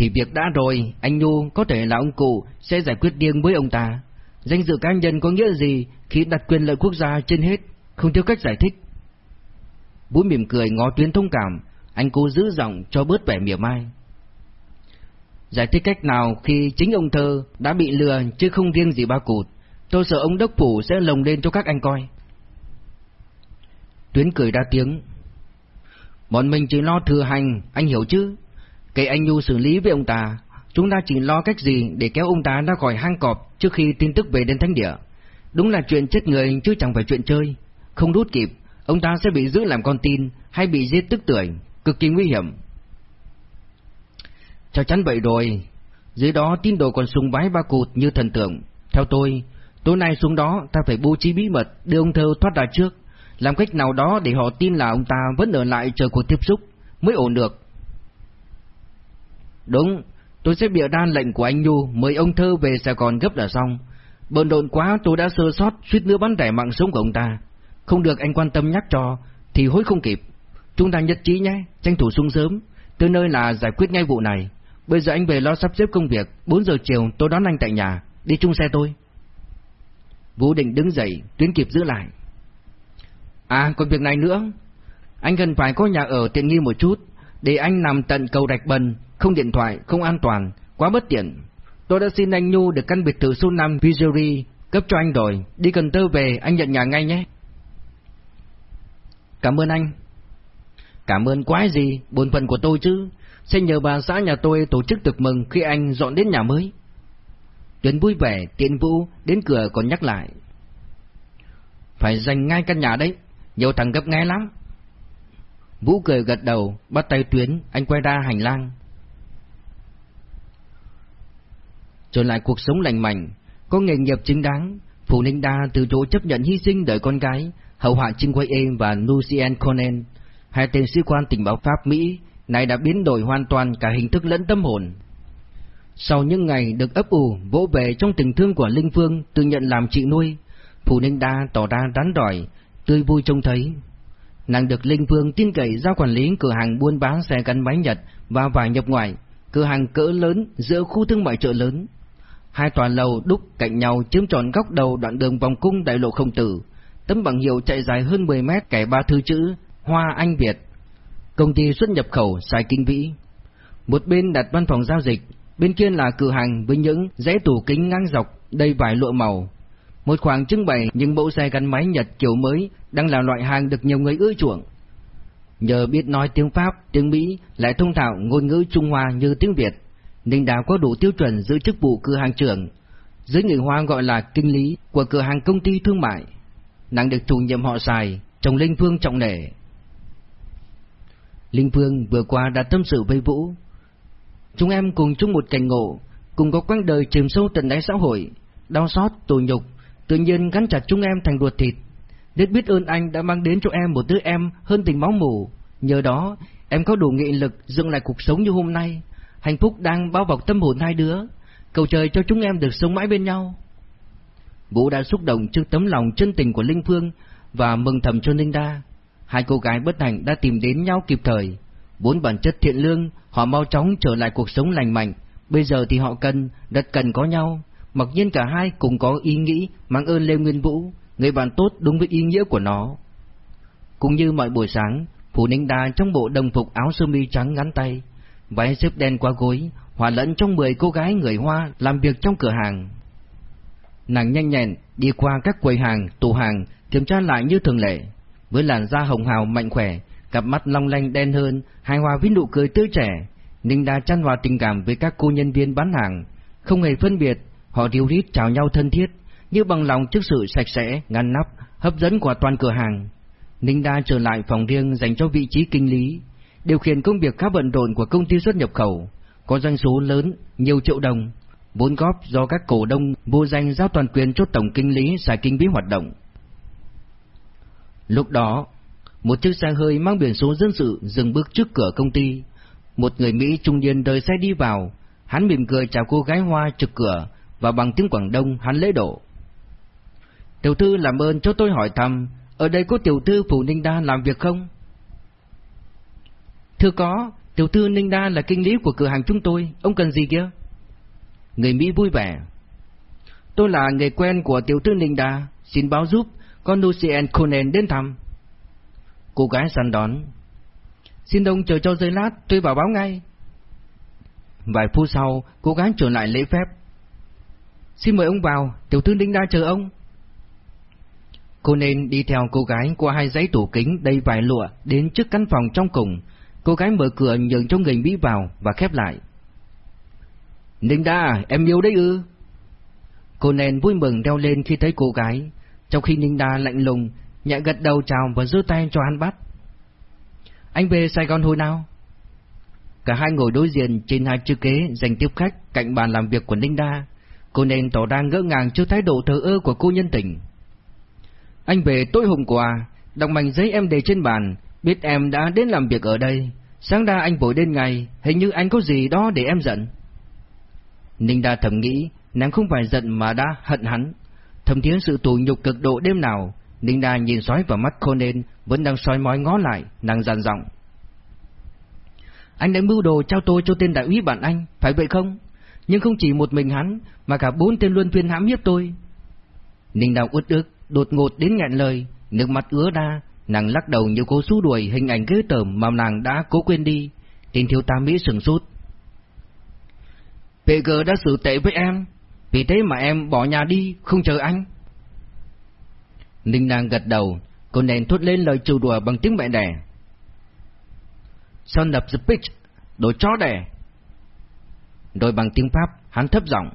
Thì việc đã rồi, anh Nhu có thể là ông cụ sẽ giải quyết riêng với ông ta. Danh dự cá nhân có nghĩa gì khi đặt quyền lợi quốc gia trên hết, không thiếu cách giải thích. Bú mỉm cười ngó tuyến thông cảm, anh cố giữ giọng cho bớt vẻ mỉa mai. Giải thích cách nào khi chính ông thơ đã bị lừa chứ không riêng gì ba cụt, tôi sợ ông đốc phủ sẽ lồng lên cho các anh coi. Tuyến cười ra tiếng. Bọn mình chỉ lo thừa hành, anh hiểu chứ? Kể anh Nhu xử lý với ông ta, chúng ta chỉ lo cách gì để kéo ông ta ra khỏi hang cọp trước khi tin tức về đến thánh địa. Đúng là chuyện chết người chứ chẳng phải chuyện chơi. Không rút kịp, ông ta sẽ bị giữ làm con tin hay bị giết tức tuổi, cực kỳ nguy hiểm. Chắc chắn vậy rồi, dưới đó tín đồ còn sùng bái ba cụt như thần tượng. Theo tôi, tối nay xuống đó ta phải bố trí bí mật đưa ông thơ thoát ra trước, làm cách nào đó để họ tin là ông ta vẫn ở lại chờ cuộc tiếp xúc, mới ổn được. Đúng, tôi sẽ bịa đan lệnh của anh Nhu mời ông thơ về Sài Gòn gấp là xong. Bận đồn quá tôi đã sơ sót suýt nữa bắn rẻ mạng sống của ông ta. Không được anh quan tâm nhắc cho, thì hối không kịp. Chúng ta nhất trí nhé, tranh thủ xuống sớm, tới nơi là giải quyết ngay vụ này. Bây giờ anh về lo sắp xếp công việc, 4 giờ chiều tôi đón anh tại nhà, đi chung xe tôi. Vũ định đứng dậy, tuyến kịp giữ lại. À, còn việc này nữa. Anh cần phải có nhà ở tiện nghi một chút, để anh nằm tận cầu rạch bần, không điện thoại, không an toàn, quá bất tiện. Tôi đã xin anh Nhu được căn biệt thự số 5 Vizuri cấp cho anh rồi, đi Cần Tơ về anh nhận nhà ngay nhé. Cảm ơn anh. Cảm ơn quái gì, bổn phận của tôi chứ. Sẽ nhờ bà xã nhà tôi tổ chức tiệc mừng khi anh dọn đến nhà mới. Tuấn vui vẻ, tiện vũ, đến cửa còn nhắc lại. Phải dành ngay căn nhà đấy, nhiều thằng gấp ngay lắm. Vũ cười gật đầu, bắt tay Tuyến, anh quay ra hành lang. Trở lại cuộc sống lành mạnh, có nghề nghiệp chính đáng, Phụ Ninh Đa từ chỗ chấp nhận hy sinh đợi con gái, hậu hạ Trinh Quay em và Lucien Conan, hai tên sĩ quan tình báo Pháp Mỹ, này đã biến đổi hoàn toàn cả hình thức lẫn tâm hồn. Sau những ngày được ấp ủ, vỗ về trong tình thương của Linh Phương tự nhận làm chị nuôi, Phụ Ninh Đa tỏ ra rắn đỏi, tươi vui trông thấy. Nàng được Linh Phương tin cậy giao quản lý cửa hàng buôn bán xe gắn máy Nhật và vải nhập ngoại, cửa hàng cỡ lớn giữa khu thương mại chợ lớn. Hai tòa lầu đúc cạnh nhau chiếm tròn góc đầu đoạn đường vòng cung đại lộ không tử, tấm bảng hiệu chạy dài hơn 10 mét kẻ ba thư chữ Hoa Anh Việt. Công ty xuất nhập khẩu Sài kinh vĩ. Một bên đặt văn phòng giao dịch, bên kia là cửa hàng với những dãy tủ kính ngang dọc đầy vải lụa màu. Một khoảng trưng bày những mẫu xe gắn máy Nhật kiểu mới đang là loại hàng được nhiều người ưa chuộng. Nhờ biết nói tiếng Pháp, tiếng Mỹ lại thông thạo ngôn ngữ Trung Hoa như tiếng Việt, Ninh Đào có đủ tiêu chuẩn giữ chức vụ cửa hàng trưởng, dưới người Hoa gọi là kinh lý của cửa hàng công ty thương mại. Nàng được chủ nhiệm họ xài, chồng Linh Phương trọng nể. Linh Phương vừa qua đã tâm sự với Vũ. Chúng em cùng chung một cảnh ngộ, cùng có quãng đời chìm sâu tận đáy xã hội, đau xót, tủi nhục, tự nhiên gắn chặt chúng em thành ruột thịt. Rất biết ơn anh đã mang đến cho em một đứa em hơn tình máu mủ, nhờ đó em có đủ nghị lực dựng lại cuộc sống như hôm nay. Hạnh phúc đang bao bọc tâm hồn hai đứa. Cầu trời cho chúng em được sống mãi bên nhau. Vũ đã xúc động trước tấm lòng chân tình của Linh Phương và mừng thầm cho Ninh Đa. Hai cô gái bất hạnh đã tìm đến nhau kịp thời. Bốn bản chất thiện lương, họ mau chóng trở lại cuộc sống lành mạnh. Bây giờ thì họ cần, rất cần có nhau. Mặc nhiên cả hai cùng có ý nghĩ mang ơn Lê Nguyên Vũ, người bạn tốt đúng với ý nghĩa của nó. Cũng như mọi buổi sáng, Phủ Ninh Đa trong bộ đồng phục áo sơ mi trắng ngắn tay, váy xếp đen qua gối, hòa lẫn trong mười cô gái người Hoa làm việc trong cửa hàng. Nàng nhanh nhẹn đi qua các quầy hàng, tủ hàng, kiểm tra lại như thường lệ, với làn da hồng hào mạnh khỏe, cặp mắt long lanh đen hơn, hài hòa với nụ cười tươi trẻ, Ninh Đa chăn hòa tình cảm với các cô nhân viên bán hàng, không hề phân biệt, họ ríu rít chào nhau thân thiết, như bằng lòng trước sự sạch sẽ, ngăn nắp, hấp dẫn của toàn cửa hàng. Ninh Đa trở lại phòng riêng dành cho vị trí kinh lý, điều khiển công việc khá bận rộn của công ty xuất nhập khẩu, có doanh số lớn, nhiều triệu đồng, vốn góp do các cổ đông vô danh giao toàn quyền cho tổng kinh lý xài kinh phí hoạt động. Lúc đó, một chiếc xe hơi mang biển số dân sự dừng bước trước cửa công ty. Một người Mỹ trung niên đời xe đi vào, hắn mỉm cười chào cô gái hoa trực cửa và bằng tiếng Quảng Đông hắn lễ độ. Tiểu thư làm ơn cho tôi hỏi thăm, ở đây có tiểu thư Phủ Ninh Đa làm việc không? Thưa có, tiểu thư Ninh Đa là kinh lý của cửa hàng chúng tôi, ông cần gì kia? Người Mỹ vui vẻ. Tôi là người quen của tiểu thư Ninh Đa, xin báo giúp, con Lucien Conan đến thăm. Cô gái săn đón. Xin ông chờ cho giây lát, tôi vào báo ngay. Vài phút sau, cô gái trở lại lễ phép. Xin mời ông vào, tiểu thư Ninh Đa chờ ông. Cô nên đi theo cô gái qua hai dãy tủ kính đầy vải lụa đến trước căn phòng trong cùng. Cô gái mở cửa nhường cho người Mỹ vào và khép lại. Ninh Đa, em yêu đấy ư? Cô nên vui mừng đeo lên khi thấy cô gái, trong khi Ninh Đa lạnh lùng, nhẹ gật đầu chào và giơ tay cho hắn bắt. Anh về Sài Gòn hồi nào? Cả hai ngồi đối diện trên hai chiếc ghế dành tiếp khách cạnh bàn làm việc của Ninh Đa. Cô nên tỏ ra ngỡ ngàng trước thái độ thờ ơ của cô nhân tình. Anh về tối hôm qua, đọc mảnh giấy em để trên bàn, biết em đã đến làm việc ở đây. Sáng ra anh vội đến ngày, hình như anh có gì đó để em giận. Ninh Đa thầm nghĩ, nàng không phải giận mà đã hận hắn. Thầm thiến sự tù nhục cực độ đêm nào, Ninh Đa nhìn xoáy vào mắt Conan, vẫn đang soi mói ngó lại, nàng dàn giọng. Anh đã mưu đồ trao tôi cho tên đại úy bạn anh, phải vậy không? Nhưng không chỉ một mình hắn, mà cả bốn tên luân phiên hãm hiếp tôi. Ninh Đa uất ức, đột ngột đến nghẹn lời, nước mắt ứa ra, nàng lắc đầu như cố xua đuổi hình ảnh ghê tởm mà nàng đã cố quên đi. Tên thiếu tá Mỹ sừng sốt. PG đã xử tệ với em, vì thế mà em bỏ nhà đi, không chờ anh. Ninh nàng gật đầu, cô nén thốt lên lời trêu đùa bằng tiếng mẹ đẻ. Son of the pitch, đồ chó đẻ. Rồi bằng tiếng Pháp, hắn thấp giọng.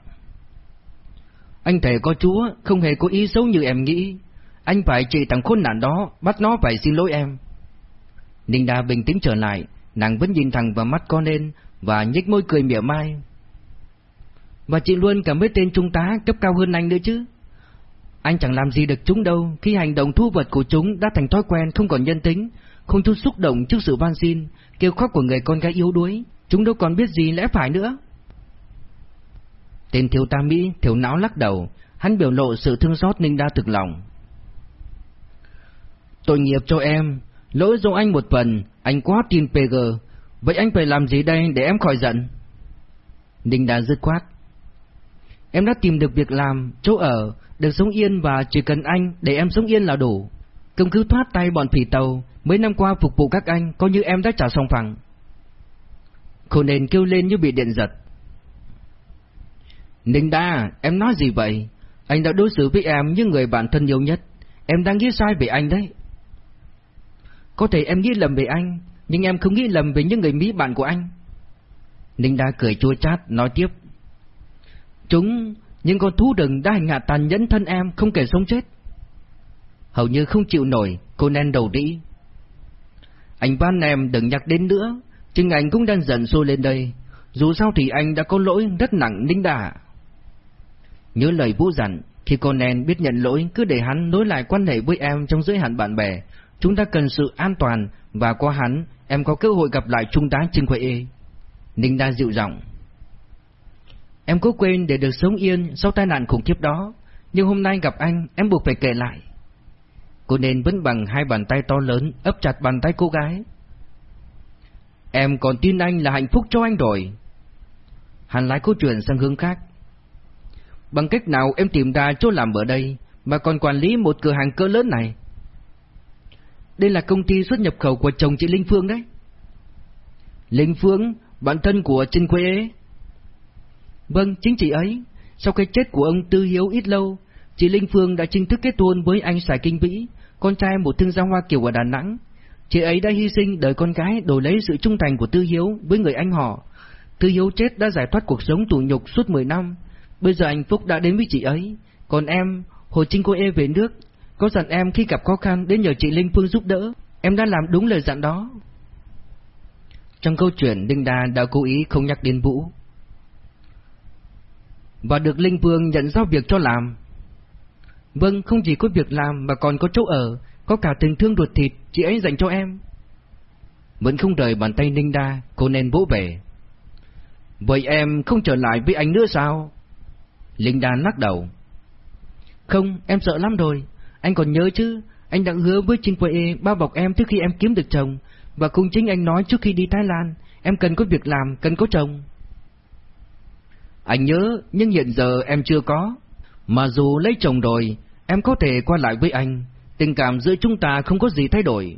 Anh thề có chúa, không hề có ý xấu như em nghĩ. Anh phải trị thằng khốn nạn đó, bắt nó phải xin lỗi em. Ninh Đa bình tĩnh trở lại, nàng vẫn nhìn thẳng vào mắt con nên và nhếch môi cười mỉa mai. Và chị luôn cả mấy tên trung tá cấp cao hơn anh nữa chứ. Anh chẳng làm gì được chúng đâu khi hành động thu vật của chúng đã thành thói quen không còn nhân tính, không chút xúc động trước sự van xin, kêu khóc của người con gái yếu đuối. Chúng đâu còn biết gì lẽ phải nữa. Tên thiếu tá Mỹ thiếu não lắc đầu, hắn biểu lộ sự thương xót Ninh Đa thực lòng. Tội nghiệp cho em, lỗi do anh một phần, anh quá tin PG, vậy anh phải làm gì đây để em khỏi giận? Ninh Đa dứt khoát. Em đã tìm được việc làm, chỗ ở, được sống yên và chỉ cần anh để em sống yên là đủ. Công cứ thoát tay bọn phỉ tàu, mấy năm qua phục vụ các anh, coi như em đã trả xong phẳng. Cô nền kêu lên như bị điện giật. Ninh Đa, em nói gì vậy? Anh đã đối xử với em như người bạn thân yêu nhất. Em đang nghĩ sai về anh đấy. Có thể em nghĩ lầm về anh, nhưng em không nghĩ lầm về những người Mỹ bạn của anh. Ninh Đa cười chua chát, nói tiếp. Chúng, những con thú rừng đã hành hạ tàn nhẫn thân em không kể sống chết. Hầu như không chịu nổi, cô nên đầu đĩ. Anh van em đừng nhắc đến nữa, chừng anh cũng đang dần sôi lên đây. Dù sao thì anh đã có lỗi rất nặng Ninh Đa. Nhớ lời Vũ dặn, khi con biết nhận lỗi cứ để hắn nối lại quan hệ với em trong giới hạn bạn bè, Chúng ta cần sự an toàn và qua hắn em có cơ hội gặp lại Trung tá Trinh Khuê Ninh Đa dịu giọng. Em cố quên để được sống yên sau tai nạn khủng khiếp đó, nhưng hôm nay gặp anh em buộc phải kể lại. Cô nên vẫn bằng hai bàn tay to lớn ấp chặt bàn tay cô gái. Em còn tin anh là hạnh phúc cho anh rồi. Hắn lái câu chuyện sang hướng khác. Bằng cách nào em tìm ra chỗ làm ở đây mà còn quản lý một cửa hàng cỡ lớn này? Đây là công ty xuất nhập khẩu của chồng chị Linh Phương đấy. Linh Phương, bạn thân của Trinh Quế ấy. Vâng, chính chị ấy. Sau cái chết của ông Tư Hiếu ít lâu, chị Linh Phương đã chính thức kết hôn với anh Sài Kinh Vĩ, con trai một thương gia Hoa Kiều ở Đà Nẵng. Chị ấy đã hy sinh đời con gái đổi lấy sự trung thành của Tư Hiếu với người anh họ. Tư Hiếu chết đã giải thoát cuộc sống tù nhục suốt 10 năm. Bây giờ hạnh phúc đã đến với chị ấy. Còn em, hồi Trinh cô ê về nước, có dặn em khi gặp khó khăn đến nhờ chị Linh Phương giúp đỡ. Em đã làm đúng lời dặn đó. Trong câu chuyện, Đinh Đa đã cố ý không nhắc đến Vũ. Và được Linh Phương nhận giao việc cho làm. Vâng, không chỉ có việc làm mà còn có chỗ ở, có cả tình thương ruột thịt chị ấy dành cho em. Vẫn không rời bàn tay Ninh Đa, cô nên vỗ về. Vậy em không trở lại với anh nữa sao? Linh Đan lắc đầu. Không, em sợ lắm rồi. Anh còn nhớ chứ, anh đã hứa với Trinh Quê bao bọc em trước khi em kiếm được chồng, và cũng chính anh nói trước khi đi Thái Lan, em cần có việc làm, cần có chồng. Anh nhớ, nhưng hiện giờ em chưa có. Mà dù lấy chồng rồi, em có thể qua lại với anh, tình cảm giữa chúng ta không có gì thay đổi.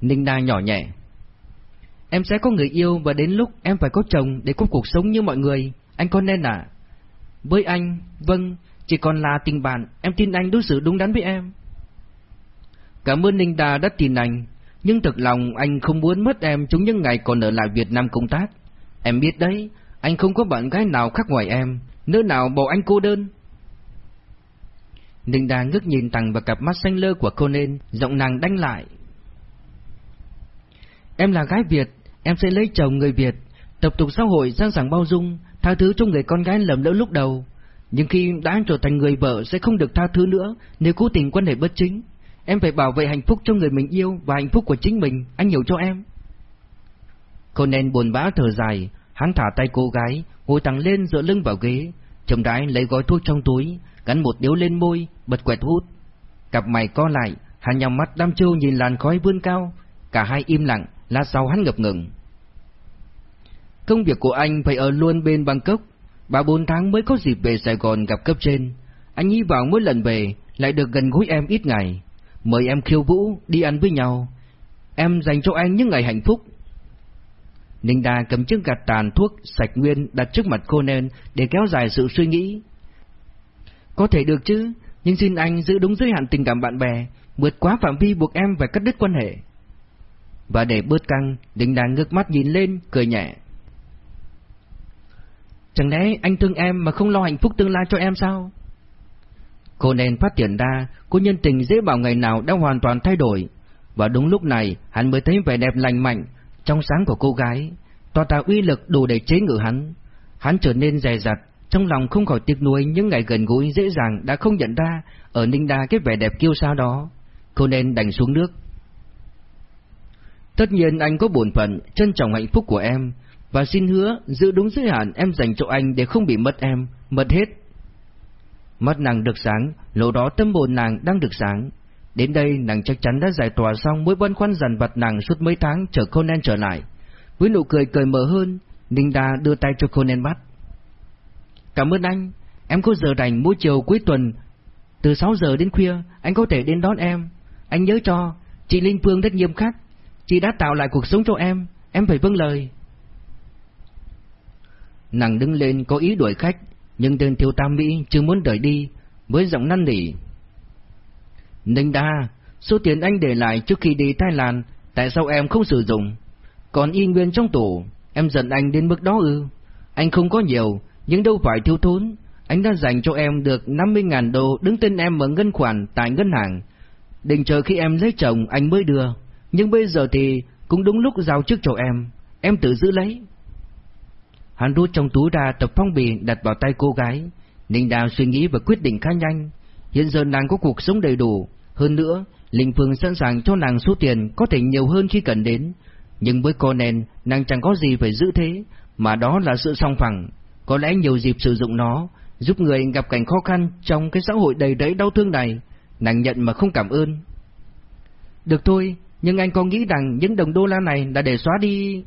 Ninh Đa nhỏ nhẹ. Em sẽ có người yêu và đến lúc em phải có chồng để có cuộc sống như mọi người, anh có nên à? Với anh, vâng, chỉ còn là tình bạn, em tin anh đối xử đúng đắn với em. Cảm ơn Ninh đà đã tin anh, nhưng thật lòng anh không muốn mất em trong những ngày còn ở lại Việt Nam công tác. Em biết đấy, anh không có bạn gái nào khác ngoài em, nơi nào bỏ anh cô đơn. Ninh đà ngước nhìn thẳng vào cặp mắt xanh lơ của cô nên, giọng nàng đánh lại. Em là gái Việt, em sẽ lấy chồng người Việt, tập tục xã hội sẵn sàng bao dung, tha thứ cho người con gái lầm lỡ lúc đầu. Nhưng khi đã trở thành người vợ sẽ không được tha thứ nữa nếu cố tình quan hệ bất chính. Em phải bảo vệ hạnh phúc cho người mình yêu và hạnh phúc của chính mình, anh hiểu cho em. Cô buồn bã thở dài, hắn thả tay cô gái, ngồi thẳng lên dựa lưng vào ghế, chậm rãi lấy gói thuốc trong túi, gắn một điếu lên môi, bật quẹt hút. Cặp mày co lại, hắn nhắm mắt đăm chiêu nhìn làn khói vươn cao, cả hai im lặng, lát sau hắn ngập ngừng. Công việc của anh phải ở luôn bên Bangkok, ba bốn tháng mới có dịp về Sài Gòn gặp cấp trên. Anh hy vọng mỗi lần về lại được gần gũi em ít ngày, mời em khiêu vũ, đi ăn với nhau. Em dành cho anh những ngày hạnh phúc. Ninh đa cầm chiếc gạt tàn thuốc sạch nguyên đặt trước mặt cô nên để kéo dài sự suy nghĩ. Có thể được chứ, nhưng xin anh giữ đúng giới hạn tình cảm bạn bè, vượt quá phạm vi buộc em phải cắt đứt quan hệ. Và để bớt căng, Ninh đa ngước mắt nhìn lên, cười nhẹ. Chẳng lẽ anh thương em mà không lo hạnh phúc tương lai cho em sao? Cô nên phát hiện ra, cô nhân tình dễ bảo ngày nào đã hoàn toàn thay đổi. Và đúng lúc này, hắn mới thấy vẻ đẹp lành mạnh, trong sáng của cô gái, tỏ tạo uy lực đủ để chế ngự hắn. Hắn trở nên dè dặt, trong lòng không khỏi tiếc nuối những ngày gần gũi dễ dàng đã không nhận ra ở Ninh Đa cái vẻ đẹp kiêu sao đó. Cô nên đành xuống nước. Tất nhiên anh có buồn phận, trân trọng hạnh phúc của em, và xin hứa giữ đúng giới hạn em dành cho anh để không bị mất em, mất hết. Mắt nàng được sáng, lỗ đó tâm hồn nàng đang được sáng. Đến đây nàng chắc chắn đã giải tỏa xong mối băn khoăn dằn vặt nàng suốt mấy tháng chờ Conan trở lại. Với nụ cười cười mở hơn, Ninh Đa đưa tay cho Conan bắt. Cảm ơn anh, em có giờ rảnh mỗi chiều cuối tuần, từ 6 giờ đến khuya, anh có thể đến đón em. Anh nhớ cho, chị Linh Phương rất nghiêm khắc, chị đã tạo lại cuộc sống cho em, em phải vâng lời. Nàng đứng lên có ý đuổi khách, nhưng tên thiếu tam Mỹ chưa muốn rời đi, với giọng năn nỉ. Ninh đa, số tiền anh để lại trước khi đi Thái Lan, tại sao em không sử dụng? Còn y nguyên trong tủ, em giận anh đến mức đó ư? Anh không có nhiều, nhưng đâu phải thiếu thốn. Anh đã dành cho em được 50.000 đô đứng tên em ở ngân khoản tại ngân hàng. Định chờ khi em lấy chồng anh mới đưa. Nhưng bây giờ thì cũng đúng lúc giao trước cho em. Em tự giữ lấy. Hắn rút trong túi ra tập phong bì đặt vào tay cô gái. Ninh Đào suy nghĩ và quyết định khá nhanh. Hiện giờ nàng có cuộc sống đầy đủ. Hơn nữa, Linh Phương sẵn sàng cho nàng số tiền có thể nhiều hơn khi cần đến, nhưng với cô nền nàng chẳng có gì phải giữ thế, mà đó là sự song phẳng, có lẽ nhiều dịp sử dụng nó, giúp người gặp cảnh khó khăn trong cái xã hội đầy rẫy đau thương này, nàng nhận mà không cảm ơn. Được thôi, nhưng anh có nghĩ rằng những đồng đô la này đã để xóa đi...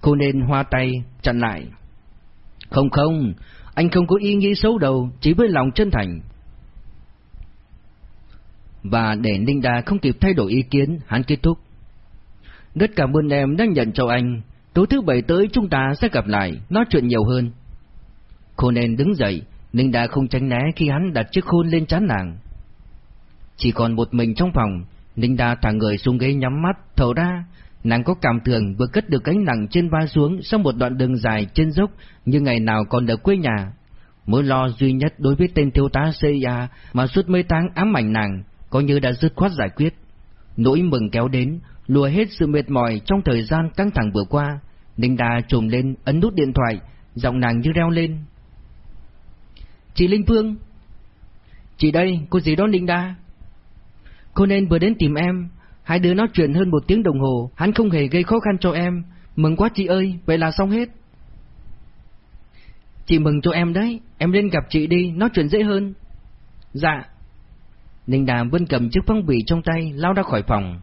Cô nên hoa tay, chặn lại. Không không, anh không có ý nghĩ xấu đâu, chỉ với lòng chân thành. Và để Ninh Đà không kịp thay đổi ý kiến, hắn kết thúc. Rất cảm ơn em đã nhận cho anh, tối thứ bảy tới chúng ta sẽ gặp lại, nói chuyện nhiều hơn. Cô nên đứng dậy, Ninh Đà không tránh né khi hắn đặt chiếc khôn lên chán nàng. Chỉ còn một mình trong phòng, Ninh Đà thả người xuống ghế nhắm mắt, thở ra, nàng có cảm tưởng vừa cất được cánh nặng trên vai xuống sau một đoạn đường dài trên dốc như ngày nào còn ở quê nhà. Mối lo duy nhất đối với tên thiếu tá CIA mà suốt mấy tháng ám ảnh nàng, coi như đã dứt khoát giải quyết. Nỗi mừng kéo đến, lùa hết sự mệt mỏi trong thời gian căng thẳng vừa qua. Ninh Đà trùm lên, ấn nút điện thoại, giọng nàng như reo lên. Chị Linh Phương! Chị đây, cô gì đó Ninh Đà? Cô nên vừa đến tìm em, hai đứa nói chuyện hơn một tiếng đồng hồ, hắn không hề gây khó khăn cho em. Mừng quá chị ơi, vậy là xong hết. Chị mừng cho em đấy, em lên gặp chị đi, nói chuyện dễ hơn. Dạ. Ninh Đàm vẫn cầm chiếc phong bì trong tay, lao ra khỏi phòng.